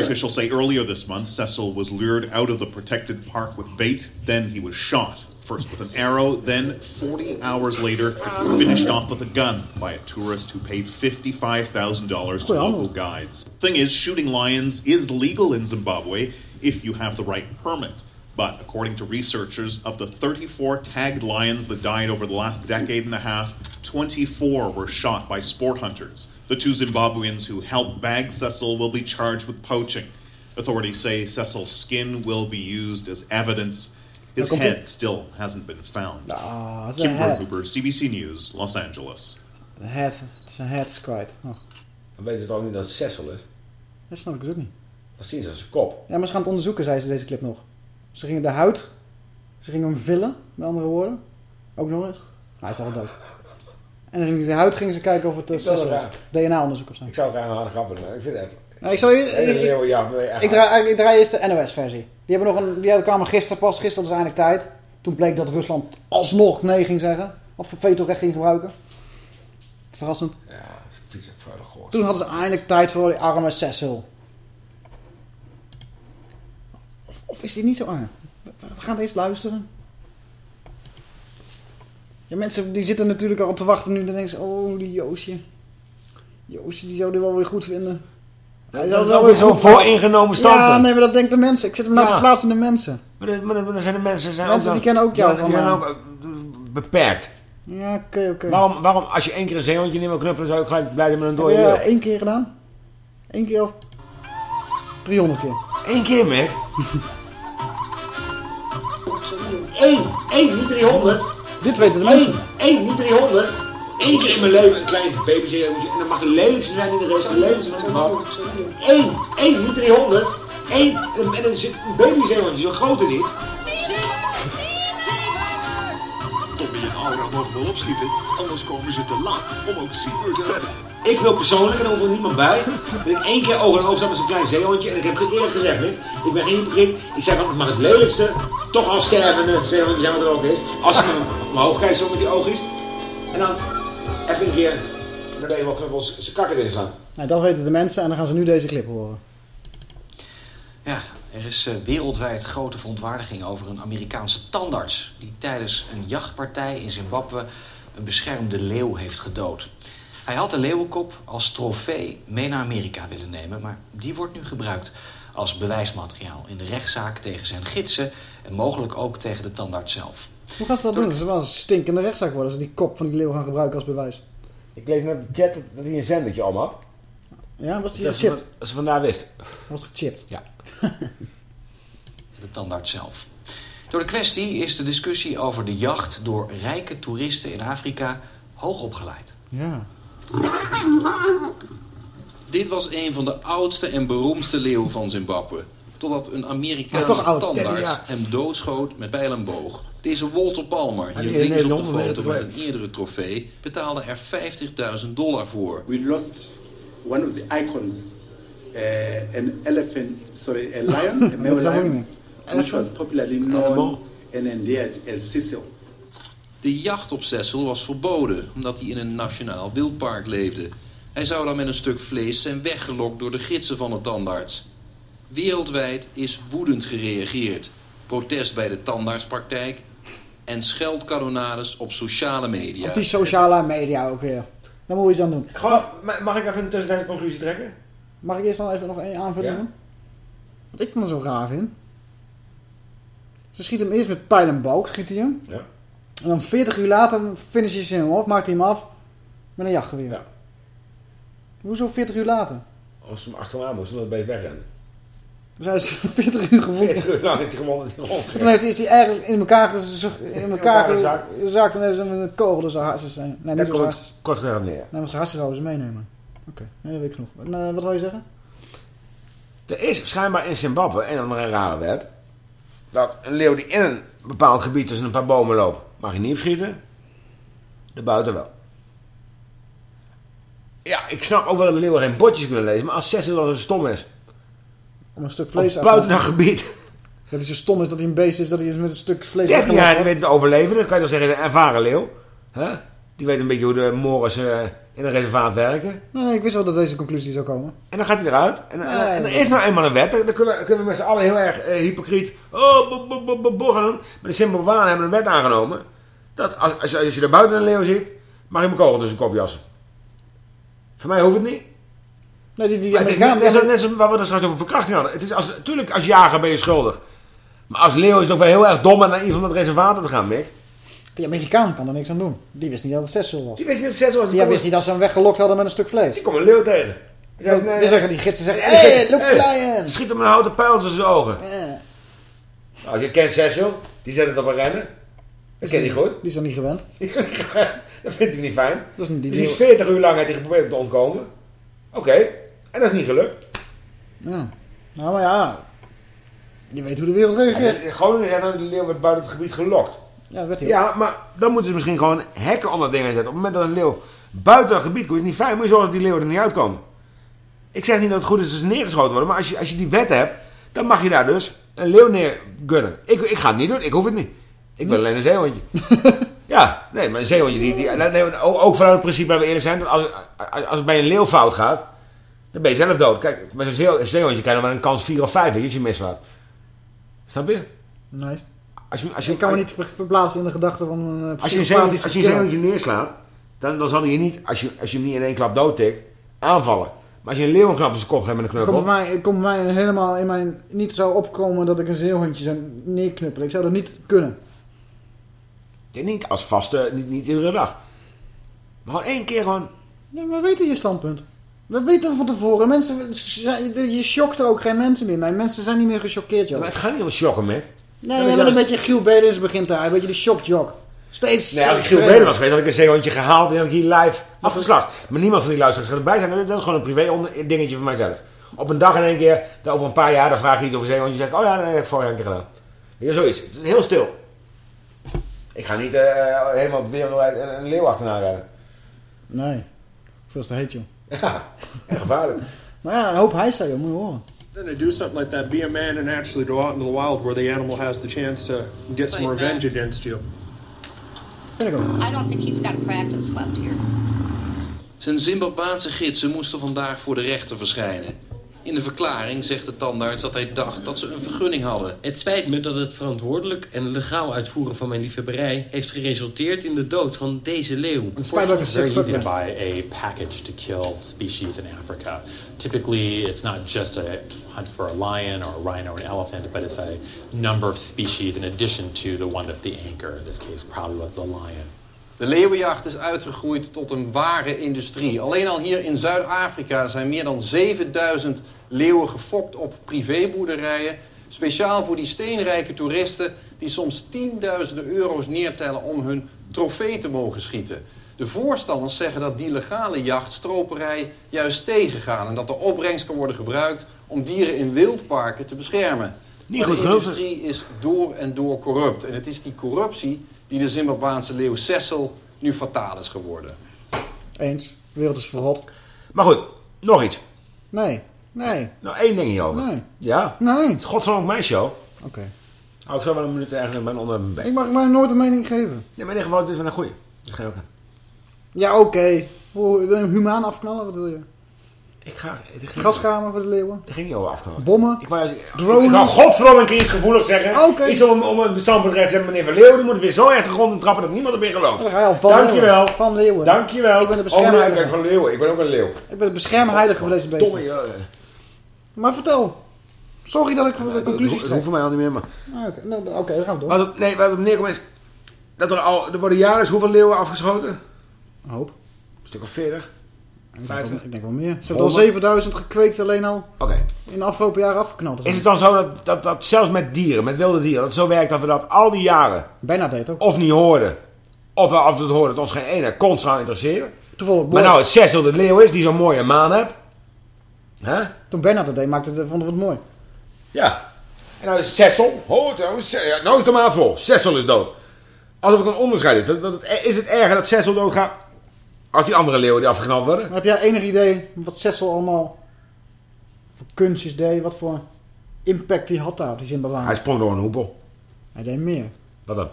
Officials say earlier this month, Cecil was lured out of the protected park with bait. Then he was shot. First with an arrow, then 40 hours later, finished off with a gun by a tourist who paid $55,000 to local guides. Thing is, shooting lions is legal in Zimbabwe if you have the right permit. But according to researchers, of the 34 tagged lions that died over the last decade and a half, 24 were shot by sport hunters. The two Zimbabweans who helped bag Cecil will be charged with poaching. Authorities say Cecil's skin will be used as evidence. His Daar head still hasn't been found. Ah, dat Kim een. Hooper, CBC News, Los Angeles. De head, het is een head is kwijt. Oh, Dan weten ze toch niet dat het Cecil is? dat snap ik dus ook niet. Dat zien ze als zijn kop. Ja, maar ze gaan het onderzoeken, zei ze deze clip nog. Ze gingen de huid, ze gingen hem villen, met andere woorden. Ook nog eens. Hij is al dood. En dan gingen ze de huid gingen ze kijken of het uh, het is. DNA-onderzoek of zo. Ik zou graag een harde grap doen. Ik vind het... Nou, ik, Eh, ja, echt ik, draai, ik draai eerst de NOS-versie. Die hebben nog een, die kwamen gisteren pas, gisteren was eindelijk tijd. Toen bleek dat Rusland alsnog nee ging zeggen. Of vetorecht ging gebruiken. Verrassend. Ja, vieze vuile goor. Toen hadden ze eindelijk tijd voor die arme Cecil. Of, is die niet zo arm? We, gaan eens luisteren. Ja, mensen die zitten natuurlijk al te wachten nu. Dan denken ze, oh, die Joosje. Joosje, die zou dit wel weer goed vinden. Hij Dat is wel ook weer weer zo'n vooringenomen standpunt. Ja, nee, maar dat denken de mensen. Ik zit hem naar Ja. de plaats in de mensen. Maar, dat- maar, zijn de mensen... Zijn Mensen ook die kennen ook jou Die van, zijn eh, ook eh, beperkt. Ja, oké, oké. Waarom, waarom, als je één keer een zeehondje niet wil knuppelen, zou ik gelijk blij zijn met een dode leeuw? één keer gedaan? Eén keer of 300 keer? Eén keer, Mick. Eén, één, niet 300. Dit weten de mensen. Eén, één, niet 300. Eén keer in mijn leven een klein babyzeehondje. En dat mag de lelijkste zijn die er is. De lelijkste van het gebouw. Eén, één, niet 300. Eén, en en er zit een babyzeehondje, zo'n grote niet. Mogen wel opschieten, anders komen ze te laat om ook Seabird te redden. Ik wil persoonlijk, en er hoeft er niemand bij, dat ik één keer oog in oog sta met zo'n klein zeehondje. En ik heb eerlijk gezegd, Mick, ik ben geen hypocriet. Ik zeg van, het mag het lelijkste, toch al stervende zeehondje zijn wat er ook is. Als je maar omhoog kijkt zo met die oogjes. En dan even een keer, dan ben je wel knuppels, zijn kakken erin slaan. Nou, dat weten de mensen en dan gaan ze nu deze clip horen. Ja, er is eh, wereldwijd grote verontwaardiging over een Amerikaanse tandarts... die tijdens een jachtpartij in Zimbabwe een beschermde leeuw heeft gedood. Hij had de leeuwenkop als trofee mee naar Amerika willen nemen... maar die wordt nu gebruikt als bewijsmateriaal in de rechtszaak tegen zijn gidsen... en mogelijk ook tegen de tandarts zelf. Hoe gaan ze dat doen? Dat is wel een stinkende rechtszaak worden als ze die kop van die leeuw gaan gebruiken als bewijs. Ik lees net op de chat dat- hij een zendertje om had. Ja, was die gechipt? ze- Dat ze vandaar wist. Was gechipt? Ja. de tandarts zelf. Door de kwestie is de discussie over de jacht door rijke toeristen in Afrika hoog opgeleid. Ja. Dit was een van de oudste en beroemdste leeuwen van Zimbabwe. Totdat een Amerikaanse oud. tandarts Ja. hem doodschoot met pijl en boog. Deze Walter Palmer, hier links op de foto met een eerdere trofee, betaalde er 50.000 dollar voor. We lost one of the icons. Uh, an elephant, sorry, a lion, a male lion, which was popularly known and endeared as Cecil. De jacht op Cecil was verboden, omdat hij in een nationaal wildpark leefde. Hij zou dan met een stuk vlees zijn weggelokt door de gidsen van de tandarts. Wereldwijd is woedend gereageerd. Protest bij de tandartspraktijk en scheldkanonades op sociale media. Op die sociale media ook weer. Daar moet je iets aan doen. Gewoon, mag ik even een tussentijdse conclusie trekken? Mag ik eerst dan even nog één aanvulling doen? Wat ik dan zo raar vind. Ze schiet hem eerst met pijl en boog, schiet hij hem. Ja. En dan 40 uur later finishen ze hem af, maakt hij hem af met een jachtgeweer. Ja. Hoezo 40 uur later? Als ze hem achteraan moesten, dan ben je wegrennen. Dan zijn ze 40 uur gewonnen. 40 uur lang is hij gewoon in de Toen heeft, is hij ergens in elkaar, gez- in elkaar elkaar ge- gezakt en hebben ze hem een kogel door zijn hartjes. Nee, niet door zijn hartjes. kort gedaan neer. Nee, want zijn hartjes zouden ze meenemen. Oké, nee, dat weet ik genoeg. En, eh, wat wil je zeggen? Er is schijnbaar in Zimbabwe een andere rare wet. Dat een leeuw die in een bepaald gebied tussen een paar bomen loopt, mag je niet opschieten. De buiten wel. Ja, ik snap ook wel dat leeuwen geen bordjes kunnen lezen. Maar als Cecil dan zo stom is. Om een stuk vlees te buiten dat gebied. Dat hij zo stom is dat hij een beest is, dat hij is met een stuk vlees 13 jaar die weet het overleven. Dan kan je dan zeggen, een ervaren leeuw. Hè? Die weet een beetje hoe de mores eh, in een reservaat werken. Nee, ik wist wel dat deze conclusie zou komen. En dan gaat hij eruit. En, en- Ja, en er is nou eenmaal een wet. Dan kunnen we, kunnen we met z'n allen heel erg eh, hypocriet. Oh, bo, bo, bo, bo, bo gaan doen. Maar de Zimbabwanen hebben een wet aangenomen. Dat als, als, je, als je er buiten een leeuw ziet. mag je hem kogel tussen de kop jassen. Voor mij hoeft het niet. Nee, die, die Maar het is net, net, zo- net zo wat we er straks over verkrachting hadden. Het is als, tuurlijk, als jager ben je schuldig. Maar als leeuw is het ook wel heel erg dom om naar een van het reservaten te gaan, Mick. Die Amerikaan kan er niks aan doen. Die wist niet dat het Cecil was. Die wist niet dat het was. Die Die wist niet dat ze hem weggelokt hadden met een stuk vlees. Die komt een leeuw tegen. Die zegt, nee, Die zeggen, die gidsen zeggen, Hey, hey, look hey, lion. Schiet hem een houten pijl tussen zijn ogen. Nou, je kent Cecil, die zet het op een rennen. Dat kent hij goed. Die is er niet gewend. dat vind ik niet fijn. Dat is niet die dus die is deel- 40 uur lang heeft hij geprobeerd om te ontkomen. Oké, en dat is niet gelukt. Ja. Nou, maar ja. Je weet hoe de wereld reageert. Gewoon hebben de leeuw werd buiten het gebied gelokt. Ja, dat werd. Ja, maar dan moeten ze misschien gewoon hekken onder dingen zetten. Op het moment dat een leeuw buiten het gebied komt, is het niet fijn. Moet je zorgen dat die leeuwen er niet uitkomen. Ik zeg niet dat het goed is dat ze neergeschoten worden, maar als je, als je die wet hebt, dan mag je daar dus een leeuw neergunnen. Ik, ik ga het niet doen, ik hoef het niet. Ik wil alleen een zeehondje. ja, nee, maar een zeehondje, die, die, nee, ook vanuit het principe waar we eerlijk zijn, dat als, als het bij een leeuw fout gaat, dan ben je zelf dood. Kijk, met een zee- een zeehondje krijg je maar een kans 4 of 5 dat je mislaat. Snap je? Nee. Als je, als je, Ik kan me niet ver- verplaatsen in de gedachte van een eh, als je een zeehondje, neerslaat, dan, dan zal hij je niet, als je, als je hem niet in één klap doodtikt, aanvallen. Maar als je een leeuw klap in zijn kop geeft met een Het knuppel... komt bij mij, het komt bij mij helemaal in mijn... Niet zou opkomen dat ik een zeehondje zou neerknuppelen. Ik zou dat niet kunnen. Ja, niet als vaste, niet, niet iedere dag. Maar gewoon één keer gewoon... Ja, we weten je standpunt. We weten van tevoren. Mensen, je shokt er ook geen mensen meer. mee. Mensen zijn niet meer gechoqueerd, joh. Maar het gaat niet om shocken, Mick. Nee, Ja, je maar een beetje Giel Bedens begint daar. Een beetje die shockjock. Steeds Nee, als ik. Giel Beden was geweest, had ik een zeehondje gehaald en had ik hier live afgeslacht. Maar niemand van die luisteraars gaat erbij zijn. Dat is gewoon een privé dingetje van mijzelf. Op een dag in één keer, over een paar jaar, dan vraag je iets over zeehondje. zeg ik, oh ja, dat heb ik vorig jaar een keer gedaan. Ja, zoiets. Het is heel stil. Ik ga niet eh, helemaal wereldwijd een, een leeuw achterna rijden. Nee. Veel te heet, joh. Ja, gevaarlijk. Maar ja, een hoop hij joh. Moet je horen. Then to do something like that, be a man and actually go out into the wild where the animal has the chance to get some Like uh, revenge against you. Vind ik ook. I don't think he's got practice left here. Zijn Zimbabwaanse gidsen moesten vandaag voor de rechter verschijnen. In de verklaring zegt de tandarts dat hij dacht dat ze een vergunning hadden. Het spijt me dat het verantwoordelijk en legaal uitvoeren van mijn liefhebberij heeft geresulteerd in de dood van deze leeuw. Unfortunately, it's very easy to buy a package to kill species in Africa. Typically, it's not just a hunt for a lion or a rhino or an elephant, but it's a number of species in addition to the one that's the anchor. In this case, probably was the lion. De leeuwenjacht is uitgegroeid tot een ware industrie. Alleen al hier in Zuid-Afrika zijn meer dan 7000 leeuwen gefokt op privéboerderijen. Speciaal voor die steenrijke toeristen die soms tienduizenden euro's neertellen om hun trofee te mogen schieten. De voorstanders zeggen dat die legale jacht stroperij juist tegengaan en dat de opbrengst kan worden gebruikt om dieren in wildparken te beschermen. Niet Maar goed de industrie is door en door corrupt. En het is die corruptie die de Zimbabwaanse leeuw Cecil nu fataal is geworden. Eens. De wereld is verrot. Maar goed, nog iets. Nee. Nee. Nou, één ding hierover. Nee. Ja? Nee. Het is godverdomme mijn show. Oké. Hou ik zo wel een minuut ergens mijn onder mijn bek. Ik mag mij nooit een mening geven. Nee, maar in ieder geval, het is wel een goeie. Dat ga je ook aan. Ja, oké. Hoe Wil je hem humaan afknallen? Wat wil je? Ik ga, Gaskamer voor de leeuwen? Daar ging niet over afgenomen. Bommen? Ik wou, drones? Ik ga godverdomme een keer iets gevoelig zeggen. Iets om, om een bestand recht te. Meneer Van Leeuwen die moet weer zo echt de grond trappen dat niemand er meer gelooft. Van Dankjewel. Leeuwen. Van Leeuwen. Dankjewel. Ik ben de beschermheilige. Oh, van Leeuwen. Ik ben ook een leeuw. Ik ben de beschermheilige van deze beesten. Domme, ja. Maar vertel. Sorry dat ik de conclusies trek. Dat hoeft mij al niet meer, maar... Ah, oké, nou, we gaan door. Wat, nee, wat we neerkomen is... Dat er, al, er worden jaarlijks hoeveel leeuwen afgeschoten? Een hoop. Een stuk of veertig ik denk wel meer. Ze hebben al 7000 gekweekt alleen al okay. in de afgelopen jaren afgeknald. Dus is, het dan zo dat, dat, dat zelfs met dieren, met wilde dieren, dat zo werkt dat we dat al die jaren... Bijna deed ook. Of niet hoorden. Of af het hoorden, dat ons geen ene kont zou interesseren. Toevallig maar nou, het Cecil de Leeuw is, die zo'n mooie maan hebt. hè? Toen Bernard dat deed, maakte het, vonden we het mooi. Ja. En nou is Cecil. Oh, nou is de maan vol. Cecil is dood. Alsof het een onderscheid is. Is het erger dat Cecil dood gaat als die andere leeuwen die afgeknald worden? Maar heb jij enig idee wat Cecil allemaal voor kunstjes deed? Wat voor impact hij had daar op die Zimbabwe? Hij sprong door een hoepel. Hij deed meer. Wat dan?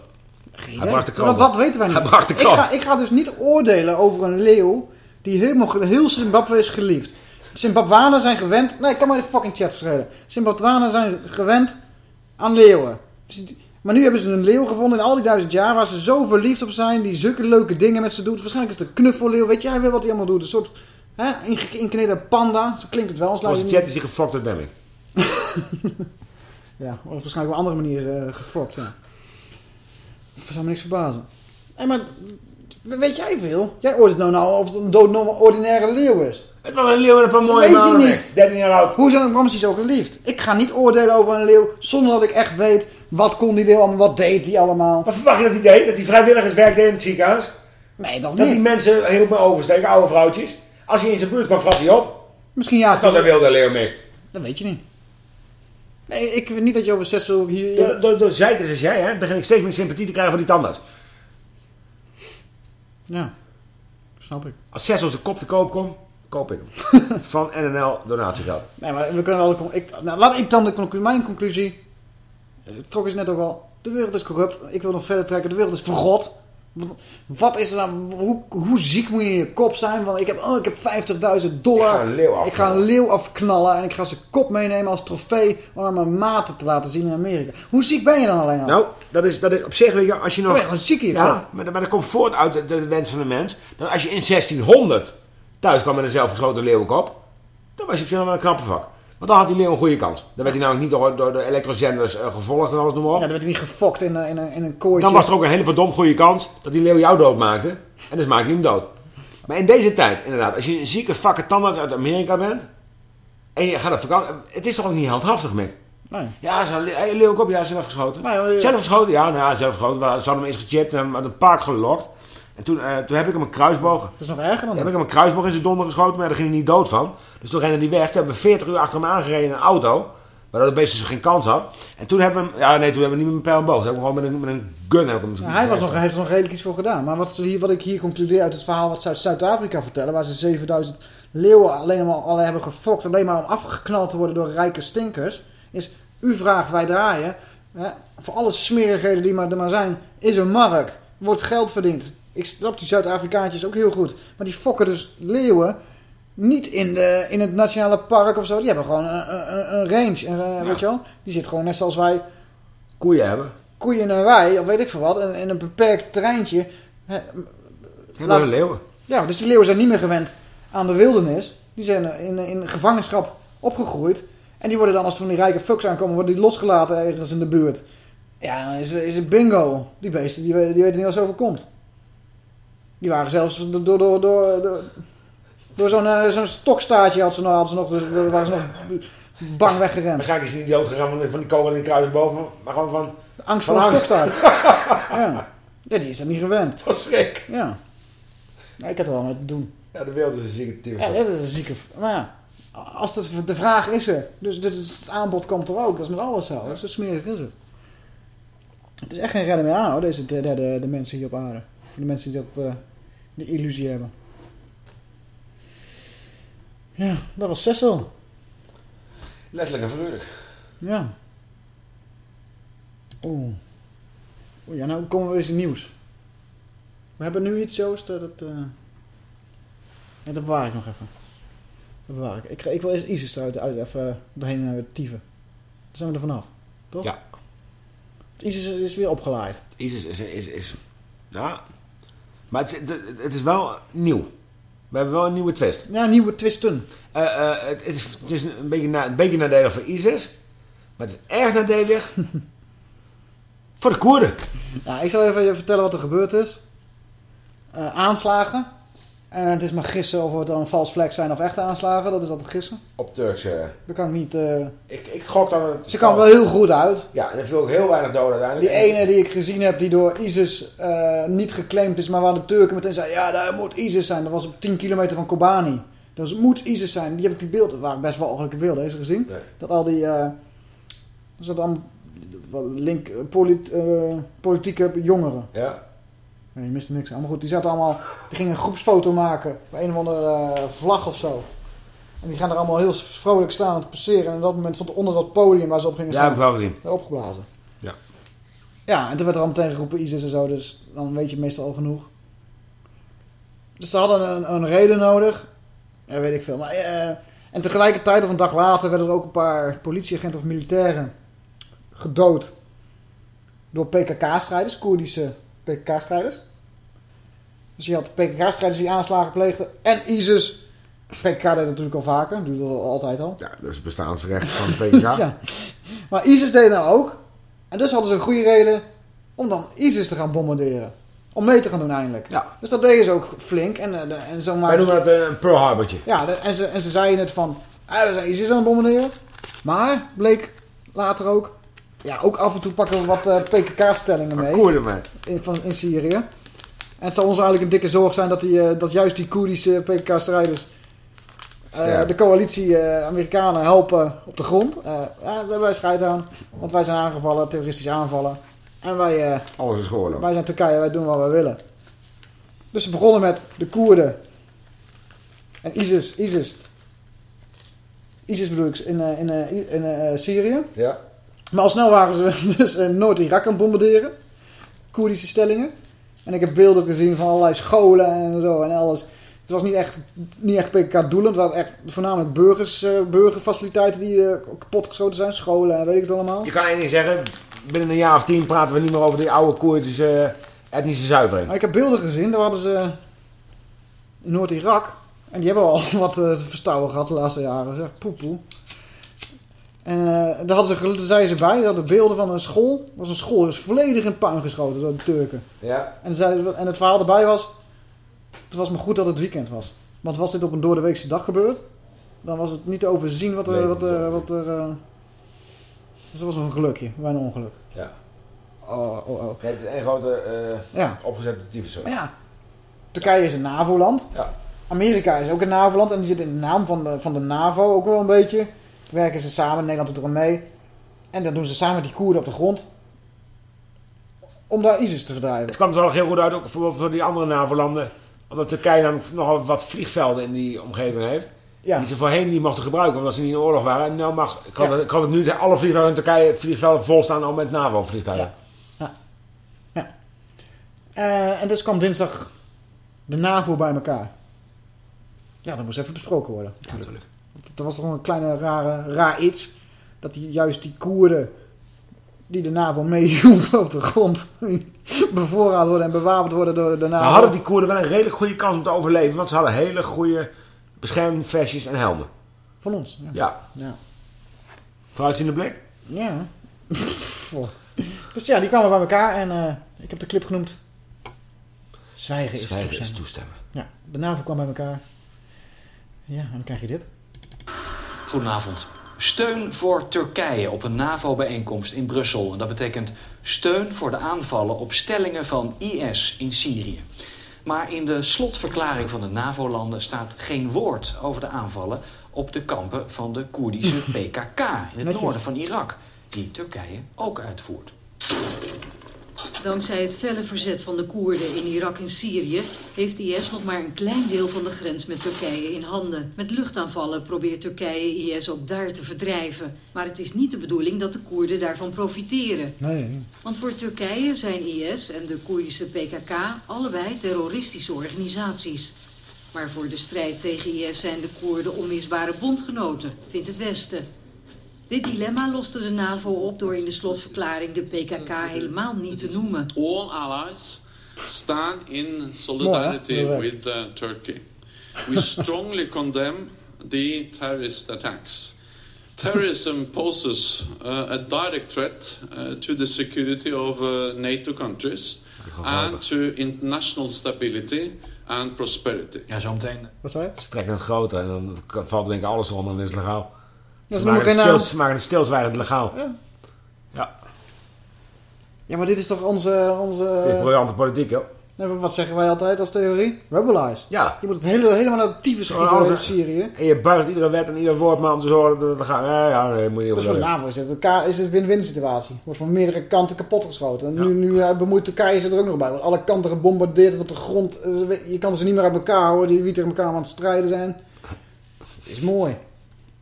Geen Hij idee. bracht de Maar krant. Wat, weten wij niet? Hij bracht de ik, krant. ga, ik ga dus niet oordelen over een leeuw die helemaal, heel Zimbabwe is geliefd. Zimbabwanen zijn gewend... Nee, ik kan maar in de fucking chat verschillen. Zimbabwanen zijn gewend aan leeuwen. Maar nu hebben ze een leeuw gevonden in al die duizend jaar... waar ze zo verliefd op zijn, die zulke leuke dingen met ze doet. Waarschijnlijk is het een knuffelleeuw. Weet jij wel wat hij allemaal doet? Een soort ingekneden panda. Zo klinkt het wel. Als de chat is hij gefokt door Demming. ja, of waarschijnlijk op een andere manier eh, gefokt, ja. Dat zou me niks verbazen. Nee, maar weet jij veel? Jij oordeelt nou, nou of het een doodnormale ordinaire leeuw is. Het was een leeuw met een paar mooie Weet je manen niet. weg. 13 jaar oud. Hoe zijn, waarom is hij zo geliefd? Ik ga niet oordelen over een leeuw zonder dat ik echt weet wat kon die leeuw allemaal, wat deed hij allemaal. Wat verwacht je dat hij deed? Dat hij vrijwilligerswerk deed in het ziekenhuis? Nee, dat Dat niet. die mensen heel me oversteken, oude vrouwtjes. Als hij in zijn buurt kwam, vrat hij op. Misschien ja. Dat was een wilde mee. Dat weet je niet. Nee, ik weet niet dat je over Cecil hier... Door, door, door zeikers als jij, hè, begin ik steeds meer sympathie te krijgen voor die tandarts. Ja, snap ik. Als Cecil zijn kop te koop komt, koop ik hem. Van NNL donatiegeld. Nee, maar we kunnen wel... Ik, nou, laat ik dan de conclu mijn conclusie... Trok is net ook al... De wereld is corrupt. Ik wil nog verder trekken. De wereld is vergod. Wat, wat is er nou... Hoe, hoe ziek moet je in je kop zijn? Want ik heb, oh, ik heb 50.000 dollar. Ik ga een leeuw Ik ga een leeuw afknallen. En ik ga zijn kop meenemen als trofee. Om aan mijn maten te laten zien in Amerika. Hoe ziek ben je dan alleen al? Nou, dat is, dat is op zich, weet je, als je nog... Oh gewoon ziek je Ja, maar, maar dat komt voort uit de, de wens van de mens. Dat als je in 1600 thuis kwam met een zelfgeschoten leeuwenkop, dan was je op zich nog wel een knappe vak. Want dan had die leeuw een goede kans. Dan werd hij namelijk niet door, door de elektrozenders eh, gevolgd en alles noem maar op. Ja, dan werd hij niet gefokt in, een- in, een- in een kooitje. Dan was er ook een hele verdomd goede kans dat die leeuw jou doodmaakte. En dus maakte hij hem dood. Maar in deze tijd, inderdaad, als je een zieke fucking tandarts uit Amerika bent. En je gaat op vakantie. Het is toch ook niet heldhaftig, Mick? Nee. Ja, ze hey, leeuw op, ja, zelf geschoten. Nee, Zelf geschoten? Ja, nou, zelf geschoten. We hadden hem eens gechipt en hem uit een park gelokt. En toen, eh, toen heb ik hem een kruisboog. Dat is nog erger dan heb ik hem een kruisboog in zijn donder geschoten, maar daar ging hij niet dood van. Dus toen rende hij weg. Toen hebben we 40 uur achter hem aangereden in een auto. Waardoor de beest dus geen kans had. En toen hebben we hem... Ja, nee, toen hebben we niet met een pijl en boog. Toen hebben we gewoon met een, met een gun heb hem Nou, hij, was nog, heeft er nog redelijk iets voor gedaan. Maar wat, ze hier, wat ik hier concludeer uit het verhaal wat ze uit Zuid-Afrika vertellen... waar ze 7000 leeuwen alleen maar al hebben gefokt... alleen maar om afgeknald te worden door rijke stinkers... is, u vraagt, wij draaien. Hè, voor alle smerigheden die maar, er maar zijn, is een markt. Wordt geld verdiend. Ik snap die Zuid-Afrikaantjes ook heel goed. Maar die fokken dus leeuwen... Niet in, de, in het nationale park of zo. Die hebben gewoon een, een, een range. En, eh, Weet je wel? Die zit gewoon net zoals wij koeien hebben. koeien in een wei, of weet ik veel wat, in, in een beperkt Ja, dat is leeuwen. Ja, dus die leeuwen zijn niet meer gewend aan de wildernis. Die zijn in, in gevangenschap opgegroeid. En die worden dan, als er van die rijke fucks aankomen, worden die losgelaten ergens in de buurt. Ja, dan is, is het bingo. Die beesten, die, die weten niet wat ze overkomt. Die waren zelfs door, door, door, door, zo'n eh, zo'n stokstaartje had ze nog, had ze nog, dus waren ze nog bang weggerend. Waarschijnlijk is niet dood gegaan van, van die kogel in de kruisboog. maar- Maar gewoon van... De angst voor een stokstaart. ja. ja, die is dat niet gewend. Van schrik. Ja. Nou, ik had er wel mee te doen. Ja, de wereld is een zieke tyfus. Ja, dat is een zieke... Maar ja, als het, de vraag is er. Dus het aanbod komt er ook. Dat is met alles zo. Zo smerig is het. Het is echt geen redden meer aan hoor, deze de, de, de, de mensen hier op aarde. Voor de mensen die dat, eh, die illusie hebben. Ja, dat was Cecil. Letterlijk en figuurlijk. Ja. Oeh. Oeh, ja, nou komen we eens in nieuws. We hebben nu iets, Joost, dat... eh, ja, dat bewaar ik nog even. We bewaar ik. ik. Ik wil eerst ISIS eruit uit, even doorheen naar tieven. Dan zijn we er vanaf. Toch? Ja. ISIS is, is weer opgeleid. ISIS is... is, is ja. Maar het, is- het, het is wel nieuw. We hebben wel een nieuwe twist. Ja, nieuwe twisten. Eh, het, is, het is een beetje, na, een beetje nadelig voor ISIS. Maar het is erg nadelig voor de Koerden. Ja, ik zal even je vertellen wat er gebeurd is. Eh, aanslagen. En het is maar gissen of het dan een vals flag zijn of echte aanslagen. Dat is altijd gissen. Op Turkse... Dat kan ik niet... eh, Ik, ik gok dat het... Ze kan wel heel goed uit. Ja, en er viel ook heel weinig doden uiteindelijk. Die ene die ik gezien heb, die door ISIS eh, niet geclaimd is, maar waar de Turken meteen zeiden, ja, daar moet ISIS zijn. Dat was op 10 kilometer van Kobani. Het moet ISIS zijn. Die heb ik die beelden, dat waren best wel ongelukke beelden, heeft ze gezien? Dat al die, eh zat allemaal wat link, eh, polit- eh, politieke jongeren. Ja. Nee, die miste niks aan. Maar goed, die zaten allemaal, die gingen een groepsfoto maken bij een of andere eh, vlag of zo. En die gaan er allemaal heel vrolijk staan te passeren. En op dat moment stond er onder dat podium waar ze op gingen Ja, staan. heb ik wel gezien. Opgeblazen. Ja. Ja, en toen werd er al meteen geroepen ISIS en zo, dus dan weet je meestal al genoeg. Dus ze hadden een, een reden nodig. Ja, weet ik veel. Maar, eh, en tegelijkertijd, of een dag later, werden er ook een paar politieagenten of militairen gedood. Door PKK-strijders, Koerdische PKK-strijders. Dus je had PKK-strijders die aanslagen pleegden en ISIS. PKK deed dat natuurlijk al vaker, doet dat altijd al. Ja, dat is bestaansrecht van de PKK. ja. Maar ISIS deed nou ook. En dus hadden ze een goede reden om dan ISIS te gaan bombarderen. Om mee te gaan doen eindelijk. Dus dat deden ze ook flink. En, eh, de- en zo Wij noemen dat eh, een Pearl Harbortje. Ja, de- en, ze, en ze zeiden het van... ah, we zijn ISIS aan het bombarderen. Maar, bleek later ook... Ja, ook af en toe pakken we wat eh, PKK-stellingen mee. Koerden mee. In, van, in Syrië. En het zal ons eigenlijk een dikke zorg zijn dat, die, eh, dat juist die Koerdische PKK-strijders... eh, de coalitie eh, Amerikanen helpen op de grond. Eh, ja, daar hebben wij scheid aan. Want wij zijn aangevallen, terroristische aanvallen. En wij, eh, Alles is wij zijn Turkije, wij doen wat wij willen. Dus ze begonnen met de Koerden. En ISIS, ISIS. ISIS bedoel ik, in, eh, in, eh, in eh, Syrië. Ja. Maar al snel waren ze dus Noord-Irak aan het bombarderen. Koerdische stellingen. En ik heb beelden gezien van allerlei scholen en zo en alles. Het was niet echt, niet echt PKK-doelend. Het waren echt voornamelijk burgers, eh, burgerfaciliteiten die eh, kapotgeschoten zijn. Scholen en weet ik het allemaal. Je kan één ding zeggen. Binnen een jaar of tien praten we niet meer over die oude Koerdische eh, etnische zuivering. Maar ik heb beelden gezien, daar hadden ze in Noord-Irak. En die hebben al wat te verstouwen gehad de laatste jaren. Zeg, poe poe. En eh, daar, hadden ze, daar zeiden ze bij, ze hadden beelden van een school. Dat was een school, was volledig in puin geschoten door de Turken. Ja. En, zeiden en het verhaal erbij was, het was maar goed dat het weekend was. Want was dit op een doordeweekse dag gebeurd, dan was het niet te overzien wat er... Nee, wat, er- wat er eh, dus dat was een gelukje, bijna een ongeluk. Ja. Oh, oh, oh. Het is één grote eh, Ja. opgezette tyfus. Ja, Turkije is een NAVO-land. Ja. Amerika is ook een NAVO-land. En die zit in de naam van de, van de NAVO ook wel een beetje. Werken ze samen, Nederland doet er aan mee. En dan doen ze samen die Koerden op de grond. Om daar ISIS te verdrijven. Het kwam er wel heel goed uit, ook voor, voor die andere NAVO-landen. Omdat Turkije namelijk nogal wat vliegvelden in die omgeving heeft. Ja. Die ze voorheen niet mochten gebruiken, omdat ze niet in oorlog waren. En nou mag, ik had, Ja. het, had het nu, alle vliegvelden in Turkije vliegvelden vol staan al met NAVO-vliegtuigen. Eh, en dus kwam dinsdag de NAVO bij elkaar. Ja, dat moest even besproken worden. Natuurlijk. Dat was toch een kleine rare, raar iets. Dat die, juist die Koerden die de NAVO meehielpen op de grond bevoorraad worden en bewapend worden door de NAVO. Nou hadden die Koerden wel een redelijk goede kans om te overleven, want ze hadden hele goede beschermvestjes en helmen. Van ons. Ja. Ja. Ja. Vooruitziende blik? Ja. Dus ja, die kwamen bij elkaar en eh, ik heb de clip genoemd. Zwijgen is Zwijgen is toestemmen. toestemmen. Ja, de NAVO kwam bij elkaar. Ja, en dan krijg je dit. Goedenavond. Steun voor Turkije op een NAVO-bijeenkomst in Brussel. En dat betekent steun voor de aanvallen op stellingen van IS in Syrië. Maar in de slotverklaring van de NAVO-landen staat geen woord over de aanvallen op de kampen van de Koerdische PKK in het noorden van Irak, die Turkije ook uitvoert. Dankzij het felle verzet van de Koerden in Irak en Syrië heeft IS nog maar een klein deel van de grens met Turkije in handen. Met luchtaanvallen probeert Turkije IS ook daar te verdrijven. Maar het is niet de bedoeling dat de Koerden daarvan profiteren. Nee. Want voor Turkije zijn IS en de Koerdische PKK allebei terroristische organisaties. Maar voor de strijd tegen IS zijn de Koerden onmisbare bondgenoten, vindt het Westen. Dit dilemma loste de NAVO op door in de slotverklaring de PKK helemaal niet te noemen. All allies stand in solidarity Mooi, with uh, Turkey. We strongly condemn the terrorist attacks. Terrorism poses uh, a direct threat uh, to the security of uh, NATO countries and to international stability and prosperity. Ja, zometeen. Wat zei je? Ze trekken het groter en dan valt denk ik alles onder en is legaal. Ze, maken het ze maken het stilzwijgend legaal. Ja. Ja. Ja, maar dit is toch onze... onze... Dit is briljante politiek, hoor. Wat zeggen wij altijd als theorie? Rebelize. Ja. Je moet het hele, helemaal naar de tyfus schieten in Syrië. En je buigt iedere wet en ieder woord, maar om te zorgen dat het legaal... Ja, ja, nee, moet je niet Dus voor de NAVO is het, een win-win situatie. Wordt van meerdere kanten kapot geschoten. En nu, nu eh, bemoeit Turkije zich er ook nog bij. Want alle kanten gebombardeerd op de grond. eh, Je kan ze niet meer uit elkaar houden. Die wie tegen elkaar aan het strijden zijn. Is mooi.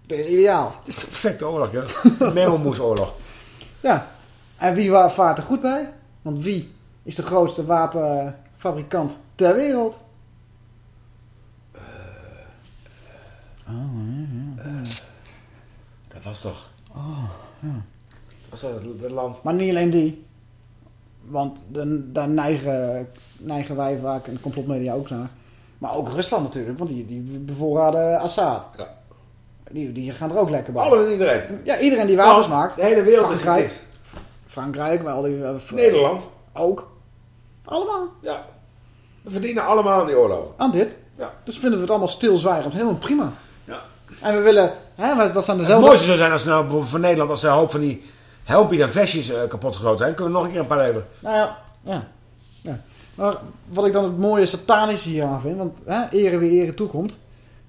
Dat is ideaal. Het is de perfecte oorlog, ja. Mengelmoesoorlog. Ja. En wie vaart er goed bij? Want wie is de grootste wapenfabrikant ter wereld? Oh, ja, ja, ja. Dat was toch... Oh, ja. Dat was het, het land... Maar niet alleen die. Want de, daar neigen, neigen wij vaak en de complotmedia ook naar. Maar ook Rusland natuurlijk, want die, die bevoorraden Assad. Ja. Die, die gaan er ook lekker bij. Alles en iedereen. Ja, iedereen die wapens Want maakt. de hele wereld Frankrijk. Frankrijk, maar al die... eh, Nederland. Ook. Allemaal. Ja. We verdienen allemaal aan die oorlog. Aan dit. Ja. Dus vinden we het allemaal stilzwijgend. Helemaal prima. Ja. En we willen... Hè, dat zijn Het dezelfde... mooiste zou zijn als nou van Nederland, als ze een hoop van die helpie en vestjes eh, kapot geschoten zijn, kunnen we nog een keer een paar leveren. Nou ja, ja. ja. Maar wat ik dan het mooie satanische hier aan vind, want hè, ere wie ere toekomt,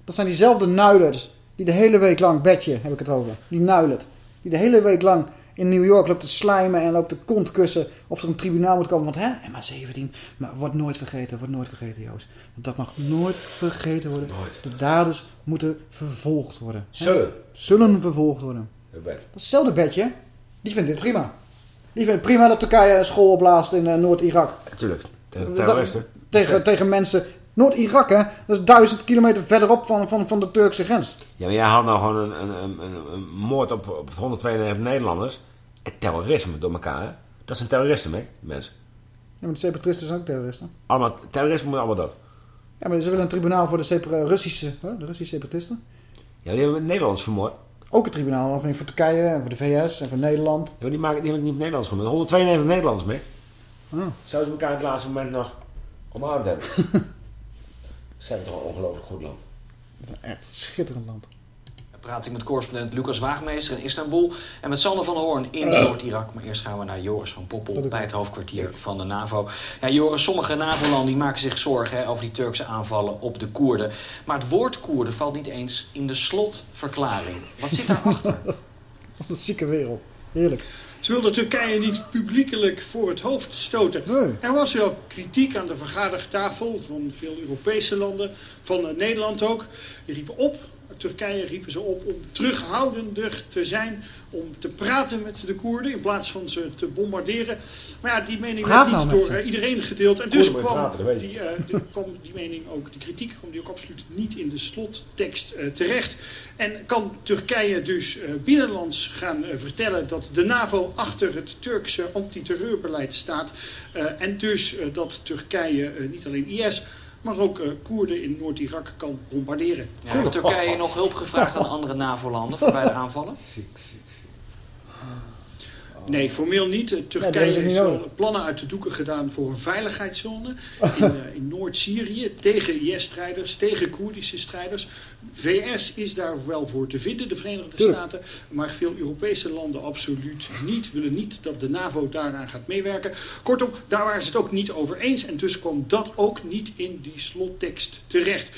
dat zijn diezelfde nuilers die de hele week lang, Betje heb ik het over, die nuilert, die de hele week lang in New York loopt te slijmen en loopt te kont kussen of er een tribunaal moet komen. Want hè, MH17, maar wordt nooit vergeten, wordt nooit vergeten Joost. Want dat mag nooit vergeten worden. De daders moeten vervolgd worden. hè. Zullen. Zullen vervolgd worden. Dat is hetzelfde bedje. Die vindt dit prima. Die vindt het prima dat Turkije een school opblaast in eh, Noord-Irak. Natuurlijk. Tegen terroristen. Tegen, tegen mensen. Noord-Irak, hè? Dat is duizend kilometer verderop van, van, van de Turkse grens. Ja, maar jij haalt nou gewoon een, een, een, moord op, op 192 Nederlanders. En terrorisme door elkaar, hè? Dat zijn terroristen, hè, mensen. Ja, maar de separatisten zijn ook terroristen. Allemaal, terrorisme moet allemaal dood. Ja, maar ze willen een tribunaal voor de Russische, hè, de Russische separatisten. Ja, die hebben Nederlanders vermoord. Ook een tribunaal of voor Turkije en voor de VS en voor Nederland. Ja, maar die, maken, die hebben niet Nederlanders vermoord. 192 Nederlanders, mee. Ah. Zouden ze elkaar in het laatste moment nog omarmd hebben? zijn toch een ongelooflijk goed land. Echt een schitterend land. Dan praat ik met correspondent Lucas Waagmeester in Istanbul en met Sander van Hoorn in. Noord-Irak. Maar eerst gaan we naar Joris van Poppel bij het hoofdkwartier van de NAVO. Ja, Joris, sommige NAVO-landen maken zich zorgen hè, over die Turkse aanvallen op de Koerden. Maar het woord Koerden valt niet eens in de slotverklaring. Wat zit daarachter? Wat een zieke wereld. Heerlijk. Ze wilden Turkije niet publiekelijk voor het hoofd stoten. Er was wel kritiek aan de vergadertafel van veel Europese landen, van eh, Nederland ook. Die riepen op, Turkije riepen ze op om terughoudender te zijn, om te praten met de Koerden in plaats van ze te bombarderen. Maar ja, die mening Praat werd niet nou door ze. eh, iedereen gedeeld. En dus kwam, praten, die, eh, kwam die mening ook, die kritiek kwam die ook absoluut niet in de slottekst eh, terecht. En kan Turkije dus eh, binnenlands gaan vertellen dat de NAVO achter het Turkse antiterreurbeleid staat. eh, en dus dat Turkije niet alleen IS, maar ook eh, Koerden in Noord-Irak kan bombarderen. Ja, heeft Turkije nog hulp gevraagd aan andere NAVO-landen voor bij de aanvallen? Nee, formeel niet. Eh, Turkije niet heeft plannen uit de doeken gedaan voor een veiligheidszone in, eh, in Noord-Syrië tegen IS-strijders, tegen Koerdische strijders. VS is daar wel voor te vinden, de Verenigde Tuurlijk. Staten, maar veel Europese landen absoluut niet, willen niet dat de NAVO daaraan gaat meewerken. Kortom, daar waren ze het ook niet over eens en dus kwam dat ook niet in die slottekst terecht.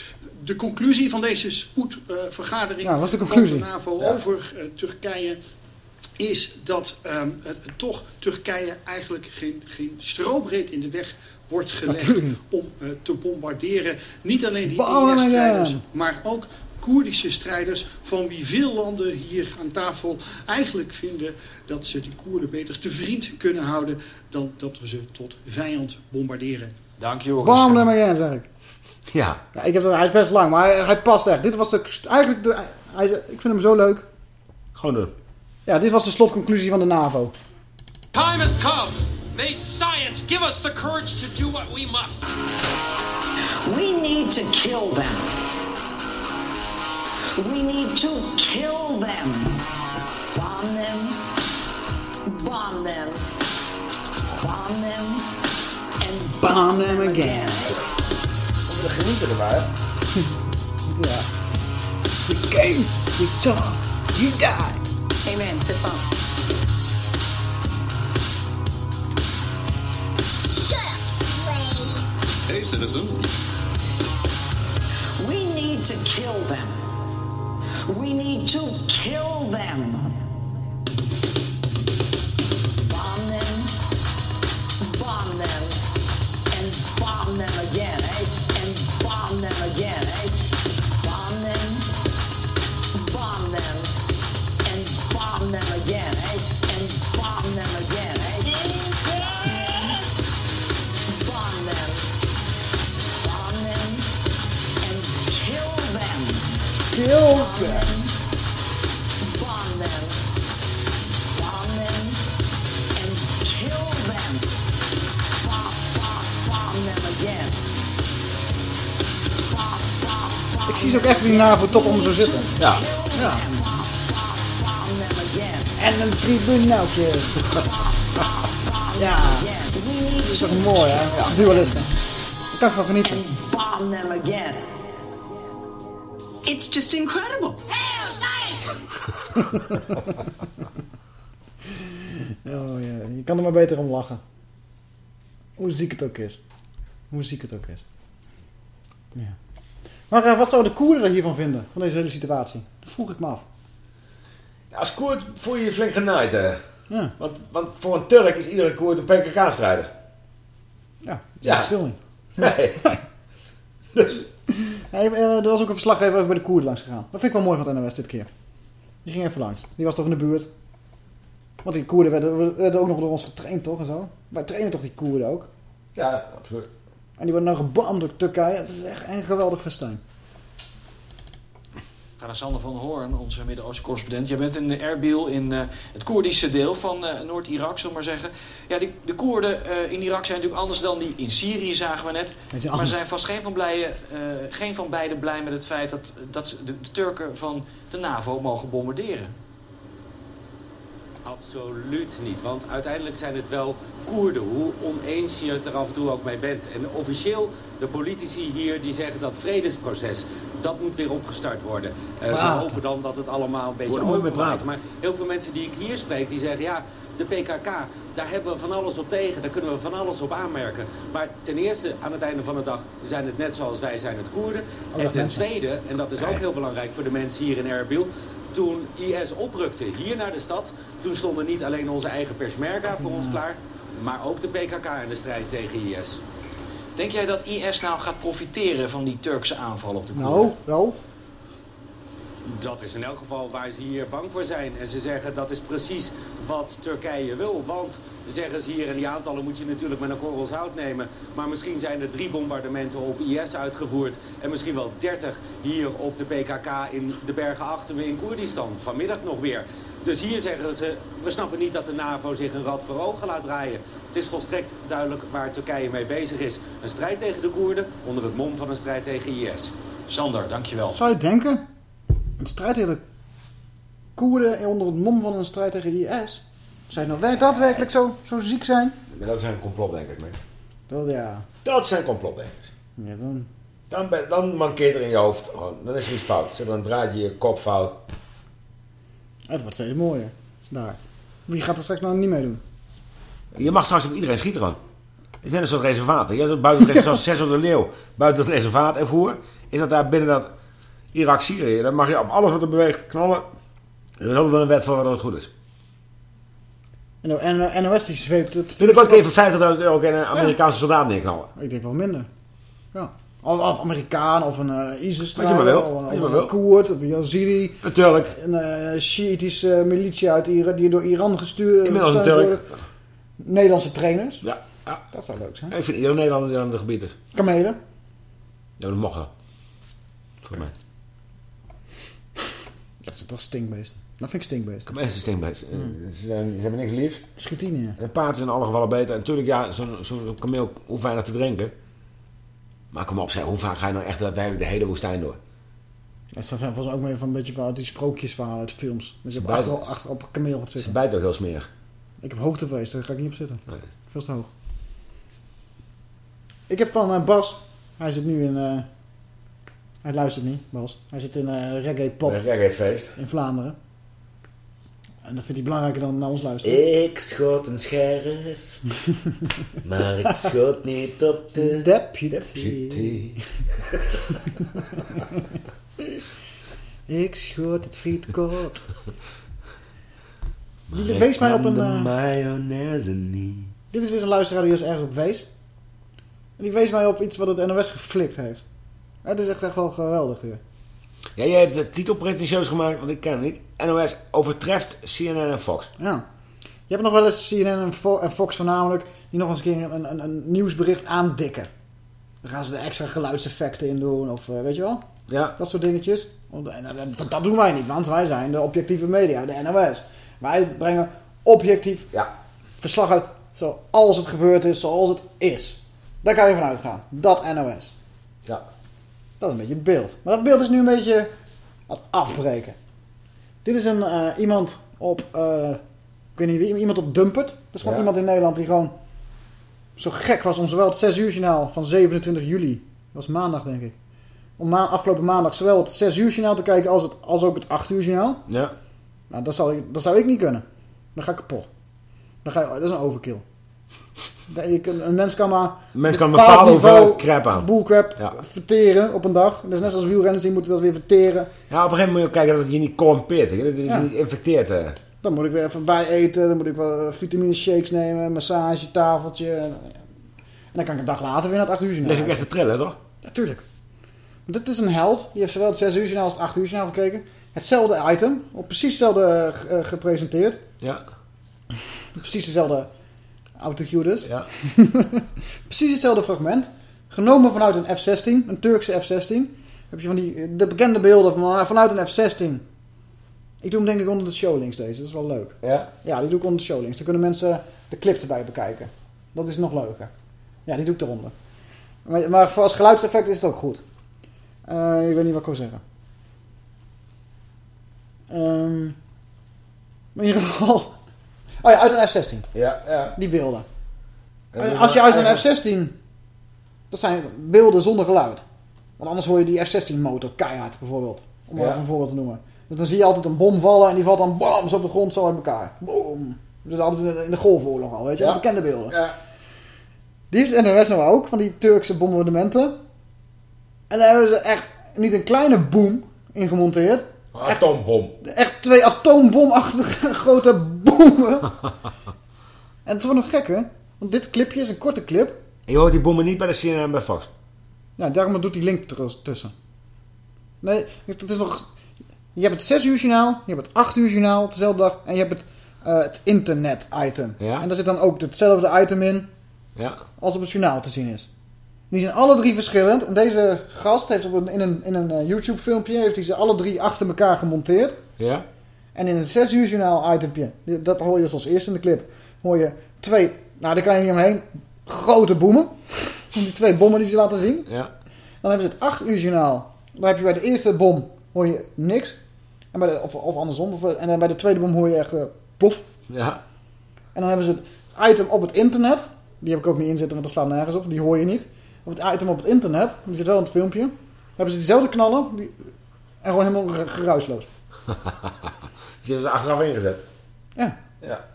De conclusie van deze spoedvergadering Nou, de van de NAVO Ja. over eh, Turkije is dat ehm, toch Turkije eigenlijk geen, geen strobreed in de weg wordt gelegd om eh, te bombarderen. Niet alleen die IS-strijders, maar ook Koerdische strijders van wie veel landen hier aan tafel eigenlijk vinden dat ze die Koerden beter te vriend kunnen houden dan dat we ze tot vijand bombarderen. Dank Joris. Bam, daar maar jij, zeg ik. Ja. Ja, ik heb, hij is best lang, maar hij, hij past echt. Dit was de, eigenlijk de, hij, ik vind hem zo leuk. Gewoon doen. Ja, dit was de slotconclusie van de NAVO. Time has come. May science give us the courage to do what we must. We need to kill them. We need to kill them. Bomb them. Bomb them. Bomb them. And Bomb them again. We genieten erbij. Ja. We came, we saw, he died. Amen. Fist bump. Hey, citizen. we need to kill them. We need to kill them. Them. Bomb them. Bomb them. And kill them. Bomb, bomb, bomb them again. Ik zie ze ook echt die NAVO top om zo zitten. Ja. Ja. En een tribunaaltje. ja. Dat is toch mooi, hè? Dualisme. Ik kan ervan genieten. Bomb them again. It's just incredible. oh ja, je kan er maar beter om lachen. Hoe ziek het ook is. Hoe ziek het ook is. Ja. Maar eh, wat zouden de Koerden er hiervan vinden? Van deze hele situatie? Dat vroeg ik me af. Ja, als Koert voel je je flink genaaid. Hè. Ja. Want, want voor een Turk is iedere Koert een PKK-strijder. Ja, dat is Ja. verschil niet. Nee. Hey, eh, er was ook een verslaggever even bij de Koerden langs gegaan. Dat vind ik wel mooi van het NOS dit keer. Die ging even langs. Die was toch in de buurt. Want die Koerden werden, werden ook nog door ons getraind, toch? En zo. Wij trainen toch die Koerden ook? Ja, absoluut. En die worden nou gebamd door Turkije. Het is echt een geweldig festijn. Sander van Hoorn, onze Midden-Oosten correspondent. Jij bent in Erbil, in eh, het Koerdische deel van eh, Noord-Irak, zullen we maar zeggen. Ja, die, de Koerden eh, in Irak zijn natuurlijk anders dan die in Syrië, zagen we net. Maar anders. zijn vast geen van, blije, eh, geen van beiden blij met het feit dat, dat ze de, de Turken van de NAVO mogen bombarderen. Absoluut niet, want uiteindelijk zijn het wel Koerden, hoe oneens je het er af en toe ook mee bent. En officieel, de politici hier, die zeggen dat vredesproces, dat moet weer opgestart worden. Eh, ze hopen dan dat het allemaal een beetje praten. Maar heel veel mensen die ik hier spreek, die zeggen ja, de PKK, daar hebben we van alles op tegen, daar kunnen we van alles op aanmerken. Maar ten eerste, aan het einde van de dag, zijn het net zoals wij zijn het Koerden. En ten tweede, en dat is ook heel belangrijk voor de mensen hier in Erbil, toen IS oprukte hier naar de stad, toen stonden niet alleen onze eigen Peshmerga voor ons klaar, maar ook de PKK in de strijd tegen IS. Denk jij dat IS nou gaat profiteren van die Turkse aanval op de Koerden? Nou, wel. Dat is in elk geval waar ze hier bang voor zijn. En ze zeggen dat is precies wat Turkije wil. Want, zeggen ze hier, en die aantallen moet je natuurlijk met een korrel zout nemen. Maar misschien zijn er drie bombardementen op IS uitgevoerd. En misschien wel dertig hier op de PKK in de bergen achter me in Koerdistan. Vanmiddag nog weer. Dus hier zeggen ze, we snappen niet dat de NAVO zich een rad voor ogen laat draaien. Het is volstrekt duidelijk waar Turkije mee bezig is. Een strijd tegen de Koerden onder het mom van een strijd tegen IS. Sander, dankjewel. Zou je denken? Een strijd tegen de Koerden onder het mom van een strijd tegen IS? Zou je nou werk- daadwerkelijk zo, zo ziek zijn? Dat zijn complotdenkers, man. Dat ja. Dat zijn complotdenkers. Ja, dan... Dan, ben- dan mankeert er in je hoofd. Dan is er iets fout. Zit er een draadje in je kop fout. Het wordt steeds mooier. Daar. Wie gaat er straks nou niet meedoen? Je mag straks op iedereen schieten. Het is net een soort reservaat. Je hebt buiten het reservaat, zoals 600 leeuw, buiten het reservaat ervoor. Is dat daar binnen dat Irak-Syrië. Dan mag je op alles wat er beweegt knallen. Er is altijd wel een wet voor wat het goed is. En de NOS die zweept het... Wil ik ook even 50.000 euro in een Amerikaanse soldaat neerknallen. Ik denk wel minder. Ja. Of, of Amerikaan, of een eh isis Wat je maar wil. of of een. Koerd, of een Yazidi. Een Turk. Een eh Shiïtische militie uit Iran, die door Iran gestuurd Inmiddels een Turk. worden. Nederlandse trainers. Ja, ja. Dat zou leuk zijn. Ik vind ieder Nederlander die aan het gebied is. Kamelen. Ja, dat mocht wel. Voor mij. Dat is toch stinkbeest. Dat vind ik stinkbeest. Kom eens, stinkbeest. Hmm. Ze, zijn, ze hebben niks liefs. Schiet die niet. Een paard is in alle gevallen beter. En natuurlijk, ja, zo'n zo'n kameel hoeft weinig te drinken. Maar kom op, zeg, hoe vaak ga je nou echt dat de hele woestijn door? Dat zijn volgens mij ook meer van een beetje van die sprookjesverhalen uit films. Dat je op, bijten- achter, achter op een kameel gaat Ze zitten. bijt ook heel smerig. Ik heb hoogtevrees, daar ga ik niet op zitten. Nee. Veel te hoog. Ik heb van eh, Bas, hij zit nu in... eh, hij luistert niet, Bas. Hij zit in eh reggae pop Een reggaefeest. in Vlaanderen. En dat vindt hij belangrijker dan naar ons luisteren. Ik schoot een scherf, maar ik schoot niet op de deputy. ik schoot het frietkot. Die wees mij op een... eh, mayonaise niet. Dit is weer zo'n luisteraar die dus ergens op wees. En die wees mij op iets wat het NOS geflikt heeft. Het is echt, echt wel geweldig weer. Ja, jij hebt de titel pretentieus gemaakt, want ik ken het niet. NOS overtreft CNN en Fox. Ja. Je hebt nog wel eens CNN en, Fo- en Fox voornamelijk... die nog eens een keer een, een, een nieuwsbericht aandikken. Dan gaan ze er extra geluidseffecten in doen of eh, weet je wel? Ja. Dat soort dingetjes. En, en, dat, dat doen wij niet, want wij zijn de objectieve media, de NOS. Wij brengen objectief verslag uit zoals het gebeurd is, zoals het is. Daar kan je van uitgaan. Dat NOS. Ja. Dat is een beetje het beeld. Maar dat beeld is nu een beetje aan het afbreken. Dit is een, eh, iemand op, eh, ik weet niet wie, iemand op Dumpert. Dat is gewoon Ja. iemand in Nederland die gewoon zo gek was om zowel het 6 uur journaal van 27 juli, dat was maandag denk ik, om ma afgelopen maandag zowel het 6 uur journaal te kijken als, het, als ook het 8 uur journaal. Ja. Nou, dat zou, ik, dat zou ik niet kunnen. Dan ga ik kapot. Dan ga je, dat is een overkill. Dat Je kunt, een mens kan maar Een mens kan een bepaald niveau crap aan. Bullcrap Ja. verteren op een dag. Dat is net als wielrenners, die moeten dat weer verteren. Ja, op een gegeven moment moet je ook kijken dat het je niet corrumpeert. hè, Dat het je Ja. niet infecteert. hè. Dan moet ik weer even bij eten. Dan moet ik wel eh, vitamine shakes nemen. Massage, tafeltje. En dan kan ik een dag later weer naar het 8 uur journaal. ik echt te trillen, toch? Natuurlijk. Dit is een held. Die heeft zowel het 6 uur journaal als het 8 uur journaal gekeken. Hetzelfde item. Op precies hetzelfde eh, eh, gepresenteerd. Ja. Precies dezelfde autocue dus. Ja. precies hetzelfde fragment. Genomen vanuit een F-16. Een Turkse F-16. Heb je van die, de bekende beelden van, eh, vanuit een F-16. Ik doe hem denk ik onder de showlinks deze. Dat is wel leuk. Ja? Ja, die doe ik onder de showlinks. Dan kunnen mensen de clip erbij bekijken. Dat is nog leuker. Ja, die doe ik eronder. Maar, maar voor als geluidseffect is het ook goed. Eh, ik weet niet wat ik wil zeggen. Maar in ieder geval... Oh ja, uit een F-16. Ja, ja. Die beelden. En als je uit een eigenlijk- F-16... Dat zijn beelden zonder geluid. Want anders hoor je die F-16 motor keihard bijvoorbeeld. Om Ja. even een voorbeeld te noemen. Want dan zie je altijd een bom vallen en die valt dan bam zo op de grond zo uit elkaar. Boom. Dus altijd in de- de golfoorlog al, weet je. Ja. Bekende beelden. Ja. Die heeft NOS nou ook, van die Turkse bombardementen. En daar hebben ze echt niet een kleine boom in gemonteerd. Atoombom. Twee atoombomachtige grote bommen. en het wordt nog gekker. Want dit clipje is een korte clip. En je hoort die bommen niet bij de CNN en bij Fox. Ja, daarom doet die link tussen. Nee, het is nog... Je hebt het 6 uur journaal, je hebt het 8 uur journaal op dezelfde dag. En je hebt het, eh, het internet item. Ja. En daar zit dan ook hetzelfde item in Ja. als op het journaal te zien is. Die zijn alle drie verschillend. En deze gast heeft op een, in een, in een eh, YouTube filmpje heeft hij ze alle drie achter elkaar gemonteerd. Ja. En in het 6 uur journaal itempje, dat hoor je als eerste in de clip, hoor je twee, nou daar kan je niet omheen, grote boemen. Die twee bommen die ze laten zien. Ja. Dan hebben ze het 8 uur journaal. Dan heb je bij de eerste bom hoor je niks. En bij de, of, of andersom. Of, en dan bij de tweede bom hoor je echt eh, plof. Ja. En dan hebben ze het item op het internet. Die heb ik ook niet inzetten, want dat slaat nergens op. Die hoor je niet. Op het item op het internet, die zit wel in het filmpje. Dan hebben ze diezelfde knallen. Die, en gewoon helemaal ge- geruisloos. Die zitten er achteraf ingezet. Ja. Ja.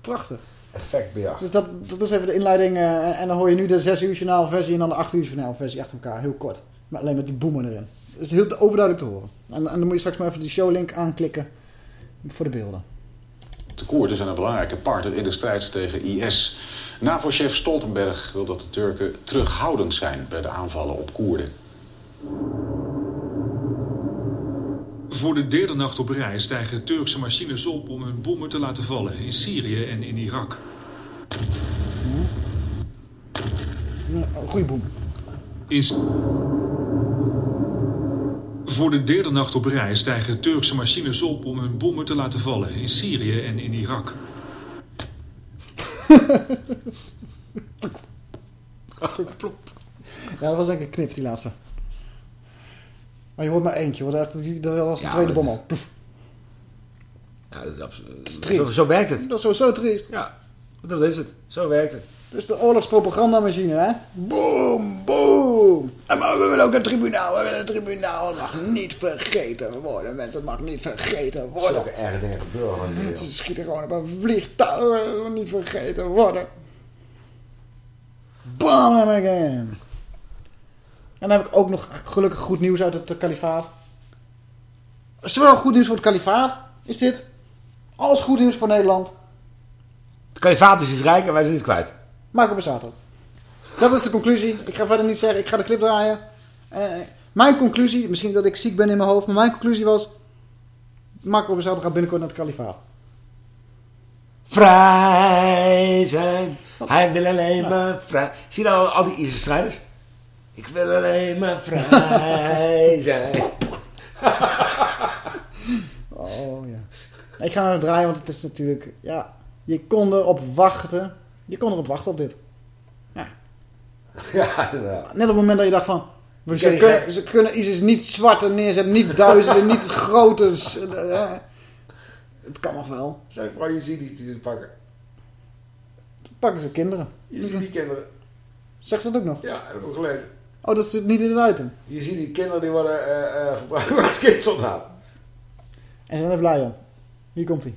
Prachtig. Effectbejag. Dus dat, dat is even de inleiding. eh, en dan hoor je nu de 6 uur journaal versie en dan de 8 uur journaal versie achter elkaar. Heel kort. Maar alleen met die boemen erin. Dat is heel overduidelijk te horen. En, en dan moet je straks maar even die showlink aanklikken voor de beelden. De Koerden zijn een belangrijke partner in de strijd tegen IS. NAVO-chef Stoltenberg wil dat de Turken terughoudend zijn bij de aanvallen op Koerden. Voor de derde nacht op rij stijgen Turkse machines op om hun bommen te laten vallen in Syrië en in Irak. Een goede boem. In... Voor de derde nacht op rij stijgen Turkse machines op om hun bommen te laten vallen in Syrië en in Irak. Ja, dat was denk ik een knip, die laatste. Maar je hoort maar eentje, hoor. Dat, was de Ja, tweede bom al. Ja, dat is absoluut. Zo, zo werkt het. Dat is sowieso triest. Ja, dat is het. Zo werkt het. Dat is de oorlogspropagandamachine, hè? Boom, boom. En maar we willen ook een tribunaal. We willen een tribunaal. Het mag niet vergeten worden, mensen. Het mag niet vergeten worden. Zulke erge dingen gebeuren Ze schieten gewoon op een vliegtuig. Het mag niet vergeten worden. Bam again. En dan heb ik ook nog gelukkig goed nieuws uit het kalifaat. Zowel goed nieuws voor het kalifaat is dit. Als goed nieuws voor Nederland. Het kalifaat is iets rijk en wij zijn het kwijt. Marco Borsato. Dat is de conclusie. Ik ga verder niet zeggen. Ik ga de clip draaien. Eh, mijn conclusie, misschien dat ik ziek ben in mijn hoofd, maar mijn conclusie was... Marco Borsato gaat binnenkort naar het kalifaat. Vrij zijn. Hij wil alleen maar vrij. Zie je nou al die Ierse strijders? Ik wil alleen maar vrij zijn. Oh ja. Ik ga het draaien, want het is natuurlijk... Ja, je kon erop wachten. Je kon erop wachten op dit. Ja. Ja, inderdaad. Net op het moment dat je dacht van... We ze, kunnen, geen- ze kunnen ISIS niet zwarte neerzetten, niet duizenden, niet het grote... s- eh, het kan nog wel. Zijn vooral je ziet die ze pakken. Dan pakken ze kinderen. Je ziet die kinderen. Zegt ze dat ook nog? Ja, dat heb ik ook gelezen. Oh, dat zit niet in het item. Je ziet die kinderen die worden eh, eh, gebruikt als kindsoldaat. En ze zijn er blij om. Hier komt hij.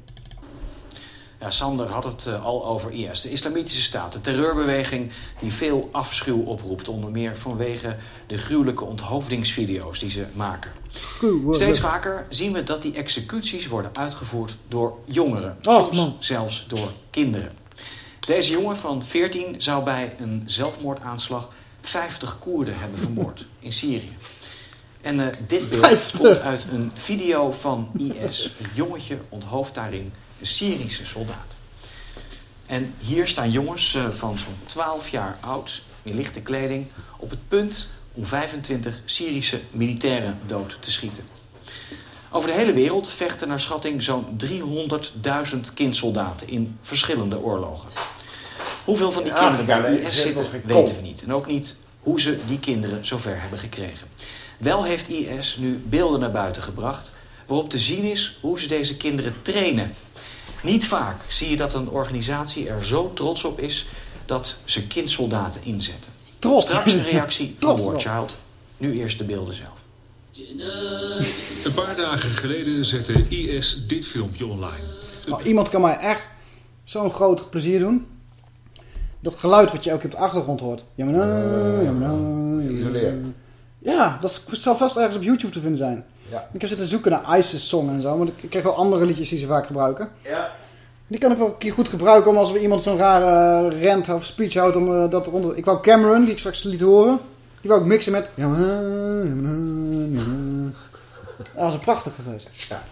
Ja, Sander had het eh, al over IS, de Islamitische Staat, de terreurbeweging die veel afschuw oproept, onder meer vanwege de gruwelijke onthoofdingsvideo's die ze maken. Steeds vaker zien we dat die executies worden uitgevoerd door jongeren, Och, soms zelfs door kinderen. Deze jongen van 14 zou bij een zelfmoordaanslag 50 Koerden hebben vermoord in Syrië. En eh, dit beeld 50? komt uit een video van IS. Een jongetje onthoofdt daarin Syrische soldaat. En hier staan jongens eh, van zo'n 12 jaar oud, in lichte kleding, op het punt om 25 Syrische militairen dood te schieten. Over de hele wereld vechten naar schatting zo'n 300.000 kindsoldaten in verschillende oorlogen. Hoeveel van die In kinderen Afrika, bij IS zitten, weten we niet. En ook niet hoe ze die kinderen zover hebben gekregen. Wel heeft IS nu beelden naar buiten gebracht waarop te zien is hoe ze deze kinderen trainen. Niet vaak zie je dat een organisatie er zo trots op is dat ze kindsoldaten inzetten. Trots. Straks een reactie Trots. Child. Nu eerst de beelden zelf. Een paar dagen geleden zette IS dit filmpje online. Nou, iemand kan mij echt zo'n groot plezier doen. Dat geluid wat je ook op de achtergrond hoort. Ja, maar nou, ja, maar nou, nou. Ja, dat zal vast ergens op YouTube te vinden zijn. Ja. Ik heb zitten zoeken naar ISIS song en zo. Maar ik krijg wel andere liedjes die ze vaak gebruiken. Ja. Die kan ik wel een keer goed gebruiken om als we iemand zo'n rare eh, rant of speech houdt om eh, dat eronder... Ik wou Cameron, die ik straks liet horen. Die wou ik mixen met... Dat was een prachtige geweest. Ja.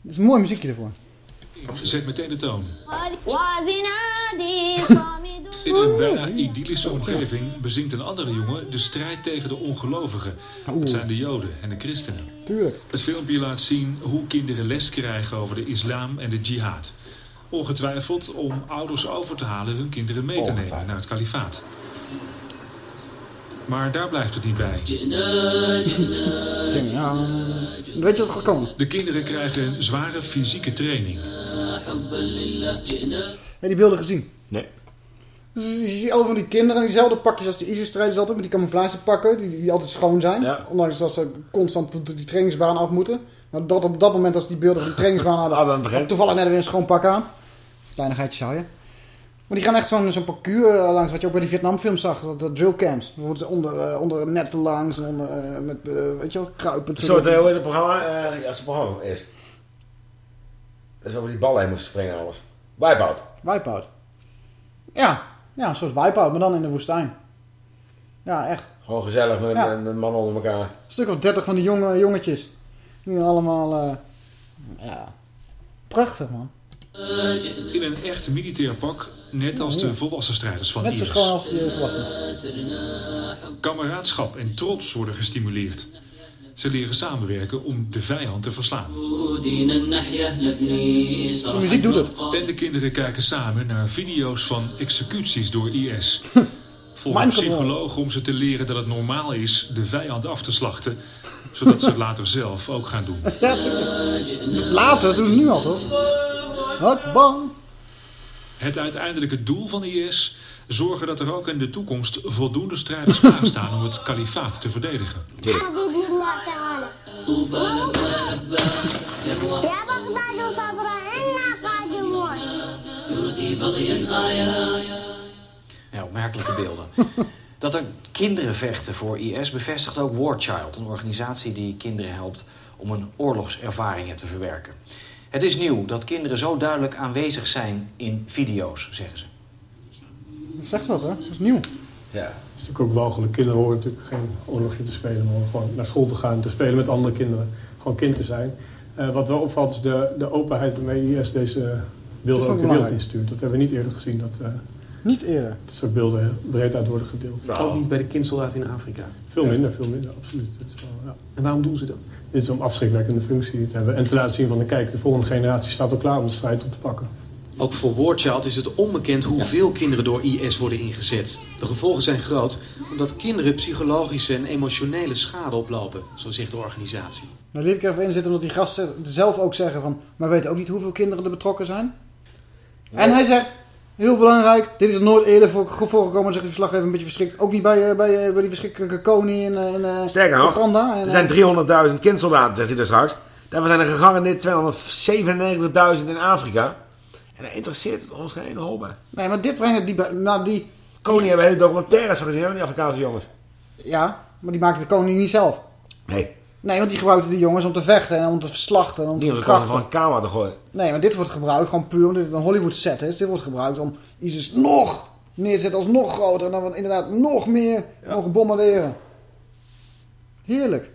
Dat is een mooi muziekje ervoor. Zet meteen de toon. In een bijna idyllische omgeving bezingt een andere jongen de strijd tegen de ongelovigen. Dat zijn de joden en de christenen. Tuurlijk. Het filmpje laat zien hoe kinderen les krijgen over de islam en de jihad. Ongetwijfeld om ouders over te halen hun kinderen mee te nemen naar het kalifaat. Maar daar blijft het niet bij. Weet je wat kan? De kinderen krijgen een zware fysieke training. Heb je die beelden gezien? Nee. Dus je ziet allemaal van die kinderen in diezelfde pakjes als de ISIS-strijders altijd, met die camouflagepakken, die, die altijd schoon zijn. Ondanks dat ze constant die trainingsbaan af moeten. Maar dat op dat moment als die beelden van die trainingsbaan hadden, Ah, ik. toevallig net weer een schoon pak aan. Kleinigheidjes zou je. Maar die gaan echt zo'n zo'n parcours eh, langs, wat je ook bij die Vietnamfilms zag, dat, dat drill camps. Dan worden ze onder, eh, onder netten langs, en onder, eh, met, eh, weet je wel, kruipend. Een soort, hoe het programma? Ja, het programma is. Dat is over die ballen heen moesten springen en alles. Wipeout. Wipeout. Ja, ja, een soort wipeout, maar dan in de woestijn. Ja, echt. Gewoon gezellig met, Ja. met, met mannen onder elkaar. Een stuk of dertig van die jonge jongetjes. Die allemaal, eh, ja, prachtig man. In een echt militair pak, net als de volwassen strijders van Net zo IS. schoon als die volwassenen. Kameraadschap en trots worden gestimuleerd. Ze leren samenwerken om de vijand te verslaan. De muziek doet het. En de kinderen kijken samen naar video's van executies door IS. Volgens psychologen om ze te leren dat het normaal is de vijand af te slachten. Zodat ze het later zelf ook gaan doen. Ja. Later, dat doen ze nu al toch? Wat bang. Het uiteindelijke doel van IS... zorgen dat er ook in de toekomst voldoende strijders klaarstaan om het kalifaat te verdedigen. Ja, opmerkelijke beelden. Dat er kinderen vechten voor IS bevestigt ook War Child, een organisatie die kinderen helpt om hun oorlogservaringen te verwerken. Het is nieuw dat kinderen zo duidelijk aanwezig zijn in video's, zeggen ze. Dat zegt wat, hè? Dat is nieuw. Ja. Het is natuurlijk ook walgelijk. Kinderen horen natuurlijk geen oorlogje te spelen, maar gewoon naar school te gaan, te spelen met andere kinderen. Gewoon kind te zijn. Eh, wat wel opvalt is de, de openheid waarmee IS deze Dat beelden ook de wereld instuurt. Dat hebben we niet eerder gezien, dat eh Niet eerder. dit soort beelden breed uit worden gedeeld. Ook niet bij de kindsoldaten in Afrika. Veel minder, veel minder, absoluut. Dat is wel, ja. En waarom doen ze dat? Dit is om afschrikwekkende functie te hebben en te laten zien van de kijk, de volgende generatie staat al klaar om de strijd op te pakken. Ook voor War Child is het onbekend hoeveel kinderen door IS worden ingezet. De gevolgen zijn groot, omdat kinderen psychologische en emotionele schade oplopen, zo zegt de organisatie. Nou, liet ik er even in zitten omdat die gasten zelf ook zeggen van... Maar weten ook niet hoeveel kinderen er betrokken zijn. En hij zegt, heel belangrijk, dit is er nooit eerder voor, voorgekomen, zegt de verslaggever een beetje verschrikt. Ook niet bij, eh, bij, eh, bij die verschrikkelijke koning in, eh, in eh, Sterker nog, er zijn 300.000 kindsoldaten, zegt hij er straks. Daarvan zijn er gegangen dit 297.000 in Afrika. En daar interesseert het ons geen hol bij. Nee, maar dit brengen die... bij- Nou, die Koning hebben hele documentaires van gezien, hoor, die Afrikaanse jongens. ja, maar die maakte de koning niet zelf. Nee, Nee, want die gebruikte die jongens om te vechten en om te verslachten en om niet te om de van een kamer te gooien. Nee, maar dit wordt gebruikt gewoon puur omdat het een Hollywood set is. Dit wordt gebruikt om ISIS nog neer te zetten als nog groter. En dan inderdaad nog meer mogen bombarderen. Heerlijk.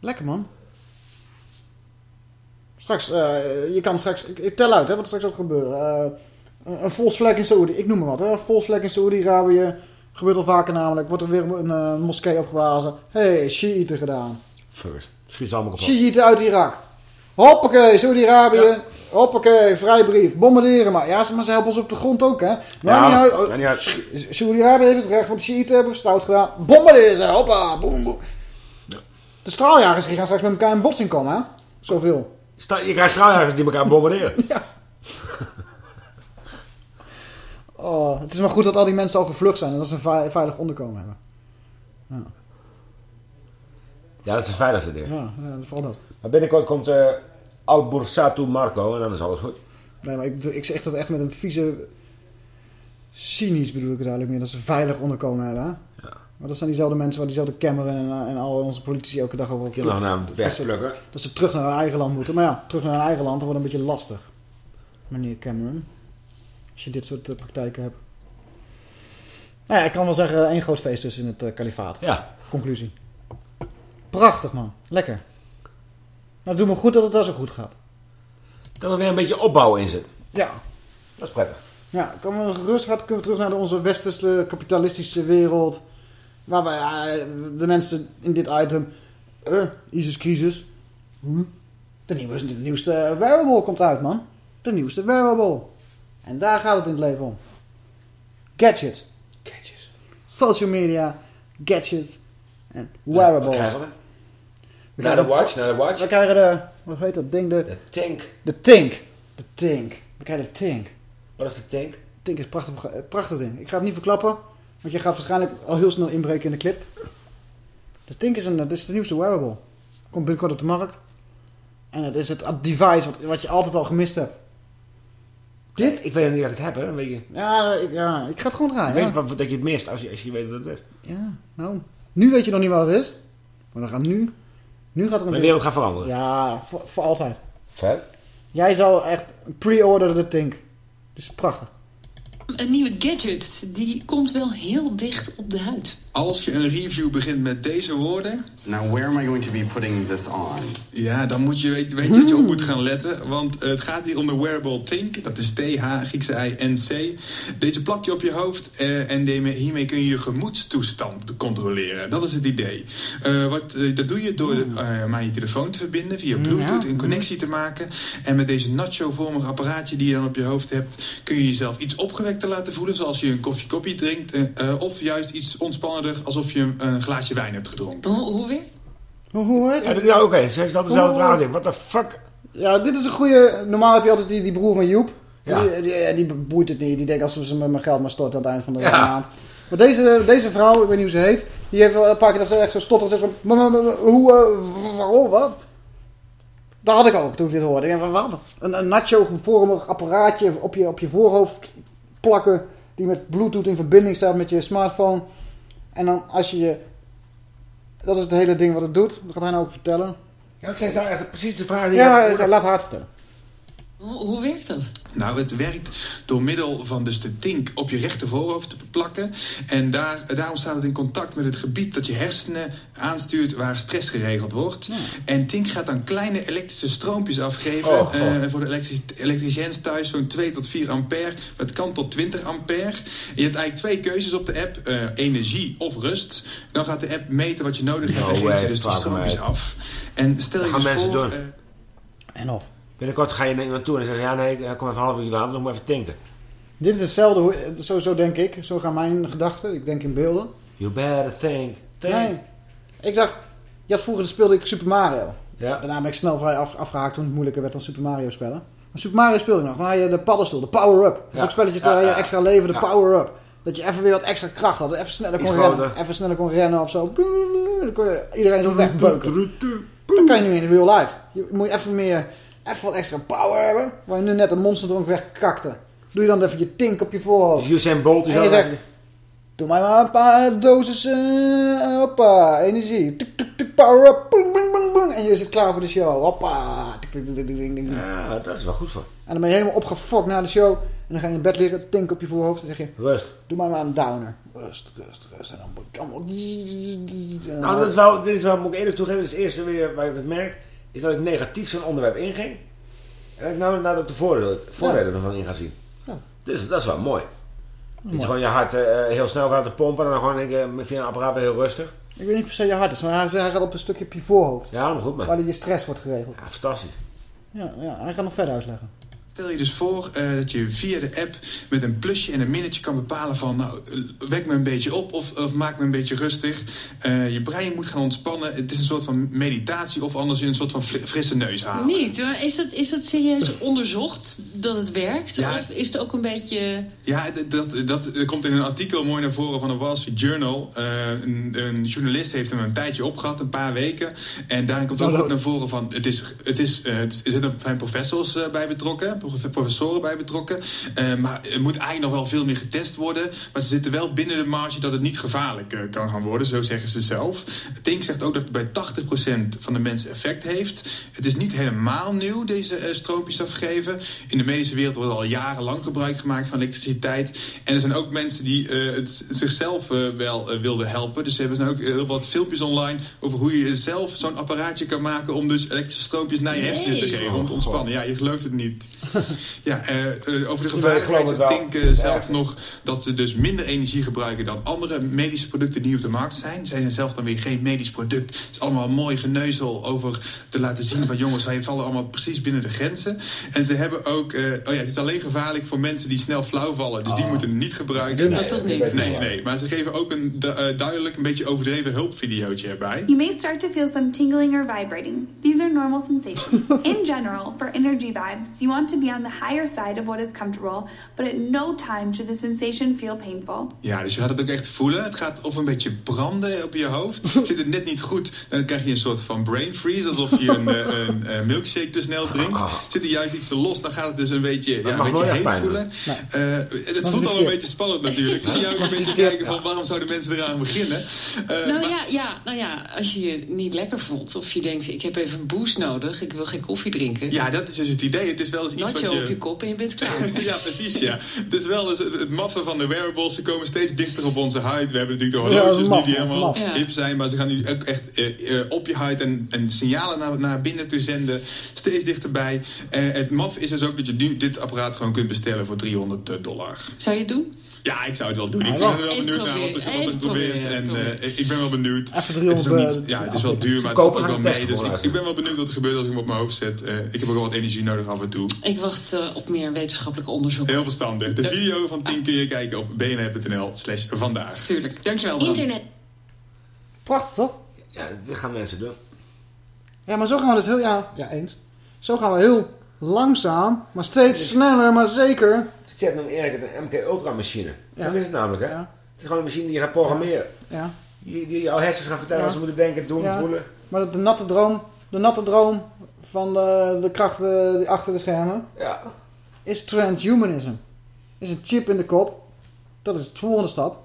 Lekker man. Straks, eh, je kan straks, ik, ik tel uit hè, wat er straks ook gebeuren. Eh, een- een volksvlek in Saoedi, ik noem maar wat. Hè. Een volksvlek in Saoedi-Arabië. Gebeurt al vaker namelijk. Wordt er weer een moskee opgeblazen. Hé, hey, Shiiten gedaan. First. Schiet ze allemaal kapot. Shiiten uit Irak. Hoppakee, Saudi-Arabië. Hoppakee, vrijbrief. Bombarderen maar. Ja, maar ze helpen ons op de grond ook, hè. Maar Ja, niet uit. niet Saudi-Arabië heeft het recht, want de Shiiten hebben stout gedaan. Bombarderen ze, hoppa, boem, boem. De straaljagers gaan straks met elkaar in botsing komen, hè. Zoveel. Je krijgt straaljagers die elkaar bombarderen. Oh, het is maar goed dat al die mensen al gevlucht zijn en dat ze een vei- veilig onderkomen hebben. Ja, Ja, dat is het veiligste ding. ja, ja vooral dat. Maar binnenkort komt eh Al Bursatu Marco en dan is alles goed. Nee, maar ik, ik zeg dat echt met een vieze... Cynisch bedoel ik het eigenlijk meer, dat ze veilig onderkomen hebben. Maar dat zijn diezelfde mensen waar diezelfde Cameron en, eh, en al onze politici elke dag over gaan naar dat. Dat ze terug naar hun eigen land moeten. Maar ja, terug naar hun eigen land, dat wordt een beetje lastig. Meneer Cameron. Als je dit soort eh, praktijken hebt. Nou ja, ik kan wel zeggen, één groot feest dus in het eh, kalifaat. Ja. Conclusie. Prachtig man, lekker. Nou, het doet me goed dat het daar zo goed gaat. Dat er weer een beetje opbouw in zit. Ja. Dat is prettig. Ja, kan we gerust gaat, kunnen we terug naar onze westerse kapitalistische wereld. Waar wij, eh, de mensen in dit item, eh, ISIS-crisis. Hm? De, nieuwe, de nieuwste wearable komt uit, man. De nieuwste wearable. En daar gaat het in het leven om. Gadgets. Gadgets. Social media, gadgets en wearables. Wat krijgen we? We Naar de watch, naar de watch. We krijgen de, wat heet dat ding? De, De tank. de Tink. De Tink. We krijgen de Tink. Wat is de tank? Tink is een prachtig, prachtig ding. Ik ga het niet verklappen, want je gaat waarschijnlijk al heel snel inbreken in de clip. De Tink is, een, dit is de nieuwste wearable. Komt binnenkort op de markt. En het is het device wat, wat je altijd al gemist hebt. Dit? Ik weet nog niet dat ik het heb, hè. Weet je, Ja, ik, ja, ik ga het gewoon draaien. weet ja. je wat, dat je het mist als je, als je weet wat het is. Ja, nou, nu weet je nog niet wat het is. Maar dan gaat nu, nu gaat er een De wereld gaat veranderen. Ja, voor, voor altijd. Vet. Jij zal echt pre-order de Tink. Dus prachtig. Een nieuwe gadget, die komt wel heel dicht op de huid. Als je een review begint met deze woorden... Now, where am I going to be putting this on? Ja, dan moet je weet, weet je dat je op moet gaan letten. Want eh, het gaat hier om de wearable Think. Dat is TH, Griekse I, N, C. Deze plak je op je hoofd eh, en hiermee kun je je gemoedstoestand controleren. Dat is het idee. Eh, wat, dat doe je door maar je telefoon te verbinden, via Bluetooth, een connectie te maken. En met deze nacho-vormig apparaatje die je dan op je hoofd hebt... kun je jezelf iets opgewekter laten voelen, zoals je een koffie koppie drinkt. of juist iets ontspannender, alsof je een glaasje wijn hebt gedronken. Hoe, hoe werkt Hoe, hoe heet Ja, het? dat- ja, oké, ze stelt dezelfde Hoe- vraag. What the fuck? Ja, dit is een goede... Normaal heb je altijd die, die broer van Joep. Ja. Die, die, die boeit het niet. Die denkt als ze met mijn geld maar stort aan het eind van de Ja. maand. Maar deze, deze vrouw, ik weet niet hoe ze heet... Die heeft wel een paar keer dat ze echt zo stottert. en Zegt van, "Maar, maar, maar, hoe, eh, waarom, wat? Dat had ik ook toen ik dit hoorde. Ik denk van, wat? Een, een nacho-vormig apparaatje op je, op je voorhoofd plakken... die met bluetooth in verbinding staat met je smartphone. En dan als je je... Dat is het hele ding wat het doet. Dat gaat hij nou ook vertellen. Ja, het is nou echt precies de vraag die... Ja, laat haar het vertellen. Hoe, hoe werkt dat? Nou, het werkt door middel van dus de tink op je rechter voorhoofd te plakken. En daar, daarom staat het in contact met het gebied dat je hersenen aanstuurt waar stress geregeld wordt. En tink gaat dan kleine elektrische stroompjes afgeven. Oh, oh. eh, voor de elektri elektriciëns thuis zo'n 2 tot 4 ampère. Het kan tot 20 ampère. En je hebt eigenlijk twee keuzes op de app. eh, energie of rust. Dan gaat de app meten wat je nodig hebt No en geeft je dus die stroompjes af. En stel je dus voor... eh, En of. Binnenkort ga je naar iemand toe en zeggen... Ja, nee, eh, kom even een half uur later, ik even tinken. Dit is hetzelfde, hoe- zo, zo denk ik. Zo gaan mijn gedachten. Ik denk in beelden. You better think. think. Nee. Ik dacht, ja, vroeger speelde ik Super Mario. Ja. Daarna ben ik snel vrij af, afgehaakt toen het moeilijker werd dan Super Mario spellen. Maar Super Mario speelde ik nog. Dan had je de paddenstoel, de power-up. Ja. Ook spelletjes Ja, waar je ja. extra leven, de power-up. Dat je even weer wat extra kracht had. Even sneller kon rennen. Even sneller kon rennen of zo. Dan kon je iedereen zo wegbeuken. Dat kan je nu in real life. Je moet je even meer, even wat extra power hebben. Waar je nu net een monsterdronk wegkakte. Doe je dan even je tink op je voorhoofd. Dus Usain Bolt is En je zegt, doe mij maar een paar doses, eh, hoppa, energie. Tuk, tuk, tuk, power up, boing, boing. En je zit klaar voor de show, hoppa. Ja, dat is wel goed voor. En dan ben je helemaal opgefokt na de show. En dan ga je in bed liggen, tink op je voorhoofd. En zeg je, Rust. doe mij maar een downer. Rust, rust, rust. En dan moet ik allemaal... En Nou, dat is wel, dit is wel, moet ik eerlijk toegeven, dit is het eerste weer waar ik het merk, is dat ik negatief zo'n onderwerp inging. En dat ik nou, ook de voordelen, voordelen ervan in ga zien. Ja. Dus dat is wel mooi. Dat je gewoon je hart eh, heel snel gaat pompen en dan gewoon denk je, via een apparaat weer heel rustig. Ik weet niet per se je hart is, maar hij hij gaat op een stukje op je voorhoofd. Ja, maar goed man. Waar je stress wordt geregeld. Ja, fantastisch. Ja, ja, hij gaat nog verder uitleggen. Stel je dus voor eh, dat je via de app met een plusje en een minnetje kan bepalen van... nou, eh, wek me een beetje op of, of maak me een beetje rustig. Eh, je brein moet gaan ontspannen. Het is een soort van meditatie of anders een soort van fri- frisse neus halen. Niet, maar is dat, is dat serieus onderzocht dat het werkt? Ja. Of is het ook een beetje... Ja, dat, dat, dat komt in een artikel mooi naar voren van de Wall Street Journal. Eh, een, een journalist heeft hem een tijdje opgehad, een paar weken. En daarin komt ook, ook naar voren van... Het is, het is, het, er zitten zijn professors bij betrokken, prof- professoren bij betrokken. Eh, maar er moet eigenlijk nog wel veel meer getest worden. Maar ze zitten wel binnen de marge dat het niet gevaarlijk eh, kan gaan worden. Zo zeggen ze zelf. Tink zegt ook dat het bij 80% van de mensen effect heeft. Het is niet helemaal nieuw, deze eh, stroompjes afgeven. In de medische wereld wordt al jarenlang gebruik gemaakt van elektriciteit. En er zijn ook mensen die het zichzelf wel wilden helpen. Dus ze hebben ook heel wat filmpjes online over hoe je zelf zo'n apparaatje kan maken om dus elektrische stroompjes naar je hersenen te geven. Om te Oh, ontspannen. Ja, je gelooft het niet. ja, eh, eh, over de zegt wel. Tink eh, zelf nog dat ze dus minder energie gebruiken dan andere medische producten die op de markt zijn. Zij zijn zelf dan weer geen medisch product. Het is allemaal een mooi geneuzel over te laten zien van jongens, wij vallen allemaal precies binnen de grenzen. En ze hebben ook, eh, oh ja, het is alleen gevaarlijk voor mensen die snel flauw vallen. Dus die moeten het niet gebruiken. Dat toch niet? Nee, nee. Maar ze geven ook een du- duidelijk een beetje overdreven hulpvideootje erbij. You may start to feel some tingling or vibrating. These are normal sensations. In general, for energy vibes, you want to be on the higher side of what is comfortable, but at no time should the sensation feel painful. Ja, dus je gaat het ook echt voelen. Het gaat of een beetje branden op je hoofd. Zit het net niet goed, dan krijg je een soort van brain freeze. Alsof je een, eh, een, eh, milkshake te snel drinkt. Zit er juist iets te los, dan gaat het dus een beetje, ja, een beetje heet pijn voelen. Eh, het voelt allemaal een beetje spannend natuurlijk. Ik zie jou ook een beetje kijken van waarom zouden mensen eraan beginnen. Eh, nou, maar- ja, ja, nou ja, als je je niet lekker voelt of je denkt... ik heb even een boost nodig, ik wil geen koffie drinken. Ja, dat is dus het idee. Het is wel eens iets wat zo je... op je kop en je bent klaar. ja, precies, ja. Het is wel dus het, het maffe van de wearables. Ze komen steeds dichter op onze huid. We hebben natuurlijk de Ja, horloges maf, nu die ja, helemaal maf. Ja. hip zijn. Maar ze gaan nu ook echt eh, eh, op je huid en, en signalen naar, naar binnen te zenden. Steeds dichterbij. Eh, het maf is dus ook dat je nu dit apparaat gewoon kunt bestellen voor 300 dollar. Zou je het doen? Ja, ik zou het wel doen. Ja, Ik ben er wel Even benieuwd naar wat wat het probeert. proberen, En eh, ik ben wel benieuwd. Even Het is, ook 300 niet, ja, het is wel duur, maar het valt ook wel mee. Dus ik, ik ben wel benieuwd wat er gebeurt als ik hem op mijn hoofd zet. Eh, ik heb ook wel wat energie nodig af en toe. Ik wacht eh, op meer wetenschappelijk onderzoek. Heel verstandig. De video van 10 kun je kijken op bnr.nl slash vandaag. Tuurlijk. Dankjewel, Bram. Internet. Prachtig, toch? Ja, dit gaan mensen doen. Ja, maar zo gaan we dus heel... Ja, ja eens. Zo gaan we heel langzaam, maar steeds sneller, maar zeker. Ze hebben dan het een MK Ultra machine. Ja. Dat is het namelijk, hè? Ja. Het is gewoon een machine die je gaat programmeren. Ja. Die, die jouw hersens gaat vertellen Ja. wat ze moeten denken, doen, Ja. voelen. Maar de natte droom, de natte droom van de, de krachten die achter de schermen Ja. is transhumanism. Is een chip in de kop. Dat is de volgende stap.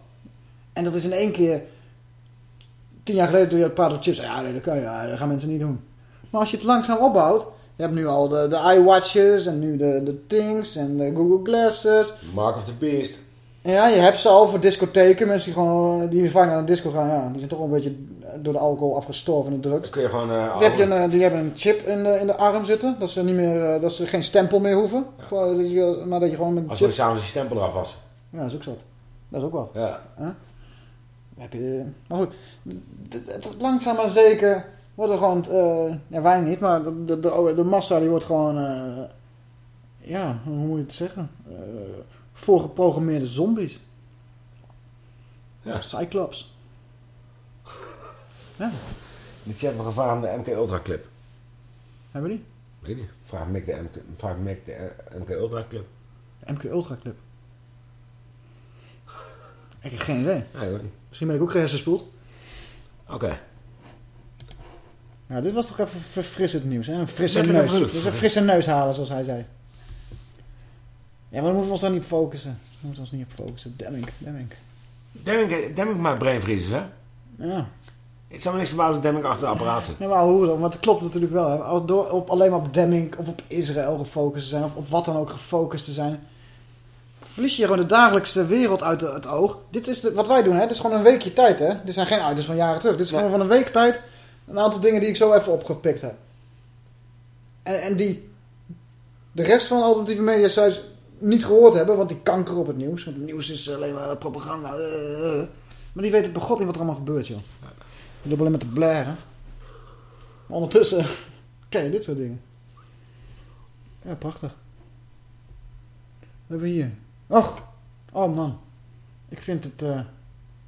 En dat is in één keer... Tien jaar geleden toen je praat over chips. Ja, nee, dat kan je. Dat gaan mensen niet doen. Maar als je het langzaam opbouwt... Je hebt nu al de, de iWatches en nu de, de Things en de Google Glasses. Mark of the Beast. Ja, je hebt ze al voor discotheken. Mensen die gewoon die vaak naar een disco gaan. Ja, die zijn toch wel een beetje door de alcohol afgestorven en de drugs. Dan kun je gewoon... eh, Die, heb je een, eh, die hebben een chip in de, in de arm zitten. Dat ze, niet meer, eh, dat ze geen stempel meer hoeven. Gewoon, dat je- maar dat je gewoon met Als je s'avonds je stempel eraf was. Ja, dat is ook zo. Dat is ook wel. Ja. Heb je, maar goed, langzaam maar zeker wordt er gewoon, eh ja, wij niet, maar de, de, de, de massa die wordt gewoon, eh, ja, hoe moet je het zeggen, eh voorgeprogrammeerde zombies. Ja. Cyclops. Ja, Die chat gevaar aan de MK Ultra clip. hebben we die? Weet niet. Vraag Mick de MK, vraag Mick de MK Ultra clip. MK Ultra Clip. Ik heb geen idee. Nee. Misschien ben ik ook gehersenspoeld. Oké. Nou, dit was toch even verfrissend nieuws, hè? Een frisse neus. is een frisse neus halen, zoals hij zei. Ja, maar dan moeten we ons daar niet op focussen. We moeten ons niet op focussen. Demming, Demming. Demming, Demming maakt brainfreezes, hè? Ja. Ik zou me niks verbazen als Demming achter de apparaat zit. Ja, maar hoe dan? Want het klopt natuurlijk wel. Hè? Als door op, alleen maar op Demming of op Israël gefocust te zijn, of op wat dan ook gefocust te zijn, verlies je gewoon de dagelijkse wereld uit de- het oog. Dit is de- wat wij doen, hè? Dit is gewoon een weekje tijd, hè? Dit zijn geen items van jaren terug. Dit is gewoon van een week tijd een aantal dingen die ik zo even opgepikt heb. En, en die de rest van de alternatieve media sites niet gehoord hebben, want die kanker op het nieuws. Want het nieuws is alleen maar propaganda. eh, eh. Maar die weten bij god niet wat er allemaal gebeurt, joh. Die lopen alleen met te blaren. Maar ondertussen ken je dit soort dingen. Ja, prachtig. Wat hebben we hier? Och, oh man. Ik vind het...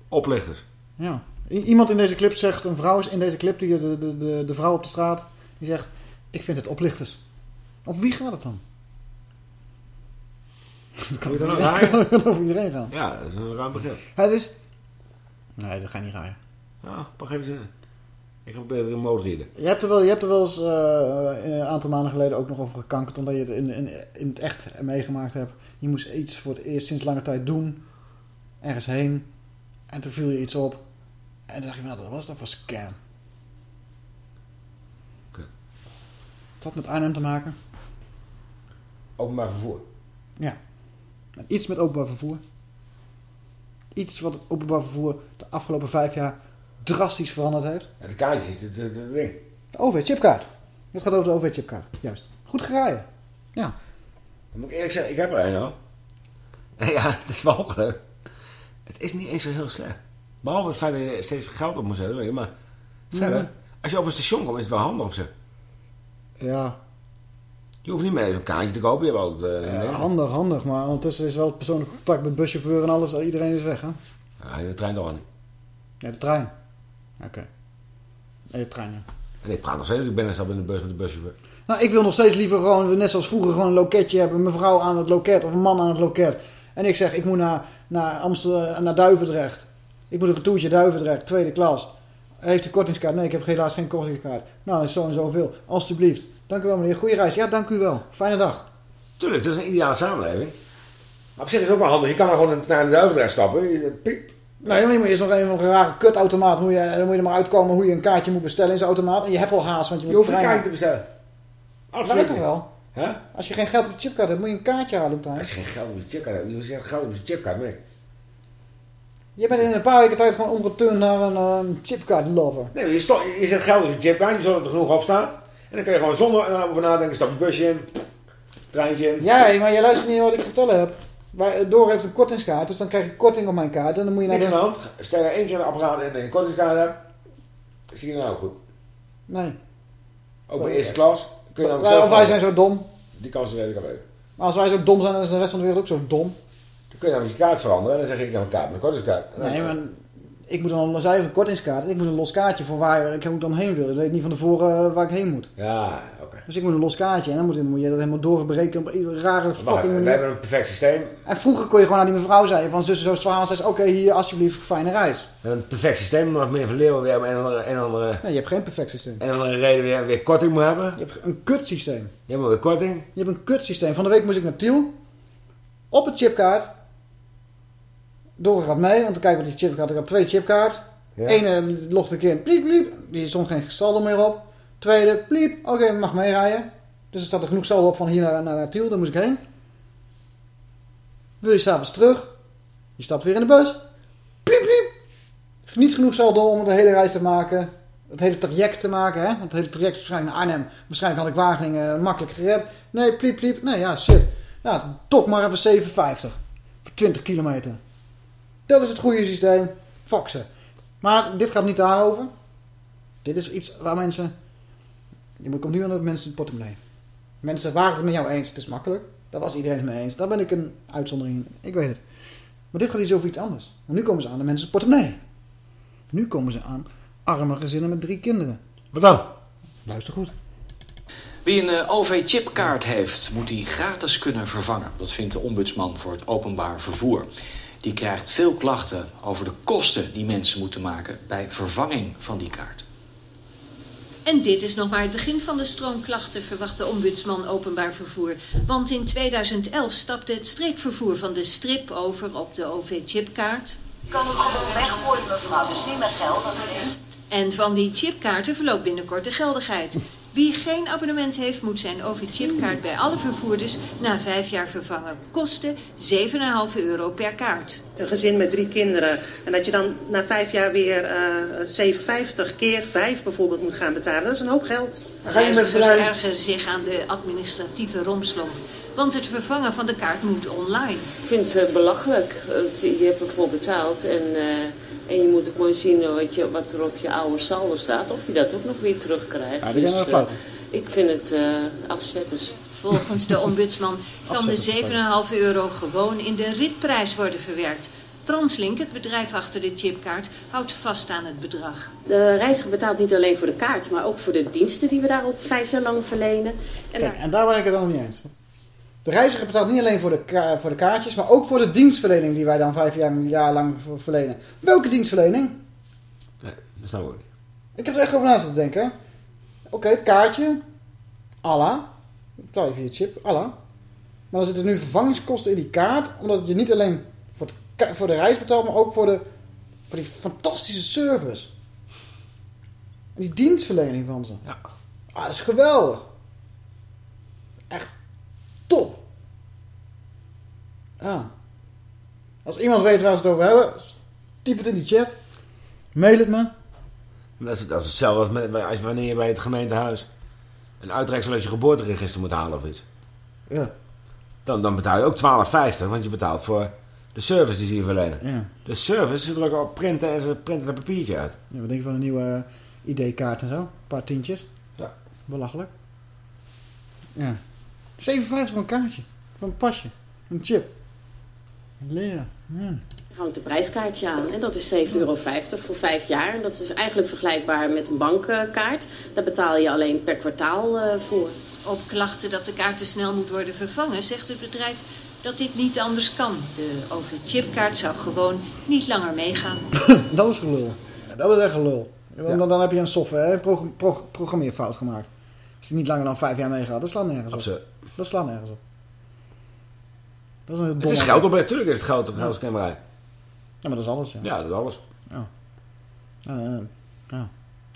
Oplichters. ja. I- iemand in deze clip zegt, een vrouw is in deze clip, die, de, de, de, de vrouw op de straat, die zegt, ik vind het oplichters. Of wie gaat het dan? Dat kan dan over iedereen- over gaan. Ja, dat is een ruim begrip. Het is... Nee, dat ga je niet raaien. Ja, pak even zin. Ik ga proberen een mode readen. Je hebt er wel, je hebt er wel eens eh, een aantal maanden geleden ook nog over gekankerd, omdat je het in, in, in het echt meegemaakt hebt. Je moest iets voor het eerst sinds lange tijd doen, ergens heen, en toen viel je iets op. En toen dacht je, nou, dat was dat voor scam. Het had met Arnhem te maken. Openbaar vervoer. Ja. En iets met openbaar vervoer. Iets wat het openbaar vervoer de afgelopen vijf jaar drastisch veranderd heeft. Ja, de kaartjes, het het- ding. De OV-chipkaart. Het gaat over de OV-chipkaart. Juist. Goed geraaien. Ja. Dan moet ik eerlijk zeggen, ik heb er een al. En ja, het is wel leuk. Het is niet eens zo heel slecht. Behalve het feit dat je steeds geld op moet zetten, weet je. Maar verder, Ja. als je op een station komt, is het wel handig op zich. Ja. Je hoeft niet meer even een kaartje te kopen. Je hebt altijd... eh, Ja, handig, handig. Maar ondertussen is wel het persoonlijk contact met buschauffeur en alles. Iedereen is weg, hè? Ja, de trein toch al niet. Ja, de trein. Oké. Nee, de trein, ja. En ik praat nog steeds, ik ben stap in de bus met de buschauffeur. Nou, ik wil nog steeds liever gewoon, net zoals vroeger, gewoon een loketje hebben. Een mevrouw aan het loket of een man aan het loket. En ik zeg, ik moet naar, naar Amsterdam, naar Duivendrecht. Ik moet een retourtje Duivendrecht, tweede klas. Heeft u kortingskaart? Nee, ik heb helaas geen kortingskaart. Nou, dat is zo en zoveel. Alsjeblieft. Dank u wel, meneer. Goeie reis. Ja, dank u wel. Fijne dag. Tuurlijk, dat is een ideale samenleving. Maar op zich is het ook wel handig. Je kan er gewoon naar de Duivendrecht stappen. Je- Piep. Nee, maar je moet eerst nog een een rare kutautomaat. Hoe je, dan moet je er maar uitkomen hoe je een kaartje moet bestellen in zijn automaat. En je hebt al haast, want je Je moet hoeft geen trein- kaartje te bestellen. Wij toch wel? Als je geen geld op je chipkaart hebt, moet je een kaartje halen thuis. Als je geen geld op je chipkaart hebt, je zegt geld op je chipkaart mee. Je bent in een paar weken tijd gewoon omgeturnd naar een uh, chipkaart lover. Nee, je, je zet geld op je chipkaart, je zorgt dat er genoeg op staat. En dan kun je gewoon zonder uh, over nadenken, stap je busje in, treintje in. Ja, maar je luistert niet naar wat ik te vertellen heb. Wij, Door heeft een kortingskaart, dus dan krijg je korting op mijn kaart. En dan moet je naar Niks de... aan de hand. Stel je één keer een apparaat in en een kortingskaart hebt, zie je nou ook goed. Nee. Ook bij eerste klas kun je Wij, zelf of wij zijn zo dom. Die kans is redelijk aanwezig. Maar als wij zo dom zijn, dan is de rest van de wereld ook zo dom. Dan kun je namelijk je kaart veranderen en dan zeg ik, heb een kaart een kortingskaart. En dan- Nee, maar ik moet dan, zij heeft een kortingskaart en ik moet een los kaartje voor waar ik ook dan heen wil. Ik weet niet van tevoren eh, waar ik heen moet. Ja, oké. Dus ik moet een los kaartje en dan moet, moet je dat helemaal doorberekenen op een rare fucking we hebben een perfect systeem. En vroeger kon je gewoon aan die mevrouw zeggen van zussen zo zwaar. zei ze, oké hier alsjeblieft fijne reis. Een perfect systeem, maar meneer Van Leeuwen weer een andere, een andere, Nee, je hebt geen perfect systeem. een of andere reden weer, weer korting moet hebben. Je hebt een kut systeem. Je hebt weer korting. Je hebt een kut systeem. Van de week moest ik naar Tiel. Op een chipkaart. Door gaat mee, want dan kijk wat die chipkaart. Ik had twee chipkaarts. Ja. Ene logde ik in, pliep, pliep. Die stond geen saldo meer op. Tweede, pliep. Oké, mag meerijden. Dus er staat er genoeg saldo op van hier naar, naar, naar Tiel. Daar moest ik heen. Wil je s'avonds terug? Je stapt weer in de bus. Pliep, pliep. Niet genoeg saldo om de hele reis te maken. Het hele traject te maken, hè? Want het hele traject is waarschijnlijk naar Arnhem. Waarschijnlijk had ik Wageningen makkelijk gered. Nee, pliep, pliep. Nee, ja, shit. Ja, toch maar even 57. Voor 20 kilometer. Dat is het goede systeem. Ze. Maar dit gaat niet daarover. Dit is iets waar mensen... Je komt nu aan de mensen het portemonnee. Mensen waren het met jou eens. Het is makkelijk. Daar was iedereen het mee eens. Daar ben ik een uitzondering in. Ik weet het. Maar dit gaat iets over iets anders. Maar nu komen ze aan de mensen het portemonnee. Nu komen ze aan arme gezinnen met drie kinderen. Wat dan? Luister goed. Wie een eh, OV-chipkaart heeft, moet die gratis kunnen vervangen. Dat vindt de ombudsman voor het openbaar vervoer. Die krijgt veel klachten over de kosten die mensen moeten maken bij vervanging van die kaart. En dit is nog maar het begin van de stroom klachten, verwacht de ombudsman openbaar vervoer. Want in 2011 stapte het streekvervoer van de strip over op de OV-chipkaart. kan het gewoon weggooien, mevrouw. Dus niet meer geld. En van die chipkaarten verloopt binnenkort de geldigheid. Wie geen abonnement heeft, moet zijn OV-chipkaart bij alle vervoerders na vijf jaar vervangen. Kosten 7,5 euro per kaart. Een gezin met drie kinderen. En dat je dan na vijf jaar weer eh 7,50 keer vijf bijvoorbeeld moet gaan betalen. Dat is een hoop geld. Reizigers ergeren zich aan de administratieve romslomp. Want het vervangen van de kaart moet online. Ik vind het eh, belachelijk. Want Je hebt ervoor betaald en, eh, en je moet ook mooi zien wat, je, wat er op je oude saldo staat. Of je dat ook nog weer terugkrijgt. Ja, eh, fluiten. ik vind het eh afzetters. Volgens de ombudsman kan de 7,5 euro gewoon in de ritprijs worden verwerkt. Translink, het bedrijf achter de chipkaart, houdt vast aan het bedrag. De reiziger betaalt niet alleen voor de kaart, maar ook voor de diensten die we daarop vijf jaar lang verlenen. En Kijk, en daar ben ik het dan niet eens. De reiziger betaalt niet alleen voor de, voor de kaartjes, maar ook voor de dienstverlening die wij dan vijf jaar, een jaar lang ver- verlenen. Welke dienstverlening? Nee, dat snap ik niet. Ik heb er echt over na zitten denken. Oké, het kaartje. Allah. Betaal je via chip. Allah. Maar dan zitten nu vervangingskosten in die kaart. Omdat je niet alleen voor, het voor de reis betaalt, maar ook voor, de, voor die fantastische service. En die dienstverlening van ze. Ja. Ah, dat is geweldig. Top. Ja. Als iemand weet waar ze het over hebben, typ het in die chat. Mail het me. Dat is, dat is hetzelfde als met, als wanneer je bij het gemeentehuis een uitreksel uit je geboorteregister moet halen of iets. Ja. Dan, dan betaal je ook 12,50, want je betaalt voor de service die ze je verlenen. Ja. De service, ze drukken op printen en ze printen een papiertje uit. Ja, wat denk je van een nieuwe ID-kaart en zo? Een paar tientjes. Ja. Belachelijk. Ja. 57 voor een kaartje. Voor een pasje. Een chip. Leren. Ja. Dan hangt een prijskaartje aan. En dat is 7,50 euro voor vijf jaar. En dat is eigenlijk vergelijkbaar met een bankkaart. Daar betaal je alleen per kwartaal eh, voor. Op klachten dat de kaart te snel moet worden vervangen, zegt het bedrijf dat dit niet anders kan. De OV-chipkaart zou gewoon niet langer meegaan. dat is gelul. Ja, dat is echt gelul. Dan, dan, dan heb je een software, een pro- pro- programmeerfout gemaakt. Als die niet langer dan vijf jaar meegaat, dat slaat nergens op. Dat slaat nergens op. Dat is een Het is geld op, natuurlijk is het geld op geldscannerij. Ja, maar dat is alles. Ja, Ja, dat is alles. ja. Ja, ja. ja.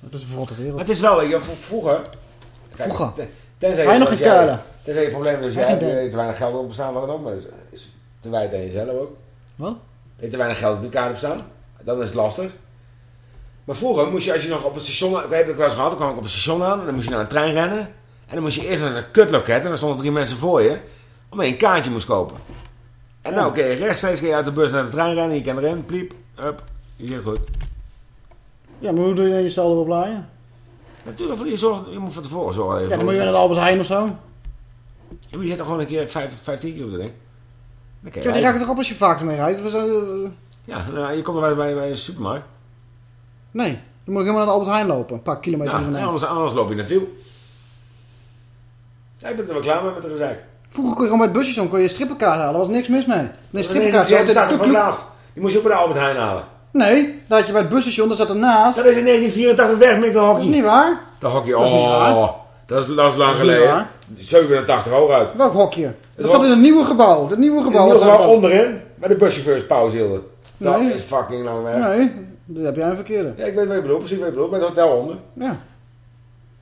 Het is een verrotte wereld. Maar het is wel, weet je, vroeger... Kijk, Vroeger. te- Tenzij je nog in kuilen? Tenzij je probleem dus Ja, jij hebt te weinig geld op staan, wat dan. Maar is, is te wijten aan jezelf ook. Wat? Je te weinig geld op je kaart op staan. Dan is het lastig. Maar vroeger moest je als je nog op het station... Ik heb het wel eens gehad, dan kwam ik op het station aan. En dan moest je naar een trein rennen. En dan moest je eerst naar de kutloket. En dan stonden drie mensen voor je. Omdat je een kaartje moest kopen. En nou kun je rechtstreeks kun je uit de bus naar de trein rennen. Je kan erin, pliep, up. Je zit goed. Ja, maar hoe doe je dan je saldo oplaaien? Natuurlijk, je, je moet van tevoren zorgen. Ja, dan moet je naar de Albert Heijn of zo. Ja, maar je zet er gewoon een keer 50, 15 keer op de ding. Dan Ja, die raken toch op als je vaak ermee zijn, eh, Ja, nou, je komt er bij, bij, bij een supermarkt. nee, dan moet ik helemaal naar de Albert Heijn lopen. Een paar kilometer vandaan. ja, anders, anders loop je naartoe. Ja, ik ben er wel klaar mee met de gezeik. Vroeger kon je gewoon bij het busje kon je een strippenkaart halen. Daar was niks mis mee. Nee, Nee, strippenkaart. die dit- 86 van laatst. Die moest je ook bij de Albert Heijn halen. Nee, daar had je bij het busstation, daar zat ernaast. Dat is in 1984 weg met de hockey. Dat is niet waar. De hockey, Dat is niet waar. oh. Dat is, dat is lang Dat geleden. waar. 87 hoog uit. Welk hokje? Dat zat in het nieuwe gebouw. Het nieuwe gebouw. Was onderin, waar de buschauffeurs pauze hielden. Dat Nee. is fucking lang weg. Nee, dat heb jij een verkeerde. Ja, ik weet wat je bedoelt, precies wat je bedoelt. Bij het hotel onder. Ja.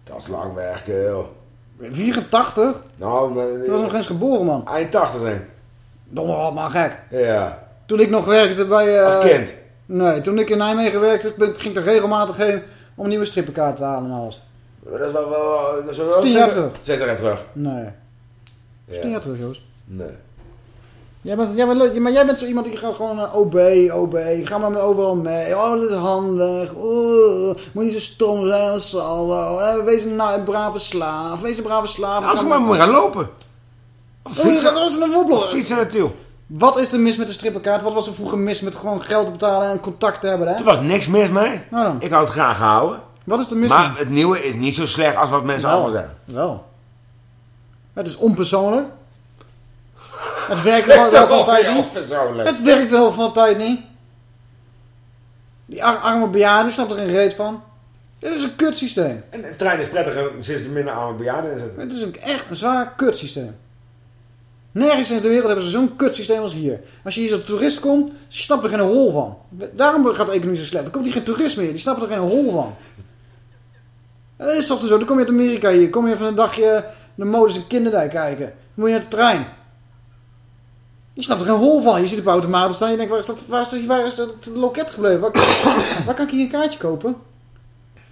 Dat is lang weg, kerel. 84? Nou, maar, Dat was nog eens geboren, man. Eind 80 denk ik. Man, gek. Ja. Toen ik nog werkte bij... eh, Als kind? Nee, toen ik in Nijmegen werkte, ben- ging ik er regelmatig heen om nieuwe strippenkaarten te halen en alles. Maar Dat is wel... wel dat is wel Dat is tien jaar terug. Zeker even terug. Nee. Dat is Ja. tien jaar terug, Joost. Nee. Jij bent, jij bent, leuk, maar jij bent zo iemand die gaat gewoon uh, OB, OB, ga maar met overal mee. Oh, dat is handig. Oeh, moet niet zo stom zijn als saldo. Eh, Wees een nou, brave slaaf. Wees een brave slaaf. Als ik maar moet gaan lopen. Of Oh, fietsen. dat was een. Of fietsen naartoe. Wat is er mis met de strippenkaart? Wat was er vroeger mis met gewoon geld te betalen en contact te hebben? Hè? Er was niks mis mee. Nou. Ik had het graag gehouden. Wat is er mis Maar mee? het nieuwe is niet zo slecht als wat mensen Wel. allemaal zeggen. Wel. Het is onpersoonlijk. Het werkt de helft van de tijd niet. Het werkt de helft van de tijd niet. Die ar- arme bejaarden snapt er geen reet van. Dit is een kutsysteem. En de trein is prettiger sinds er minder arme bejaarden in zitten. Het is een, echt een zwaar kutsysteem. Nergens in de wereld hebben ze zo'n kutsysteem als hier. Als je hier als toerist komt, snapt er geen hol van. Daarom gaat de economie zo slecht. Dan komt hier geen toerist meer, die snapt er geen hol van. Dat is toch zo. Dan kom je uit Amerika hier, kom je even een dagje de modus in Kinderdijk kijken. Dan moet je naar de trein. Je snapt er geen hol van. Je zit op automaten staan. Je denkt, waar is dat, waar is dat, waar is dat loket gebleven? Waar, waar kan ik hier een kaartje kopen?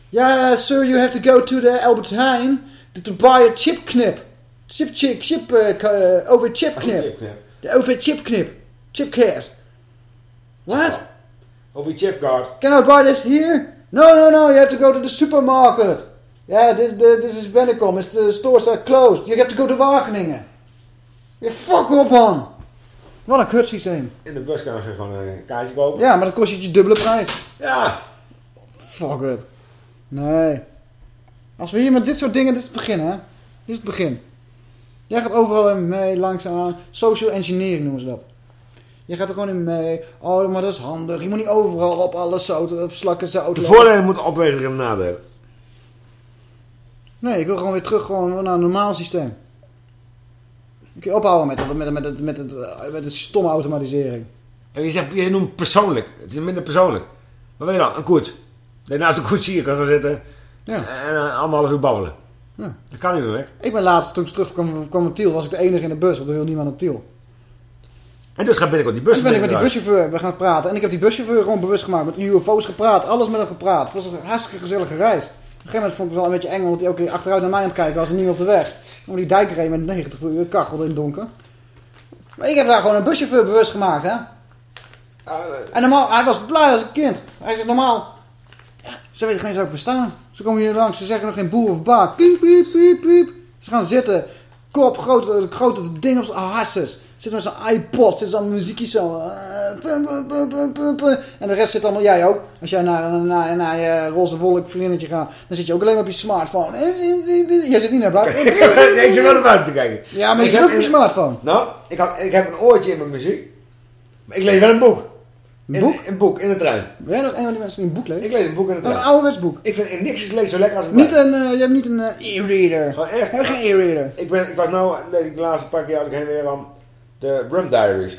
Ja, sir, you have to go to the Albert Heijn to, buy a chip knip. Chip, chip, chip, uh, k- uh, over chip knip. De over chip knip. Chip card. What? Over chipcard. Can I buy this here? No, no, no, you have to go to the supermarket. Yeah, this, this is Bennekom. It's the stores are closed. You have to go to Wageningen. Yeah, fuck op, man. Wat een kutsysteem. In de bus kan je gewoon een kaartje kopen. Ja, maar dan kost je je dubbele prijs. Ja. Fuck it. Nee. Als we hier met dit soort dingen, dit is het begin, hè? Dit is het begin. Jij gaat overal in mee, langzaamaan. Social engineering noemen ze dat. Je gaat er gewoon in mee. Oh, maar dat is handig. Je moet niet overal op alles zout, op slakken zout. De voordelen moeten opwegen tegen de nadelen. Nee, ik wil gewoon weer terug gewoon naar een normaal systeem. Kun je ophouden met, met, met, met, het, met het stomme automatisering. En je zegt, je noemt persoonlijk. Het is minder persoonlijk. Wat weet je dan? Een koets. Dat je naast een koets hier kan gaan zitten. Ja. En uh, anderhalf uur babbelen. Ja. Dat kan niet meer weg. Ik ben laatst, toen ik terugkwam kwam met Tiel, was ik de enige in de bus, want er wil niemand op Tiel. En dus gaat binnenkort die bus Ik ben ik met die buschauffeur, we gaan praten. En ik heb die buschauffeur gewoon bewust gemaakt. Met UFO's gepraat, alles met hem gepraat. Het was een hartstikke gezellige reis. Op een gegeven moment vond ik het wel een beetje eng, omdat hij ook achteruit naar mij aan het kijken was en niet op de weg. Om die dijk reed met 90 per uur, kachelde in het donker. Maar ik heb daar gewoon een buschauffeur bewust gemaakt, hè. En normaal, hij was blij als een kind. Hij zegt normaal, ze weten geen eens bestaan. Ze komen hier langs, ze zeggen nog geen boer of baak. Piep, piep, piep, piep. Ze gaan zitten, kop, grote, grote ding op zijn harses. Zitten met zijn iPod, ze allemaal muziekjes zo. eh. En de rest zit allemaal, jij ook. Als jij naar, naar, naar je roze wolk vriendinnetje gaat, dan zit je ook alleen maar op je smartphone. Jij zit niet naar buiten. ik zit wel naar buiten te kijken. Ja, maar je Ik zit heb ook op je smartphone. Nou, ik, had, ik heb een oortje in mijn muziek. Maar ik lees wel een boek. Een boek? In, een boek, in de trein. Ben jij nog een van die mensen die een boek leest? Ik lees een boek in de Een trein. ouderwets boek. Ik vind niks is lees zo lekker als een Niet een, eh, je hebt niet een eh, e-reader. Gewoon echt. Je hebt geen e-reader. Ik, ben, ik was nou, de laatste paar keer had ik heen weer aan de Brum Diaries.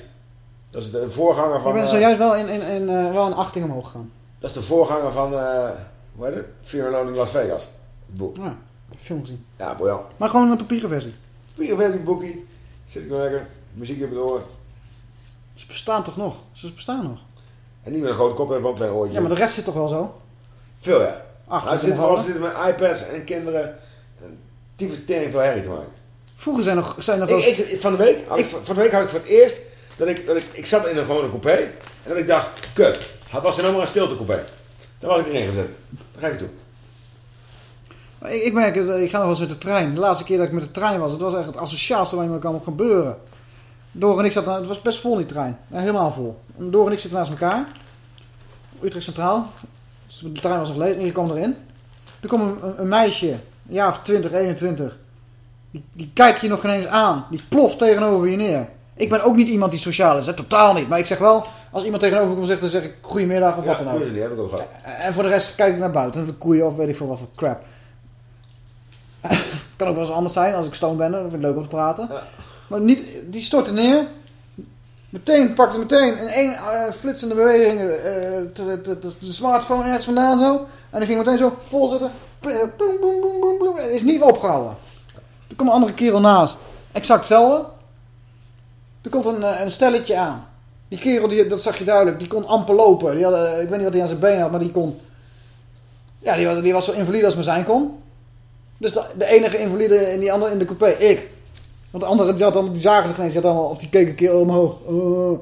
Dat is de voorganger van... Je bent eh, zojuist wel in, in, in, eh, wel een achting omhoog gegaan. dat is de voorganger van, eh hoe heet het? Fear Alone in Las Vegas. Het boek. Ja, film gezien. Ja, briljant. Maar gewoon een papieren versie. 44 boekie. Zit ik nog lekker. Muziek in mijn oor. Ze bestaan toch nog? Ze bestaan nog. En niet met een grote kop en een klein oortje. Ja, maar de rest zit toch wel zo? Veel, ja. Ach, nou, zitten nog zitten met iPads en kinderen. En tyfus tering veel herrie te maken. Vroeger zijn nog, zijn nog wel Ik, ik, van de week, had ik, van de week had ik voor het eerst dat ik, dat ik, ik zat in een gewone coupé en dat ik dacht, kut, het was er nou maar een stilte coupé. Daar was ik erin gezet. Daar ga ik toe. Ik, ik merk, het, ik ga nog wel eens met de trein. De laatste keer dat ik met de trein was, het was echt het asociaalste wat er kan gebeuren. Door en ik zat, het was best vol die trein. Helemaal vol. Door en ik zitten naast elkaar. Utrecht Centraal. Dus de trein was nog leeg en je kwam erin. Er komt een, een, een meisje, een jaar of 20, 21. Die, die kijkt je nog geen eens aan. Die ploft tegenover je neer. Ik ben ook niet iemand die sociaal is, hè? totaal niet. Maar ik zeg wel, als iemand tegenover komt zegt, dan zeg ik goedemiddag of wat dan ook. die heb ik ook gehad. En voor de rest kijk ik naar buiten. De koeien of weet ik veel wat voor crap. kan ook wel eens anders zijn als ik stoned ben. Dan vind ik het leuk om te praten. Maar niet, die stortte neer. Meteen pakte meteen in één eh, flitsende beweging eh, de, de, de, de smartphone ergens vandaan zo. En dan ging meteen zo vol zitten. Boom, boom, boom, boom, boom. En is niet opgehouden. Er komt een andere kerel naast. Exact hetzelfde. Er komt een, eh, een stelletje aan. Die kerel, die, dat zag je duidelijk, die kon amper lopen. Die had, eh, ik weet niet wat hij aan zijn benen had, maar die kon... Ja, die was, die was zo invalide als maar zijn kon. Dus de, enige invalide in die andere in de coupé, ik. Want de andere, die, had allemaal, die zagen het geen die allemaal, of die keek een keer omhoog. Uh,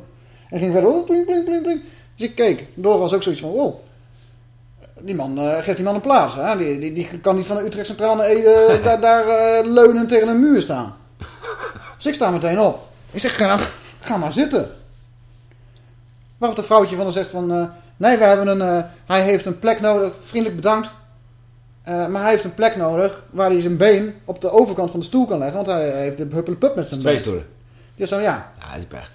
en ging verder, oh, pling, pling, pling. Dus ik keek. Door was ook zoiets van, wow. Die man, eh, geeft die man een plaats. Hè? Die, die, die kan niet van de Utrecht Centraal naar Ede daar, daar eh, leunend tegen een muur staan. Dus ik sta meteen op. Ik zeg, ga, ga maar zitten. Waarop de vrouwtje van haar zegt van... eh, nee, we hebben een, eh, hij heeft een plek nodig. Vriendelijk bedankt. Eh, maar hij heeft een plek nodig waar hij zijn been op de overkant van de stoel kan leggen. Want hij heeft de huppelepup met zijn Twee been. stoelen. Ja, zo ja. Ja, dat is pech.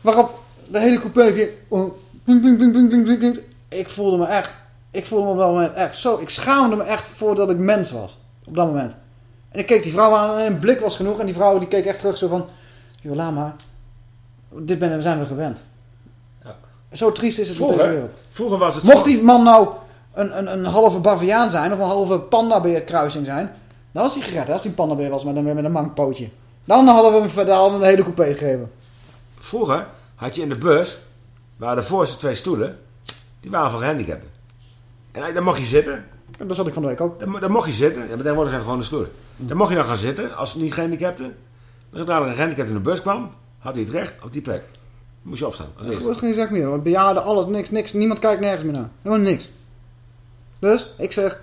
Waarop de hele coupé ging... oh, blink, blink, blink, blink, blink. Ik voelde me echt... Ik voelde me op dat moment echt zo... Ik schaamde me echt voordat ik mens was. Op dat moment. En ik keek die vrouw aan en een blik was genoeg. En die vrouw die keek echt terug zo van... Joh, laat maar. Dit ben, zijn we gewend. Ja. Zo triest is het in Vroeger, deze wereld. vroeger was het Mocht die man nou een, een, een halve baviaan zijn... Of een halve pandabeer-kruising zijn... Dan was hij gered. hè, Als hij een pandabeer was met een, met een mankpootje. Dan hadden we hem, dan hem de hele coupé gegeven. Vroeger had je in de bus, waren de voorste twee stoelen, die waren van gehandicapten. En dan mocht je zitten. En daar zat ik van de week ook. Dan, mocht je zitten. En tegenwoordig zijn het gewoon de stoelen. Dan mocht je dan gaan zitten, als niet gehandicapten. Maar zodra er een gehandicapte in de bus kwam, had hij het recht op die plek. Dan moest je opstaan. Dat wordt geen zak meer. Want bejaarden, alles, niks, niks. Niemand kijkt nergens meer naar. Helemaal niks. Dus, ik zeg...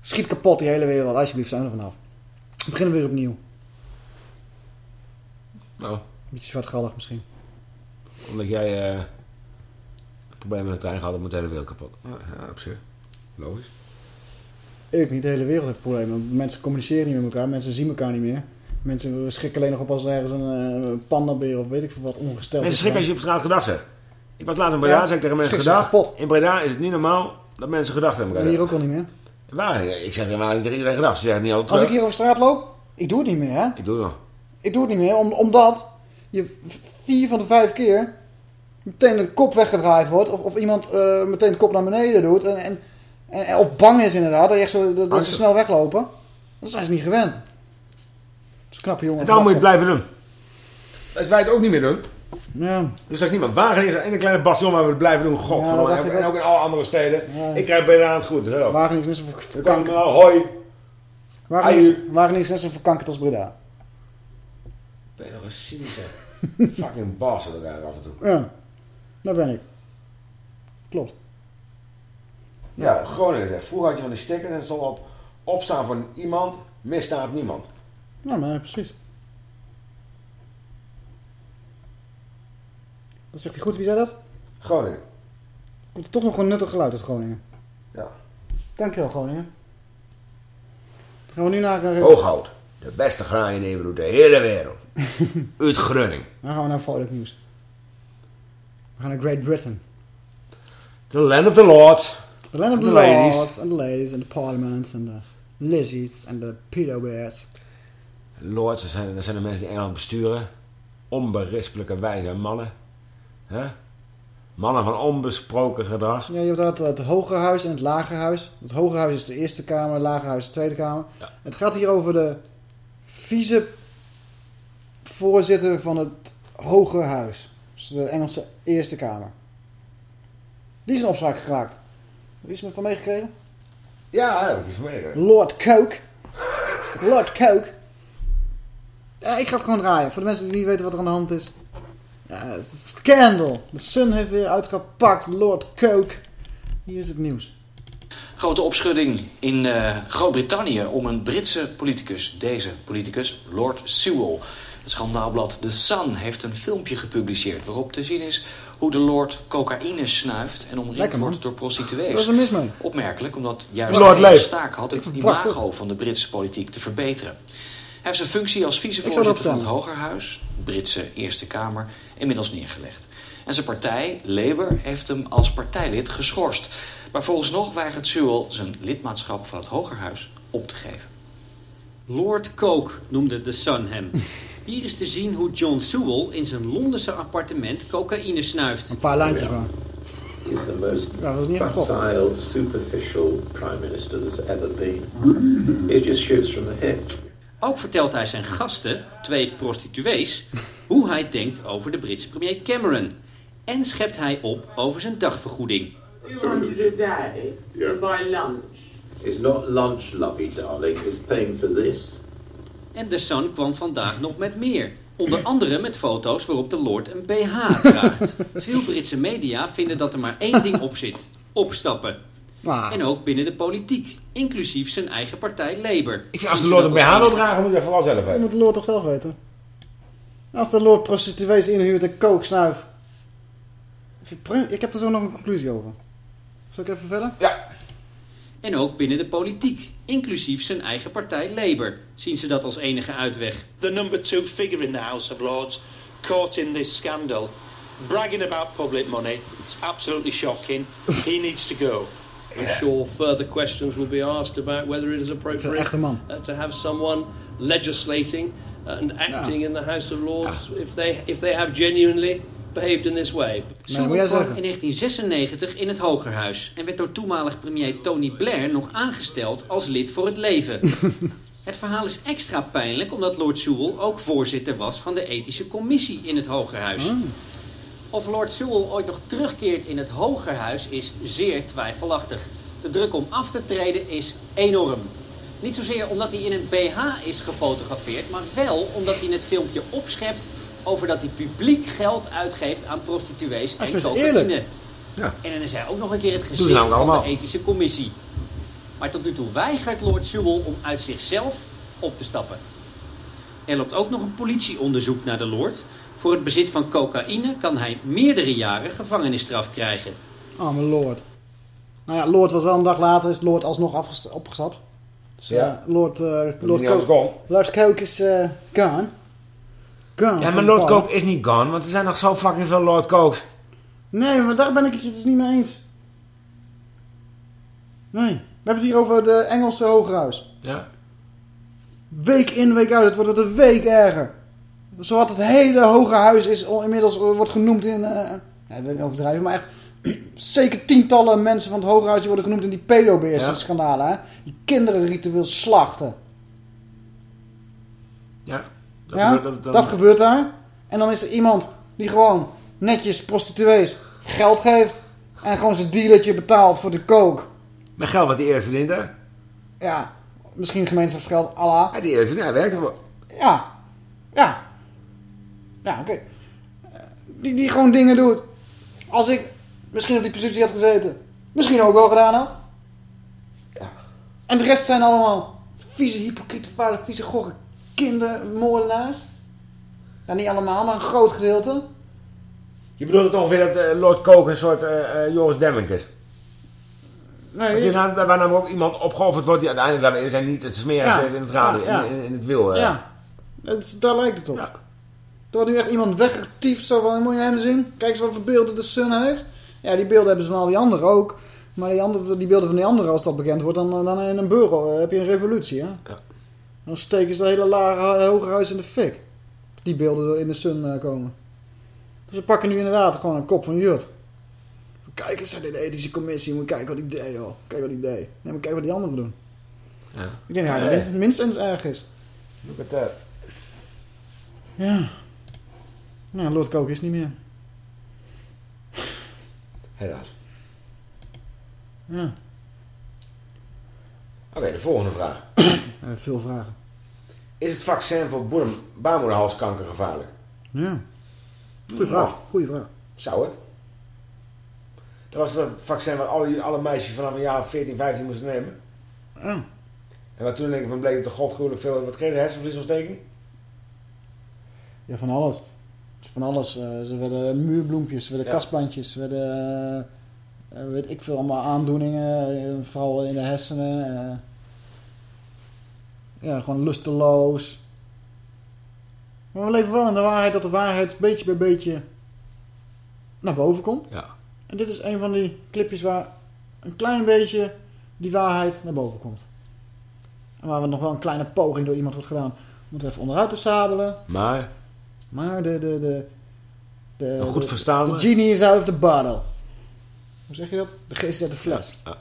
Schiet kapot die hele wereld. Alsjeblieft, zijn er vanaf. We beginnen weer opnieuw. Nou, Beetje zwartgallig misschien. omdat jij eh problemen met de trein gehad, dan moet de hele wereld kapot. Ja, op zich. Logisch. Ik niet. De hele wereld heeft problemen. Mensen communiceren niet met elkaar. Mensen zien elkaar niet meer. Mensen schrikken alleen nog op als er ergens een eh, pandabeer of weet ik veel wat ongesteld Mensen is. schrikken als je op straat gedag zegt. Ik was laatst in Breda, Ja, zei ik tegen mensen gedag. In Breda is het niet normaal dat mensen gedag hebben. En hier ook al niet meer. Waar? Ik zeg helemaal niet tegen iedereen gedag. Ze zeggen niet altijd Als ik hier over straat loop, ik doe het niet meer, hè? Ik doe het nog. Ik doe het niet meer, om, omdat je vier van de vijf keer meteen de kop weggedraaid wordt. Of, of iemand eh, meteen de kop naar beneden doet. En, en, en, of bang is inderdaad, dat, je echt zo, dat, dat ze snel weglopen. Dat zijn ze niet gewend. Dat is een knappe jongen. En dan moet je het blijven doen. Als wij het ook niet meer doen. Ja. Dus zegt niemand, Wageningen is een ene kleine bastion waar we het blijven doen. God, Ja, dat en, ik en ook. ook in alle andere steden. Ja. Ik krijg Breda aan het goed. Dus, Wageningen is net zo verkankerd. maar hoi. Wageningen is- net zo verkankerd als Breda. Ben je nog een cynische fucking baas elkaar af en toe. Ja, daar ben ik. Klopt. Ja, Groningen zegt. Vroeger had je van die stickers en stond op opstaan voor iemand, misstaat niemand. Nou, maar precies. Dat zegt hij goed, wie zei dat? Groningen. Komt er toch nog een nuttig geluid uit Groningen. Ja. Dankjewel Groningen. Dan gaan we nu naar... eh, Hooghout. De beste graaienever door de hele wereld. Uit Groningen. Dan gaan we naar vrolijk nieuws. We gaan naar Great Britain. The land of the Lord. The land of the, The ladies. lords and the ladies and the parliaments and the lizards and the pedo bears. Lords, dat zijn, dat zijn de mensen die Engeland besturen. Onberispelijke wijze mannen. Hè? Mannen van onbesproken gedrag. Ja, je hebt dat het hoge huis en het lage huis. Het hoge huis is de eerste kamer, het lage huis is de tweede kamer. Het gaat hier over de vicevoorzitter van het Hoge Huis. Dus de Engelse Eerste Kamer. Die is in opspraak geraakt. Wie is er van meegekregen? Ja, dat ik vanmorgen. Lord Coke. Lord Coke. Ja, ik ga het gewoon draaien. Voor de mensen die niet weten wat er aan de hand is. Ja, is scandal. De Sun heeft weer uitgepakt. Lord Coke. Hier is het nieuws. Grote opschudding in eh, Groot-Brittannië om een Britse politicus. Deze politicus, Lord Sewell. Het schandaalblad The Sun heeft een filmpje gepubliceerd... waarop te zien is hoe de Lord cocaïne snuift... en omringd Lekker, wordt door prostituees. Wat is er mis mee? Opmerkelijk, omdat juist leeft. staak had het imago van de Britse politiek te verbeteren. Hij heeft zijn functie als vicevoorzitter van het. Hogerhuis, Britse Eerste Kamer, inmiddels neergelegd. En zijn partij, Labour, heeft hem als partijlid geschorst. Maar volgens nog weigert Sewell zijn lidmaatschap van het Hogerhuis op te geven. Lord Coke noemde The Sun hem. Hier is te zien hoe John Sewell in zijn Londense appartement cocaïne snuift. Een paar lijntjes maar. He's the most Ja, dat is niet facile, superficial prime minister there's ever been. He just shoots from the hip. Ook vertelt hij zijn gasten, twee prostituees, hoe hij denkt over de Britse premier Cameron. En schept hij op over zijn dagvergoeding. 200 a day to buy lunch. It's not lunch, lovey darling. It's paying for this. En The Sun kwam vandaag nog met meer. Onder andere met foto's waarop de Lord een BH draagt. Veel Britse media vinden dat er maar één ding op zit. Opstappen. Ah. En ook binnen de politiek. Inclusief zijn eigen partij Labour. Ik vind als de Lord een BH wil dragen, moet hij vooral zelf Dat weten. moet de Lord toch zelf weten? Als de Lord prostituees inhuurt en coke snuift. Ik heb er zo nog een conclusie over. Zal ik even verder? Ja. En ook binnen de politiek. Inclusief zijn eigen partij Labour. Zien ze dat als enige uitweg. the number two figure in the House of Lords, caught in this scandal, bragging about public money. It's absolutely shocking. He needs to go. I'm sure further questions will be asked about whether it is appropriate uh, to have someone legislating and acting in the House of Lords if they if they have genuinely behaved in this way. Sewell kwam in 1996 in het Hogerhuis en werd door toenmalig premier Tony Blair nog aangesteld als lid voor het leven. het verhaal is extra pijnlijk omdat Lord Sewell ook voorzitter was van de ethische commissie in het Hogerhuis. Of Lord Sewell ooit nog terugkeert in het Hogerhuis is zeer twijfelachtig. De druk om af te treden is enorm. Niet zozeer omdat hij in een BH is gefotografeerd, maar wel omdat hij in het filmpje opschept over dat hij publiek geld uitgeeft aan prostituees en cocaïne. Ja. En dan is hij ook nog een keer het gezicht namelijk van de ethische commissie. Maar tot nu toe weigert Lord Sewell om uit zichzelf op te stappen. Er loopt ook nog een politieonderzoek naar de Lord. Voor het bezit van cocaïne kan hij meerdere jaren gevangenisstraf krijgen. Oh, mijn Lord. Nou ja, Lord was wel een dag later, is Lord alsnog opgestapt. Dus Ja. eh, Lord, eh Lord, Coke, Lord Coke is eh gone. Gone. Ja, maar Lord Coke is niet gone, want er zijn nog zo fucking veel Lord Cokes. Nee, maar daar ben ik het dus niet mee eens. Nee. We hebben het hier over de Engelse Hogerhuis. Ja. Week in, week uit. Het wordt met een week erger. Zowat het hele Hoge Huis is inmiddels eh, wordt genoemd in... eh ja, ik wil niet overdrijven, maar echt... Zeker tientallen mensen van het Hoge Huis die worden genoemd in die pedobeheersingsschandalen. hè. Die kinderen ritueel slachten. Ja. Ja, gebeurt- dat, dat- gebeurt daar. En dan is er iemand die gewoon netjes prostituees geld geeft. En gewoon zijn dealertje betaalt voor de coke. Met geld wat hij eerlijk verdient, hè? Ja, misschien gemeenschapsgeld, Allah. Hij die eerlijk verdient, hij werkt ervoor. Ja. Ja. Ja, oké. Eh, Die, die gewoon dingen doet. Als ik misschien op die positie had gezeten. Misschien ook wel gedaan had. Ja. En de rest zijn allemaal vieze, hypocriete, vuile, vieze, gorre kindermoordenaars. Ja, niet allemaal, maar een groot gedeelte. Je bedoelt het ongeveer dat eh, Lord Coke een soort eh, eh, Joris Demmink is? Nee, je nou, waar namelijk ook iemand opgeofferd wordt die uiteindelijk daar zijn niet het smerigste Ja. in het raden, Ja, ja. in, in, het wil. Ja, het, daar lijkt het op. Er wordt nu echt iemand weggetiefd, zo van, moet je hem zien? Kijk eens wat voor beelden de Sun heeft. Ja, die beelden hebben ze van al die anderen ook. Maar die, andere, die beelden van die anderen, als dat bekend wordt, dan, dan in een burger eh, heb je een revolutie. Hè? Dan steken ze dat hele lage, hoge huis in de fik. Die beelden in de Sun eh, komen. Dus we pakken nu inderdaad gewoon een kop van Jut. Kijk eens naar de ethische commissie, moet kijken wat ik deed, joh. Kijk wat ik deed. Nee, maar kijk wat die anderen doen. Ja. Ik denk dat Ja, ja. minstens, minstens erg is. Look at that. Ja. Nou, Lord Coke is niet meer. Helaas. Ja. Oké, de volgende vraag. Eh, veel vragen. Is het vaccin voor baarmoederhalskanker gevaarlijk? Ja. Goeie vraag. Goeie vraag. Zou het? Dat was het vaccin wat alle, alle meisjes vanaf een jaar of 14, 15 moesten nemen. Ja. En wat toen denk ik van bleek dat godgruwelijk veel... Wat kreeg de hersenvliesontsteking? Ja, van alles. Van alles. Eh, ze werden muurbloempjes, ze werden Ja. kastplantjes, ze werden, eh, weet ik veel, allemaal aandoeningen, vooral in de hersenen. Ja, gewoon lusteloos. Maar we leven wel in de waarheid dat de waarheid beetje bij beetje naar boven komt. Ja. En dit is een van die clipjes waar een klein beetje die waarheid naar boven komt. En waar we nog wel een kleine poging door iemand wordt gedaan om het even onderuit te sabelen. Maar, Maar de... de, de, de Een goed de- verstaande- De genie is out of the bottle. Hoe zeg je dat? De geest is uit de fles. Ja.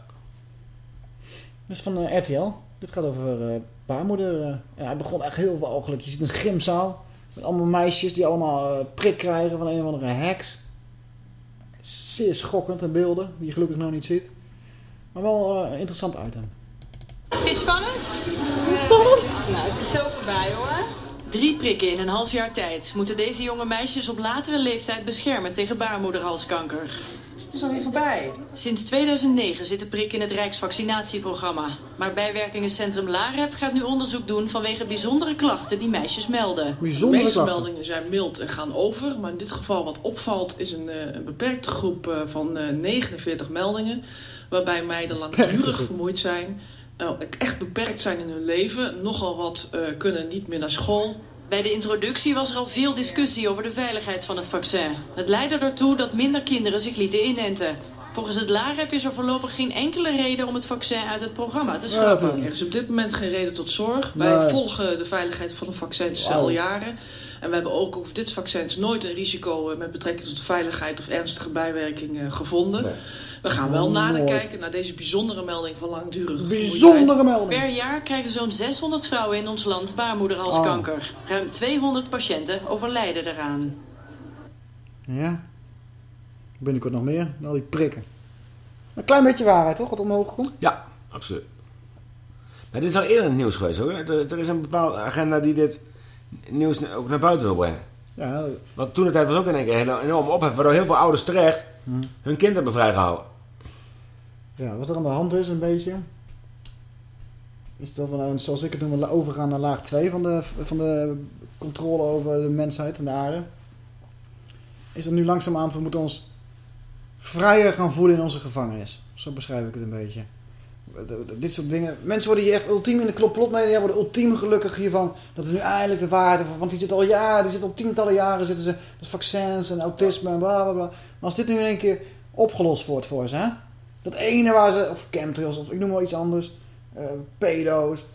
Dit is van eh, RTL. Dit gaat over eh baarmoeder. eh. ja, het begon echt heel walgelijk. Je ziet een gymzaal. Met allemaal meisjes die allemaal eh, prik krijgen van een of andere heks. Zeer schokkend in beelden. Die je gelukkig nog niet ziet. Maar wel eh, interessant item. Vind je het spannend? Spannend? Nou, het is zo voorbij hoor. Drie prikken in een half jaar tijd moeten deze jonge meisjes op latere leeftijd beschermen tegen baarmoederhalskanker. Is alweer voorbij. Sinds 2009 zit de prik in het Rijksvaccinatieprogramma. Maar bijwerkingencentrum LAREP gaat nu onderzoek doen vanwege bijzondere klachten die meisjes melden. de meeste meldingen zijn mild en gaan over. Maar in dit geval wat opvalt is een, eh, een beperkte groep eh, van eh, 49 meldingen. Waarbij meiden langdurig vermoeid zijn. eh, echt beperkt zijn in hun leven. Nogal wat eh, kunnen niet meer naar school. Bij de introductie was er al veel discussie over de veiligheid van het vaccin. Het leidde ertoe dat minder kinderen zich lieten inenten. Volgens het LAREP is er voorlopig geen enkele reden om het vaccin uit het programma te schrappen. Er is op dit moment geen reden tot zorg. Wij Nee. volgen de veiligheid van de vaccins Wauw. al jaren. En we hebben ook over dit vaccins nooit een risico eh, met betrekking tot veiligheid of ernstige bijwerking eh, gevonden. We gaan wel nader Nooit. kijken naar deze bijzondere melding van langdurige Bijzondere melding. Per jaar krijgen zo'n 600 vrouwen in ons land baarmoederhalskanker. Ruim 200 patiënten overlijden eraan. Ja. Binnenkort nog meer. Al die prikken. Een klein beetje waarheid, toch? Wat omhoog komt. Ja, absoluut. Maar dit is al eerder in het nieuws geweest hoor. Er, er is een bepaalde agenda die dit nieuws ook naar buiten wil brengen. Ja. Want toen de tijd was ook in één keer een enorme ophef, waardoor heel veel ouders terecht Hm. hun kind hebben vrijgehouden. Ja, wat er aan de hand is een beetje... Is dat we, nou, zoals ik het noem, overgaan naar laag 2 van de, van de controle over de mensheid en de aarde. Is dat nu langzaamaan, we moeten ons vrijer gaan voelen in onze gevangenis. Zo beschrijf ik het een beetje. Dit soort dingen. Mensen worden hier echt ultiem in de. Die worden ultiem gelukkig hiervan. Dat we nu eindelijk de waarheid hebben. Want die zitten al jaren, die zitten al tientallen jaren zitten ze. Vaccins en autisme en bla bla bla. Maar als dit nu in één keer opgelost wordt voor ze, hè? Dat ene waar ze, of chemtrails, of ik noem wel iets anders. eh pedo's.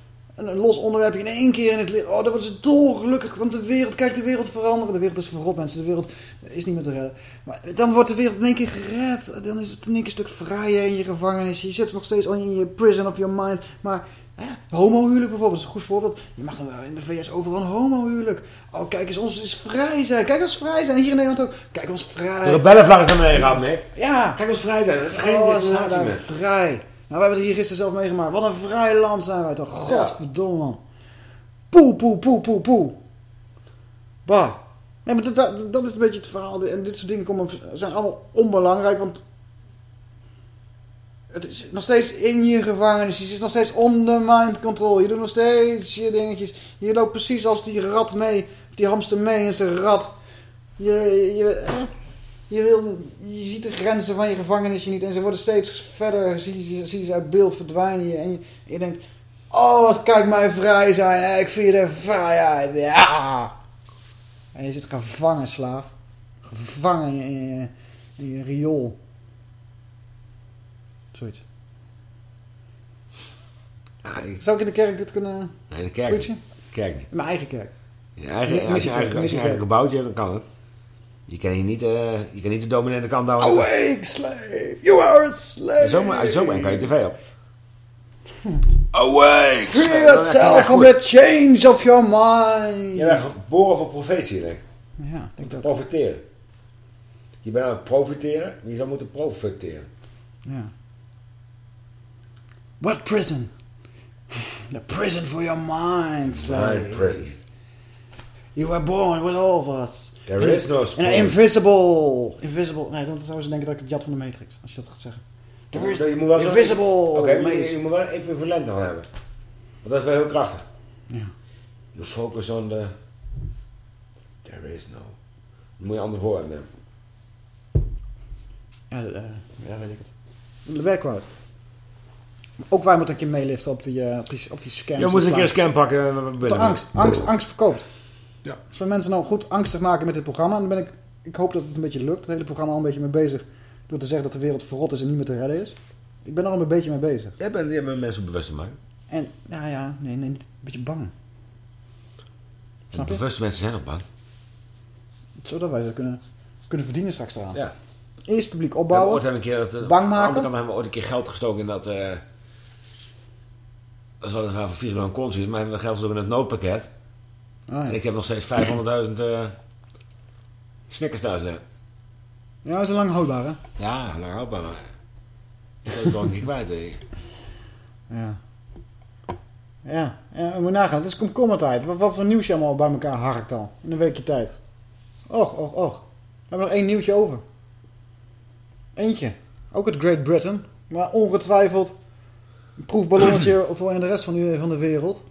Een, los onderwerpje in één keer in het licht. Oh, dan worden ze dolgelukkig. Want de wereld, kijk, de wereld veranderen. De wereld is verrot, mensen. De wereld is niet meer te redden. Maar dan wordt de wereld in één keer gered. Dan is het in één keer een stuk vrijer in je gevangenis. Je zit nog steeds al in je prison of your mind. Maar ja, homohuwelijk bijvoorbeeld is een goed voorbeeld. Je mag dan wel in de VS overal een homohuwelijk. Oh, kijk eens, ons is vrij zijn. Kijk ons vrij zijn. Hier in Nederland ook. Kijk ons vrij. De rebellenvlag is naar beneden gehaald, Mick. Ja. Kijk ons vrij zijn. Het is geen Oh, discriminatie meer. Vrij. Nou, we hebben het hier gisteren zelf meegemaakt. Wat een vrij land zijn wij toch. Godverdomme man. Poe, poe, poe, poe, poe. Bah. Nee, maar dat, dat, dat is een beetje het verhaal. En dit soort dingen komen, zijn allemaal onbelangrijk. Want het is nog steeds in je gevangenis. Je zit nog steeds onder mind control. Je doet nog steeds je dingetjes. Je loopt precies als die rat mee. Of die hamster mee in zijn rat. Je, je, eh, je, wil, je ziet de grenzen van je gevangenisje niet. En ze worden steeds verder. Zie, je- zie je ze uit beeld verdwijnen. Je, en je, je denkt... Oh, wat kijk mij vrij zijn. Ik vier de vrijheid. Ja. En je zit gevangen, slaaf. Gevangen in je, in je riool. Zoiets. Zou ik in de kerk dit kunnen Nee, de kerk, kerk niet. In mijn eigen kerk. In je eigen, Nee, als je eigen, als je eigen gebouwtje hebt, dan kan het. Je kan hier niet, eh, je kan niet de dominante kant houden. Awake, slave! You are a slave! En zomaar, zomaar kan je tv op. Awake! Free yourself from the change of your mind. Je bent geboren voor profetie, denk ik. Ja, te profiteren. Je bent aan het profiteren, maar je zou moeten profiteren. Ja. What prison? The prison for your mind, Sly. Mind prison. You were born with all of us. There is no spoon. an invisible. Invisible. Nee, dan zouden ze denken dat ik het jat van de Matrix. Als je dat gaat zeggen. There is Je moet wel invisible. Oké, maar je, je moet wel equivalent van hebben. Want dat is wel heel krachtig. Ja. You focus on the... There is no... Dan moet je andere woorden nemen. Ja, eh, ja, weet ik het. De werkwoord. Ook wij moeten een keer meeliften op die, eh, op die, op die. Je moet een keer een scam pakken. De angst. Angst, angst verkoopt. Ja. Als we mensen nou goed angstig maken met dit programma, dan ben ik, ik hoop dat het een beetje lukt. Het hele programma al een beetje mee bezig. Door te zeggen dat de wereld verrot is en niet meer te redden is. Ik ben er al een beetje mee bezig. Jij bent, jij bent mensen bewust mij. En, nou ja, nee, nee, niet, een beetje bang. Snap je? Bewuste mensen zijn ook bang. Zodat wij ze kunnen, kunnen verdienen straks eraan. Ja. Eerst publiek We hebben opbouwen, ooit hebben een keer dat, eh, bang maken. hebben we ooit een keer geld gestoken in dat... eh dat wel een voor 4 miljoen consumers, maar hebben we geld gestoken in het noodpakket. Ja. En ik heb nog steeds 500.000 eh snickers thuis liggen. Ja, dat is lang houdbaar, hè? Ja, lang houdbaar, maar... Dat is een keer kwijt, hè. Ja. Ja, ja moet je nagaan. Het is komkommertijd. Wat, wat voor nieuws je allemaal bij elkaar harkt al. In een weekje tijd. Och, och, och. We hebben nog één nieuwtje over. Eentje. Ook uit Great Britain. Maar ongetwijfeld een proefballonnetje voor in de rest van de, van de wereld.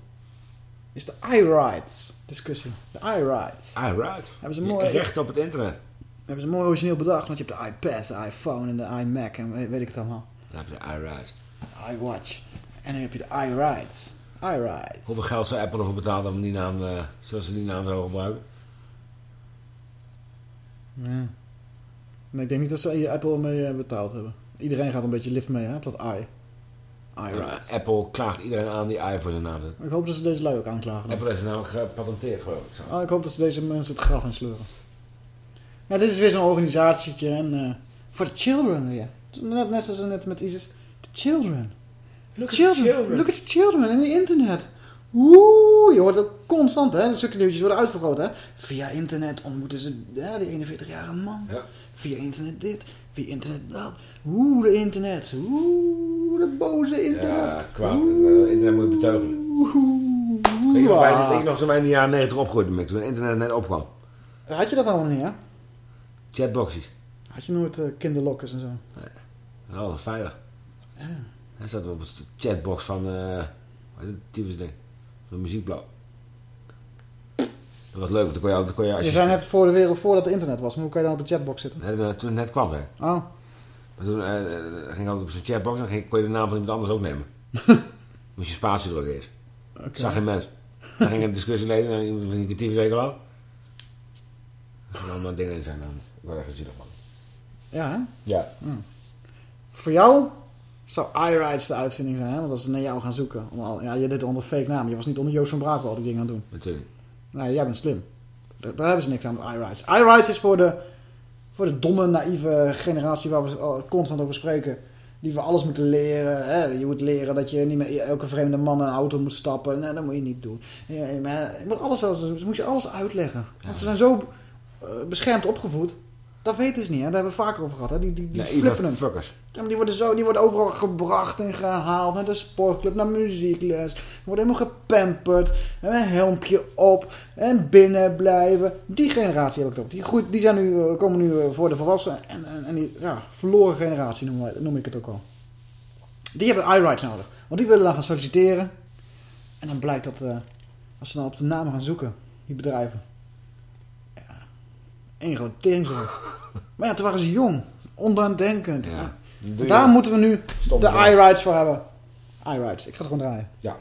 Is de iRights discussie. De iRights. iRight. Hebben ze mooi, Recht op het internet. hebben ze mooi origineel bedacht. Want je hebt de iPad, de iPhone en de iMac en weet, ik het allemaal. Dan heb je de iRight. iWatch. En dan heb je de iRights. iRights. Hoeveel geld zou Apple ervoor betalen om die naam, eh, zoals ze die naam zouden gebruiken? Ja. Maar ik denk niet dat ze Apple mee eh, betaald hebben. Iedereen gaat een beetje lift mee hè, op dat i. iRights. Apple klaagt iedereen aan die i voor zijn naam zet. Ik hoop dat ze deze lui ook aanklagen. Apple is nou gepatenteerd, geloof ik. Zo. Ah, ik hoop dat ze deze mensen het graf in sleuren. Ja, dit is weer zo'n organisatietje en eh, voor de children weer. Net, net zoals net met ISIS. The children. Look at the children. Look at the children in the internet. Oeh, je hoort het constant, hè. De stukken nieuwtjes worden uitvergroot, hè. Via internet ontmoeten ze ja, die 41-jarige man. Ja. Via internet dit, via internet dat. Oeh, de internet. Oeh, de boze internet. Ja, kwaad. Het internet moet je beteugelen. Weet je nog, je nog wij in de jaren 90 opgroeiden, Mick, toen het internet net opkwam? Had je dat allemaal niet, hè? Chatboxjes. Had je nooit eh, kinderlokkers en zo? Oh, dat is veilig. Hij zat op de chatbox van, hoe heet het types ding? Zo'n muziekblad. Dat was leuk, want dan kon je, dan kon je als Je zei net voor de wereld voordat het internet was, maar hoe kan je dan op een chatbox zitten? Nee, toen het net kwam, hè. Oh. Toen eh, eh, ging altijd op zo'n chatbox en ging, kon je de naam van iemand anders ook nemen. Moest je spatie drukken eerst. Zag geen mens. Dan ging een discussie lezen en iemand van die creatieve zeker al. Er allemaal dingen in zijn dan. Ik word echt zielig man. Ja, hè? Ja. Hm. Voor jou zou iRights de uitvinding zijn, hè? Want als ze naar jou gaan zoeken. om al- Ja, je deed het onder fake naam. Je was niet onder Joost van Brakel al die dingen aan het doen. Natuurlijk. Nee, jij bent slim. Daar, daar hebben ze niks aan met iRights. iRights is voor de, voor de domme, naïeve generatie waar we constant over spreken. Die we alles moeten leren. Hè? Je moet leren dat je niet meer elke vreemde man in een auto moet stappen. Nee, dat moet je niet doen. Maar je moet alles, ze moet je alles uitleggen. Want ze zijn zo eh, beschermd opgevoed. Dat weten ze niet, hè? daar hebben we vaker over gehad. Hè? Die, die, die flippen hem. fuckers. Ja, maar die worden, zo, die worden overal gebracht en gehaald. Naar de sportclub, naar muziekles. Die worden helemaal gepamperd. En een helmpje op. En binnen blijven. Die generatie heb ik het ook. Die, groeit, die zijn nu, eh, komen nu eh, voor de volwassenen. En, en, en die ja, verloren generatie noem, ik het ook al. Die hebben iRights nodig. Want die willen dan gaan solliciteren. En dan blijkt dat, eh, als ze dan op de naam gaan zoeken, die bedrijven. Één groot teringzooi. Maar ja, toen waren ze jong. Ondaandenkend. Ja. Daar moeten we nu Stop de iRights voor hebben. iRights. Ik ga het gewoon draaien. Ja.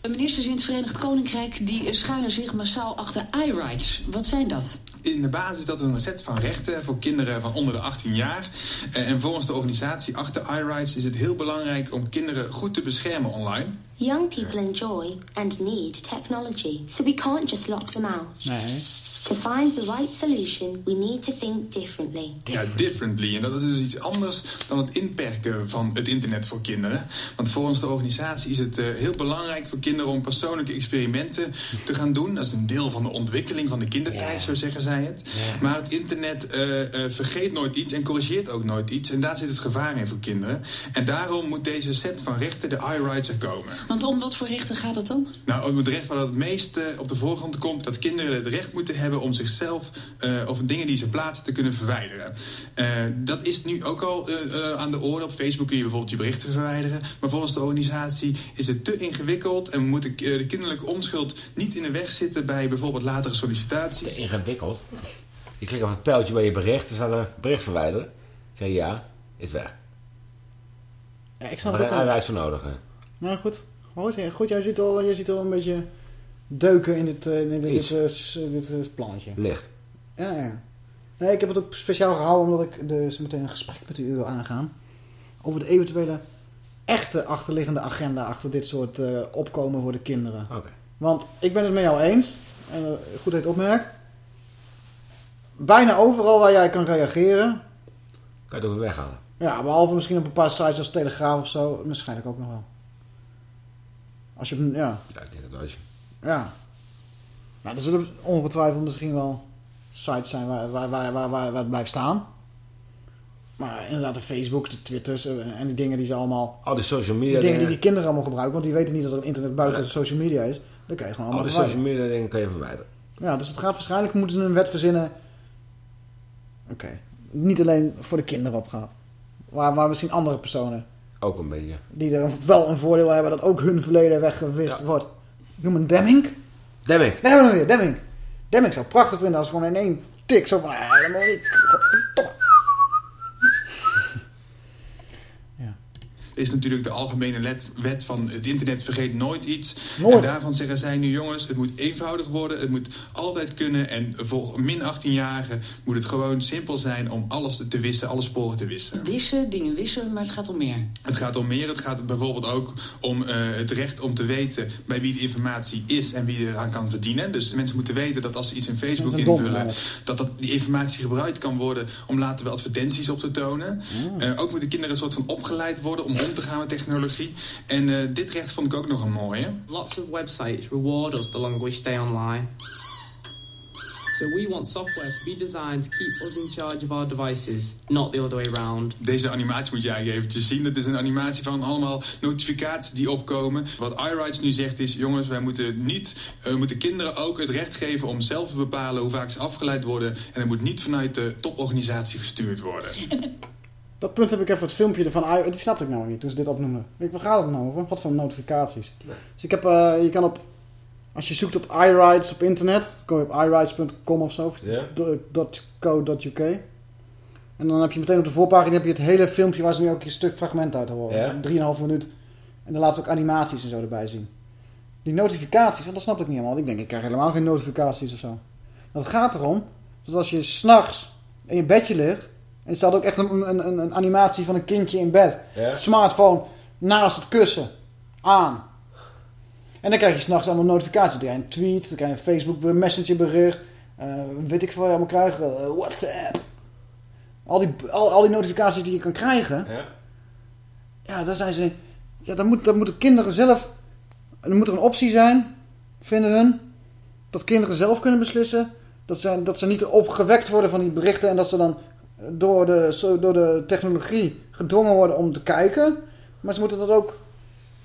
De ministers in het Verenigd Koninkrijk die scharen zich massaal achter iRights. Wat zijn dat? In de basis is dat een set van rechten voor kinderen van onder de 18 jaar. Eh, En volgens de organisatie achter iRights is het heel belangrijk om kinderen goed te beschermen online. Young people enjoy and need technology, so we can't just lock them out. Nee. To find the right solution, we need to think differently. Ja, differently. En dat is dus iets anders dan het inperken van het internet voor kinderen. Want volgens de organisatie is het eh, heel belangrijk voor kinderen om persoonlijke experimenten te gaan doen. Dat is een deel van de ontwikkeling van de kindertijd, zo zeggen zij het. Maar het internet eh, eh, vergeet nooit iets en corrigeert ook nooit iets. En daar zit het gevaar in voor kinderen. En daarom moet deze set van rechten, de iRights, er komen. Want om wat voor rechten gaat het dan? Nou, om het recht waar het meest op de voorgrond komt... dat kinderen het recht moeten hebben om zichzelf... eh, of dingen die ze plaatsen te kunnen verwijderen. Eh, dat is nu ook al eh, aan de orde. Op Facebook kun je bijvoorbeeld je berichten verwijderen. Maar volgens de organisatie is het te ingewikkeld... en moet de, de kinderlijke onschuld niet in de weg zitten... bij bijvoorbeeld latere sollicitaties. Te ingewikkeld? Je klikt op het pijltje bij je bericht, er staat een bericht verwijderen. Zeg je ja, is weg. Ja, ik snap Maar het ook een reis voor nodig, hè? Nou goed, goed, jij, ziet al, jij ziet al een beetje deuken in dit, eh, in dit, eh, s- dit, eh, plannetje. Licht. Ja, ja. Nee, ik heb het ook speciaal gehouden omdat ik dus meteen een gesprek met u wil aangaan. Over de eventuele echte achterliggende agenda achter dit soort eh, opkomen voor de kinderen. Oké. Want ik ben het met jou eens. En, eh, goed dat je het opmerkt. Bijna overal waar jij kan reageren. Kan je het ook weghalen. Ja, behalve misschien op een paar sites als Telegraaf of zo. Waarschijnlijk ook nog wel. Als je, ja. Ja, ik denk dat als je... Ja. Nou, er zullen ongetwijfeld misschien wel sites zijn waar, waar, waar, waar, waar, het blijft staan. Maar inderdaad, de Facebooks, de Twitters eh, en die dingen die ze allemaal... Al die social Die media dingen die dingen, die kinderen allemaal gebruiken, want die weten niet dat er een internet buiten Ja. social media is. Dan kan je gewoon al allemaal die verwijderen. social media dingen kan je verwijderen. Ja, dus het gaat waarschijnlijk, moeten ze een wet verzinnen. Oké. Niet alleen voor de kinderen opgaat. Waar, waar misschien andere personen, Ook een beetje. die er wel een voordeel hebben dat ook hun verleden weggewist wordt. Noem een Demming. Demming. Weer, Demming. Demming zou prachtig vinden als gewoon in één tik zo van... ah, helemaal niet. Godverdomme. Is natuurlijk de algemene let- wet van het internet vergeet nooit iets. En daarvan zeggen zij nu jongens, het moet eenvoudig worden. Het moet altijd kunnen. En voor min 18-jarigen moet het gewoon simpel zijn om alles te wissen, alle sporen te wissen. Wissen, dingen wissen, maar het gaat om meer. Het gaat om meer. Het gaat bijvoorbeeld ook om eh, het recht om te weten bij wie de informatie is en wie eraan kan verdienen. Dus mensen moeten weten dat als ze iets in Facebook invullen, dat, dat die informatie gebruikt kan worden om later weer advertenties op te tonen. Oh. Eh, ook moeten kinderen een soort van opgeleid worden om om te gaan met technologie. En eh, dit recht vond ik ook nog een mooie. Lots of websites reward us the longer we stay online. So we want software to be designed to keep us in charge of our devices, not the other way round. Deze animatie moet je eigenlijk eventjes zien. Het is een animatie van allemaal notificaties die opkomen. Wat iRights nu zegt is... jongens, wij moeten, niet, eh, we moeten kinderen ook het recht geven... om zelf te bepalen hoe vaak ze afgeleid worden. En het moet niet vanuit de toporganisatie gestuurd worden. Dat punt heb ik even het filmpje ervan uit. Die snapte ik nou niet toen ze dit opnoemden. Ik, waar gaat het nou over? Wat voor notificaties? Dus ik heb, eh, je kan op, als je zoekt op iRights op internet, kom je op iRights.com of zo, of. En dan heb je meteen op de voorpagina heb je het hele filmpje waar ze nu ook een stuk fragment uit horen. Ja. Dus Drieënhalf minuut. En dan laten ze ook animaties en zo erbij zien. Die notificaties, want dat snap ik niet helemaal. Ik denk, ik krijg helemaal geen notificaties of zo. Het gaat erom, dat als je s'nachts in je bedje ligt... En er staat ook echt een, een, een, animatie van een kindje in bed. Ja. Smartphone naast het kussen. Aan. En dan krijg je s'nachts allemaal notificaties. Dan krijg je een tweet, dan krijg je een Facebook Messenger bericht. eh, weet ik veel wat je allemaal krijgt. eh, WhatsApp. Al die, al, al die notificaties die je kan krijgen. Ja. Ja, daar zijn ze... Ja, dan, moet, dan moeten kinderen zelf... Er moet er een optie zijn, vinden hun. Dat kinderen zelf kunnen beslissen. Dat ze, dat ze niet opgewekt worden van die berichten. En dat ze dan door de, door de technologie gedwongen worden om te kijken. Maar ze moeten dat ook...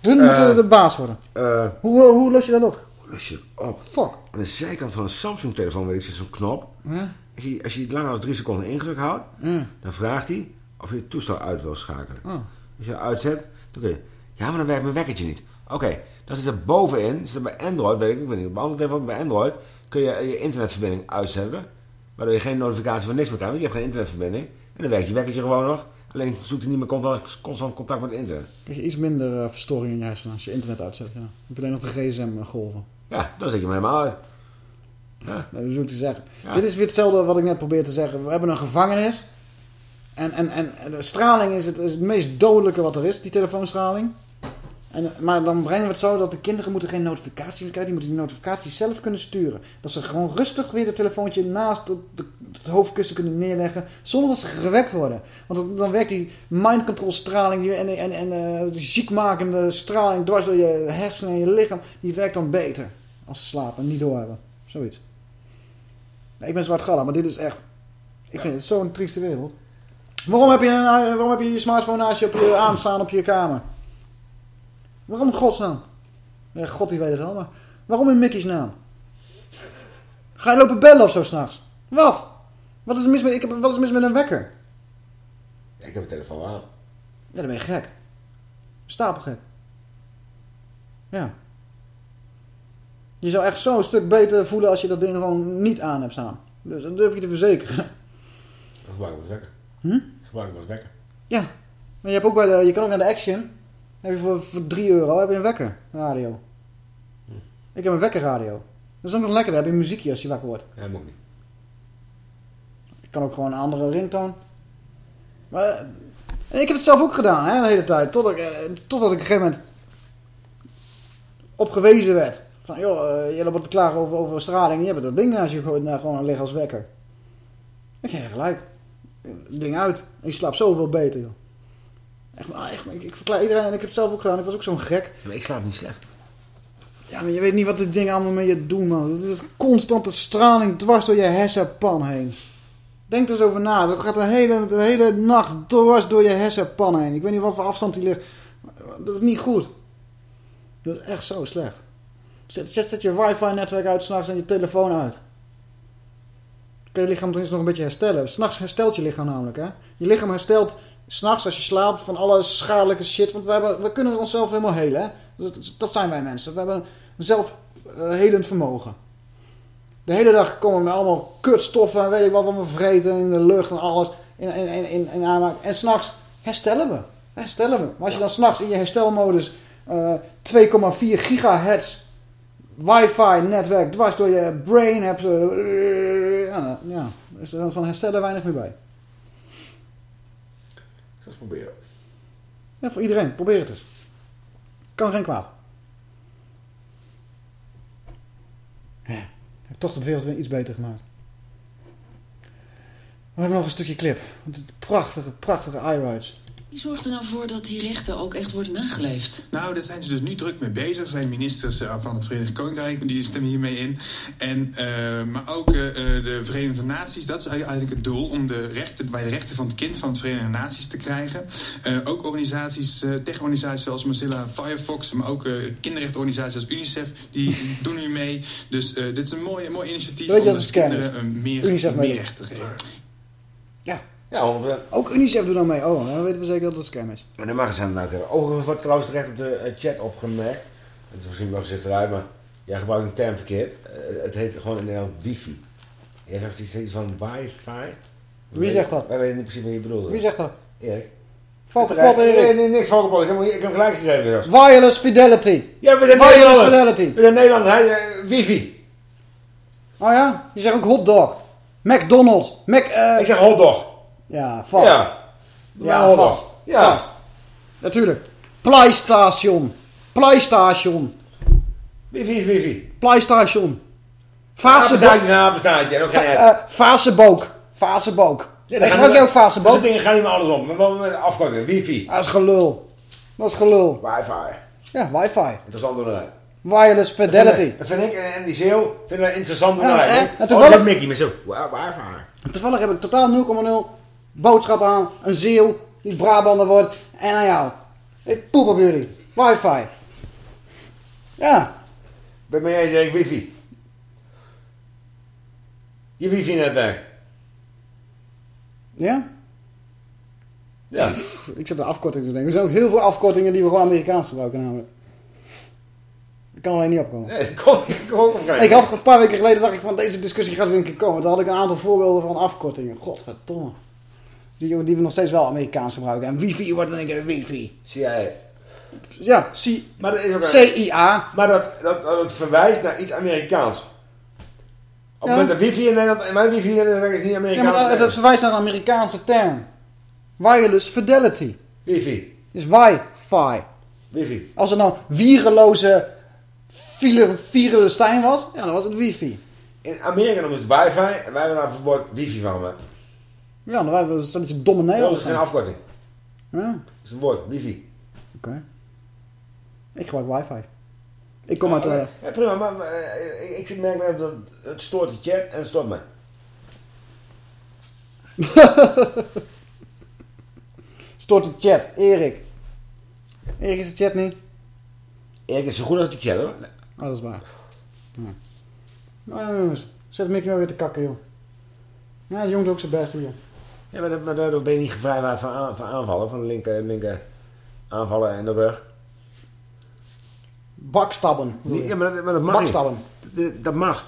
Hun Eh, moeten de baas worden. Eh, Hoe, hoe los je dat op? hoe los je op? Fuck. Aan de zijkant van een Samsung-telefoon weet ik zit zo'n knop. Als je, als je het langer dan drie seconden ingedrukt houdt, dan vraagt hij of je het toestel uit wil schakelen. Oh. Als je het uitzet, dan kun je... Ja, maar dan werkt mijn wekkertje niet. Oké, dan zit er bovenin, zit er bij Android, weet ik, ik weet niet, op andere telefoon, bij Android, kun je je internetverbinding uitzetten. Waardoor je geen notificatie van niks meer krijgt, want je hebt geen internetverbinding. En dan werkt je wekkertje gewoon nog. Alleen zoekt hij niet meer constant, constant contact met het internet. krijg je iets minder eh, verstoring in je hersenen als je internet uitzet. Ja. Dan heb je alleen nog de gsm-golven. Ja, dan zet je hem helemaal uit. Ja. Dat bedoel ik te zeggen. Ja. Dit is weer hetzelfde wat ik net probeer te zeggen. We hebben een gevangenis. En, en, en en de straling is het, is het meest dodelijke wat er is, die telefoonstraling. Maar dan brengen we het zo dat de kinderen moeten geen notificaties meer krijgen. Die moeten die notificaties zelf kunnen sturen. Dat ze gewoon rustig weer het telefoontje naast het, hoofdkussen kunnen neerleggen. Zonder dat ze gewekt worden. Want dan, werkt die mind control straling die, en, en, en eh, die ziekmakende straling dwars door je hersenen en je lichaam. Die werkt dan beter. Als ze slapen en niet doorhebben. Zoiets. Ik ben zwart maar dit is echt... Ik vind het zo'n trieste wereld. Waarom heb, je een, eh, waarom heb je je smartphone naast je op je aanstaan op je kamer? Waarom in godsnaam? Ja, God die weet het wel, maar waarom in Mickey's naam? Ga je lopen bellen of zo s'nachts? Wat? Wat is, er mis met, ik heb, wat is mis met een wekker? Ik heb een telefoon aan. Ja, dan ben je gek. Stapelgek. Ja. Je zou echt zo'n stuk beter voelen als je dat ding gewoon niet aan hebt staan. Dus dat durf ik je te verzekeren. Ik gebruik als wekker. Hm? Ik gebruik als wekker. Ja. Maar je, hebt ook bij de, je kan ook naar de Action. Heb je voor, voor 3 euro heb je een wekker radio. Ik heb een wekkerradio. Dat is ook nog lekker. Dan heb je muziekje als je wakker wordt. Ja, moet niet. Je kan ook gewoon een andere ringtoon. Maar eh, ik heb het zelf ook gedaan, hè, de hele tijd. Totdat ik, eh, totdat ik op een gegeven moment op gewezen werd. Van, joh, eh, je loopt te klagen over, over straling. Je hebt dat ding naast je gegooid, nou, gewoon liggen als wekker. Ik ga gelijk. Ding uit. En je slaapt zoveel beter, joh. Echt, maar echt, maar ik, ik verklaar iedereen, en ik heb het zelf ook gedaan. Ik was ook zo'n gek. Maar ik slaap niet slecht. Ja, maar je weet niet wat dit ding allemaal met je doen, man. Het is constante straling dwars door je hersenpan heen. Denk er eens over na. Dat gaat de hele, de hele nacht dwars door je hersenpan heen. Ik weet niet wat voor afstand die ligt. Dat is niet goed. Dat is echt zo slecht. Zet, zet, zet je wifi-netwerk uit s'nachts en je telefoon uit. Dan kun je lichaam tenminste nog een beetje herstellen. S'nachts herstelt je lichaam namelijk, hè. Je lichaam herstelt s'nachts als je slaapt van alle schadelijke shit. Want we, hebben, we kunnen onszelf helemaal helen, hè. Dat, dat zijn wij mensen. We hebben een zelfhelend vermogen. De hele dag komen we met allemaal kutstoffen en weet ik wat wat we vreten in de lucht en alles. In, in, in, in, in aanmaak. En s'nachts herstellen we. Herstellen we. Maar als je dan s'nachts in je herstelmodus eh 2,4 gigahertz wifi netwerk dwars door je brain hebt. eh, ja, ja, is er dan van herstellen weinig meer bij. Eens proberen. Ja, voor iedereen. Probeer het eens. Kan geen kwaad. Ja, heb toch de wereld weer iets beter gemaakt. We hebben nog een stukje clip. Prachtige, prachtige iRides. Wie zorgt er nou voor dat die rechten ook echt worden nageleefd? Nou, daar zijn ze dus nu druk mee bezig. Er zijn ministers eh, van het Verenigd Koninkrijk, die stemmen hiermee in. En, eh, maar ook eh, eh, de Verenigde Naties, dat is eigenlijk het doel... om de rechten, bij de rechten van het kind van de Verenigde Naties te krijgen. Eh, ook organisaties, eh tech-organisaties zoals Mozilla Firefox... maar ook eh kinderrechtenorganisaties als UNICEF, die die doen nu mee. Dus eh, dit is een mooi, mooi initiatief Weet om dus kinderen meer, meer mee. rechten te geven. Ja. Ja, 100%. Ook UNICEF doet dan mee. Oh, dan weten we zeker dat het een scam is. Maar dan mag het zijn nou hebben. Overigens wordt trouwens terecht op de eh, chat opgemerkt. Het is misschien wel gezegd eruit, maar jij gebruikt een term verkeerd. Eh, het heet gewoon in Nederland wifi. Jij zegt iets, van wifi. Wie zegt dat? Wij weten niet precies wat je bedoelt. Wie zegt dat? Erik. Val kapot, Nee, Erik. nee, nee, niks kapot. Ik heb, ik heb hem gelijk gegeven. zelfs. Wireless Fidelity. Ja, we zijn Wireless Nederlanders. Fidelity. We zijn Nederlanders. Hij, eh, wifi. Oh ja? Je zegt ook hotdog. McDonald's. Mac, eh, Ik zeg hotdog. Ja, vast. Ja. Ja, vast. Ja. Vast. Natuurlijk. PlayStation. PlayStation. Wifi is wifi. PlayStation. Fasebook. Ja, bestaat je. Ad. eh, Fasebook. Fasebook. Ja, Hey, gebruik je ook Fasebook? dat dingen gaan niet meer alles om. Maar afkorting. Wifi. Dat is gelul. Dat is gelul. Wifi. Ja, wifi. Interessant onderuit. Wireless Fidelity. Dat vind ik en en die Zeeuw vinden dat interessant Ja, hè? hè? En toevallig- dat Mickey met zo. Wifi. Toevallig heb ik totaal 0,0 boodschap aan. Een zeeuw die Brabander wordt. En aan jou. Ik poep op jullie. Wifi. Ja. Ben jij eens Erik wifi? Je wifi net daar. Ja? Ja. Ik zit een afkorting te denken. Er zijn ook heel veel afkortingen die we gewoon Amerikaans gebruiken namelijk. Ik kan alleen niet opkomen. Nee, kom, kom Ik had een paar weken geleden dacht ik van deze discussie gaat weer een keer komen. Toen had ik een aantal voorbeelden van afkortingen. Godverdomme. Die, die we nog steeds wel Amerikaans gebruiken. En wifi wordt dan een keer wifi. CIA. Ja, C- Maar dat is ook een- CIA. Maar dat, dat, dat verwijst naar iets Amerikaans. Op het Ja. moment dat wifi in Nederland, en mijn wifi in Nederland is niet Ja, Amerikaans. maar dat, dat verwijst naar een Amerikaanse term. Wireless Fidelity. Wifi. Is wifi. Wifi. Als er nou wierenloze Vieren- Vierenstein was, ja, dan was het wifi. In Amerika noemen ze het wifi en wij hebben daar bijvoorbeeld wifi van gemaakt. Ja, dan waren we zo'n beetje domme Dat Nederlanders. is geen zijn. afkorting. Ja, Dat is een woord, wifi. oké. Ik gebruik wifi. Ik kom uit... Ja, eh, ja, prima, maar, maar, eh, ik, ik merk dat het stoort de chat en het stoort mij. Stoort de chat. Erik. Erik is de chat niet? Erik is zo goed als de chat hoor. Oh, dat is waar. Ja. Nou jongens, zet Mickey maar weer te kakken joh. Ja, de jongen doet ook zijn best hier. Ja, maar, dat- maar daardoor ben je niet gevrijwaard van, aan- van aanvallen, van linker, linker aanvallen in de rug. Bakstabben. je? Ja, maar, dat- maar dat mag. Bakstabben. Dat, dat mag.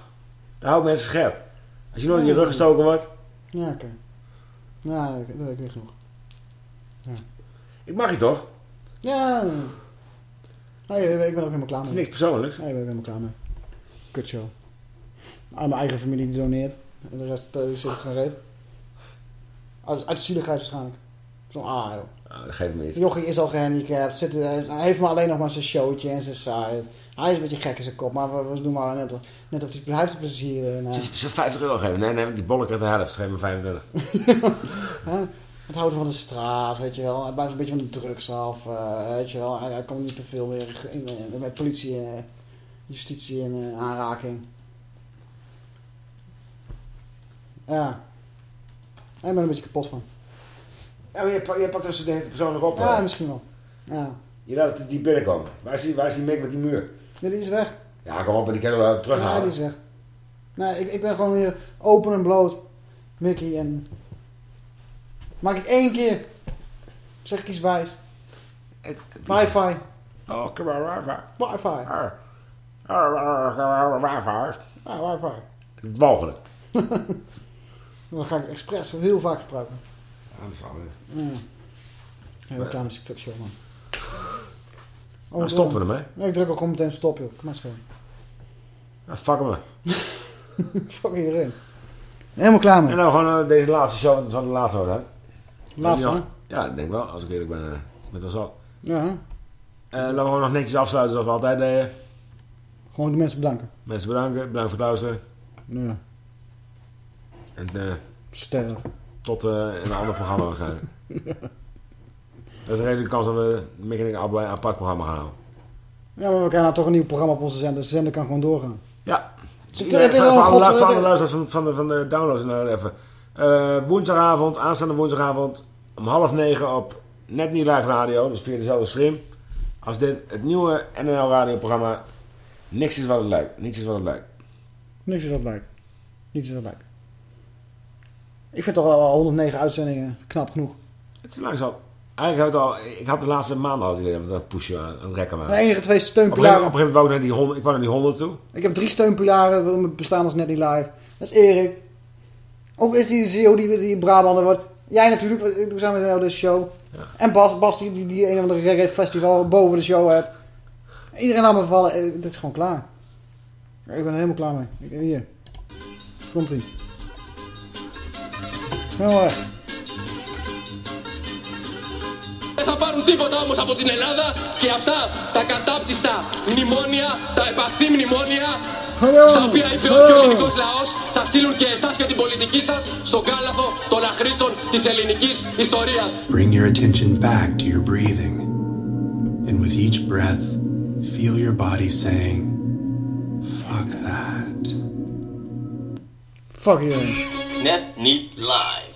Dat houdt mensen scherp. Als je nooit in je rug gestoken wordt. Ja, oké. Ja, dat weet ik niet genoeg. Ja. Ik mag je toch? Ja. Nee, ik ben ook helemaal klaar Het mee. is niks persoonlijks. Nee, ik ben ook helemaal klaar mee. Kutshow. Aan mijn eigen familie die doneert. En de rest uh, zit het geen reet. Uit, uit de zieligheid waarschijnlijk. Zo'n ah joh. Dat geeft me iets. Jochie is al gehandicapt. Zit, hij heeft maar alleen nog maar zijn showtje en zijn site. Hij is een beetje gek in zijn kop. Maar we, doen maar net, of- net of hij, heeft er plezier in. Ze, ze 50 euro geven. Nee, nee, die bolle krijgt de helft. Geef me 25. Hè? Het houden van de straat, weet je wel. Hij blijft een beetje van de drugs af, eh, weet je wel. Hij, hij komt niet te veel meer in, in- met politie en justitie in eh, aanraking. Ja. Ik ben er een beetje kapot van. Ja, maar je, pa- je pakt een student persoonlijk op. Ja, hè. misschien wel. Ja. Je laat het die binnenkomen. Waar is die, waar is die met die muur? Ja, die is weg. Ja, kom op, maar die kunnen we wel Ja, terughalen. die is weg. Nee, ik, ik ben gewoon weer open en bloot. Mickey en... Maak ik één keer. Zeg ik iets wijs. Wifi. Oh, kom maar, wifi. Wifi. Wifi. Ja, wifi. Walgelijk. Dan ga ik het expres heel vaak gebruiken. Ja, dat is wel weer. Ja. Met die fuckshow, man. Oh, Dan stoppen we ermee. Nee, ik druk ook gewoon meteen stop, joh. Kom maar schoon. Ja, fuck maar. Fuck iedereen. Helemaal klaar mee. En nou gewoon eh, deze laatste show, want dat zal de laatste worden, hè? Laatste, Ja, hè? Ja, ik denk wel, als ik eerlijk ben met ons al. Ja, hè? Eh, laten we gewoon nog netjes afsluiten zoals we altijd deden. Gewoon de mensen bedanken. Mensen bedanken, bedankt voor het luisteren. Ja. En eh, Sterren. tot eh, een ander programma waarschijnlijk. Dat is een redelijke kans dat we Mick en ik allebei een apart programma gaan houden. Ja, maar we krijgen nou toch een nieuw programma op onze zender. Dus de zender kan gewoon doorgaan. Ja. Het, Het, het is wel alle, het- luisteraars van, van, de, van de downloads nou even. Eh, woensdagavond, aanstaande woensdagavond om half negen op Net Niet Live Radio, dus via dezelfde stream. Als dit het nieuwe NNL radioprogramma Niks is wat het lijkt. Niets is wat het lijkt. Niks is wat lijkt. Niets is wat lijkt. Ik vind toch al 109 uitzendingen knap genoeg. Het is langzaam. Eigenlijk heb ik al, ik had de laatste maanden al het idee dat we pushen aan het rekken waren. De enige twee een steunpilaren. op een gegeven moment wou ik naar die 100, ik wou naar die 100 toe. Ik heb drie steunpilaren het bestaan als net niet live. Dat is Erik. Ook is die CEO die, die Brabander wordt. Jij natuurlijk, want ik doe samen met jou de show. En Bas, Bas die, die, die een of andere reggae festival boven de show hebt. Iedereen allemaal vallen. Eh, Dit is gewoon klaar. Ik ben er helemaal klaar mee. Ik- Hier. Komt ie. Helemaal weg. Δεν θα πάρουν τίποτα όμως από την Ελλάδα και αυτά τα κατάπτυστα μνημόνια, τα επαθή μνημόνια στα οποία είπε όχι ο ελληνικός λαός θα στείλουν και εσάς και την πολιτική σας στον κάλαθο των αχρήστων της ελληνικής ιστορίας. Bring your attention back to your breathing. And with each breath, feel your body saying, fuck that. Fuck you. Net niet live.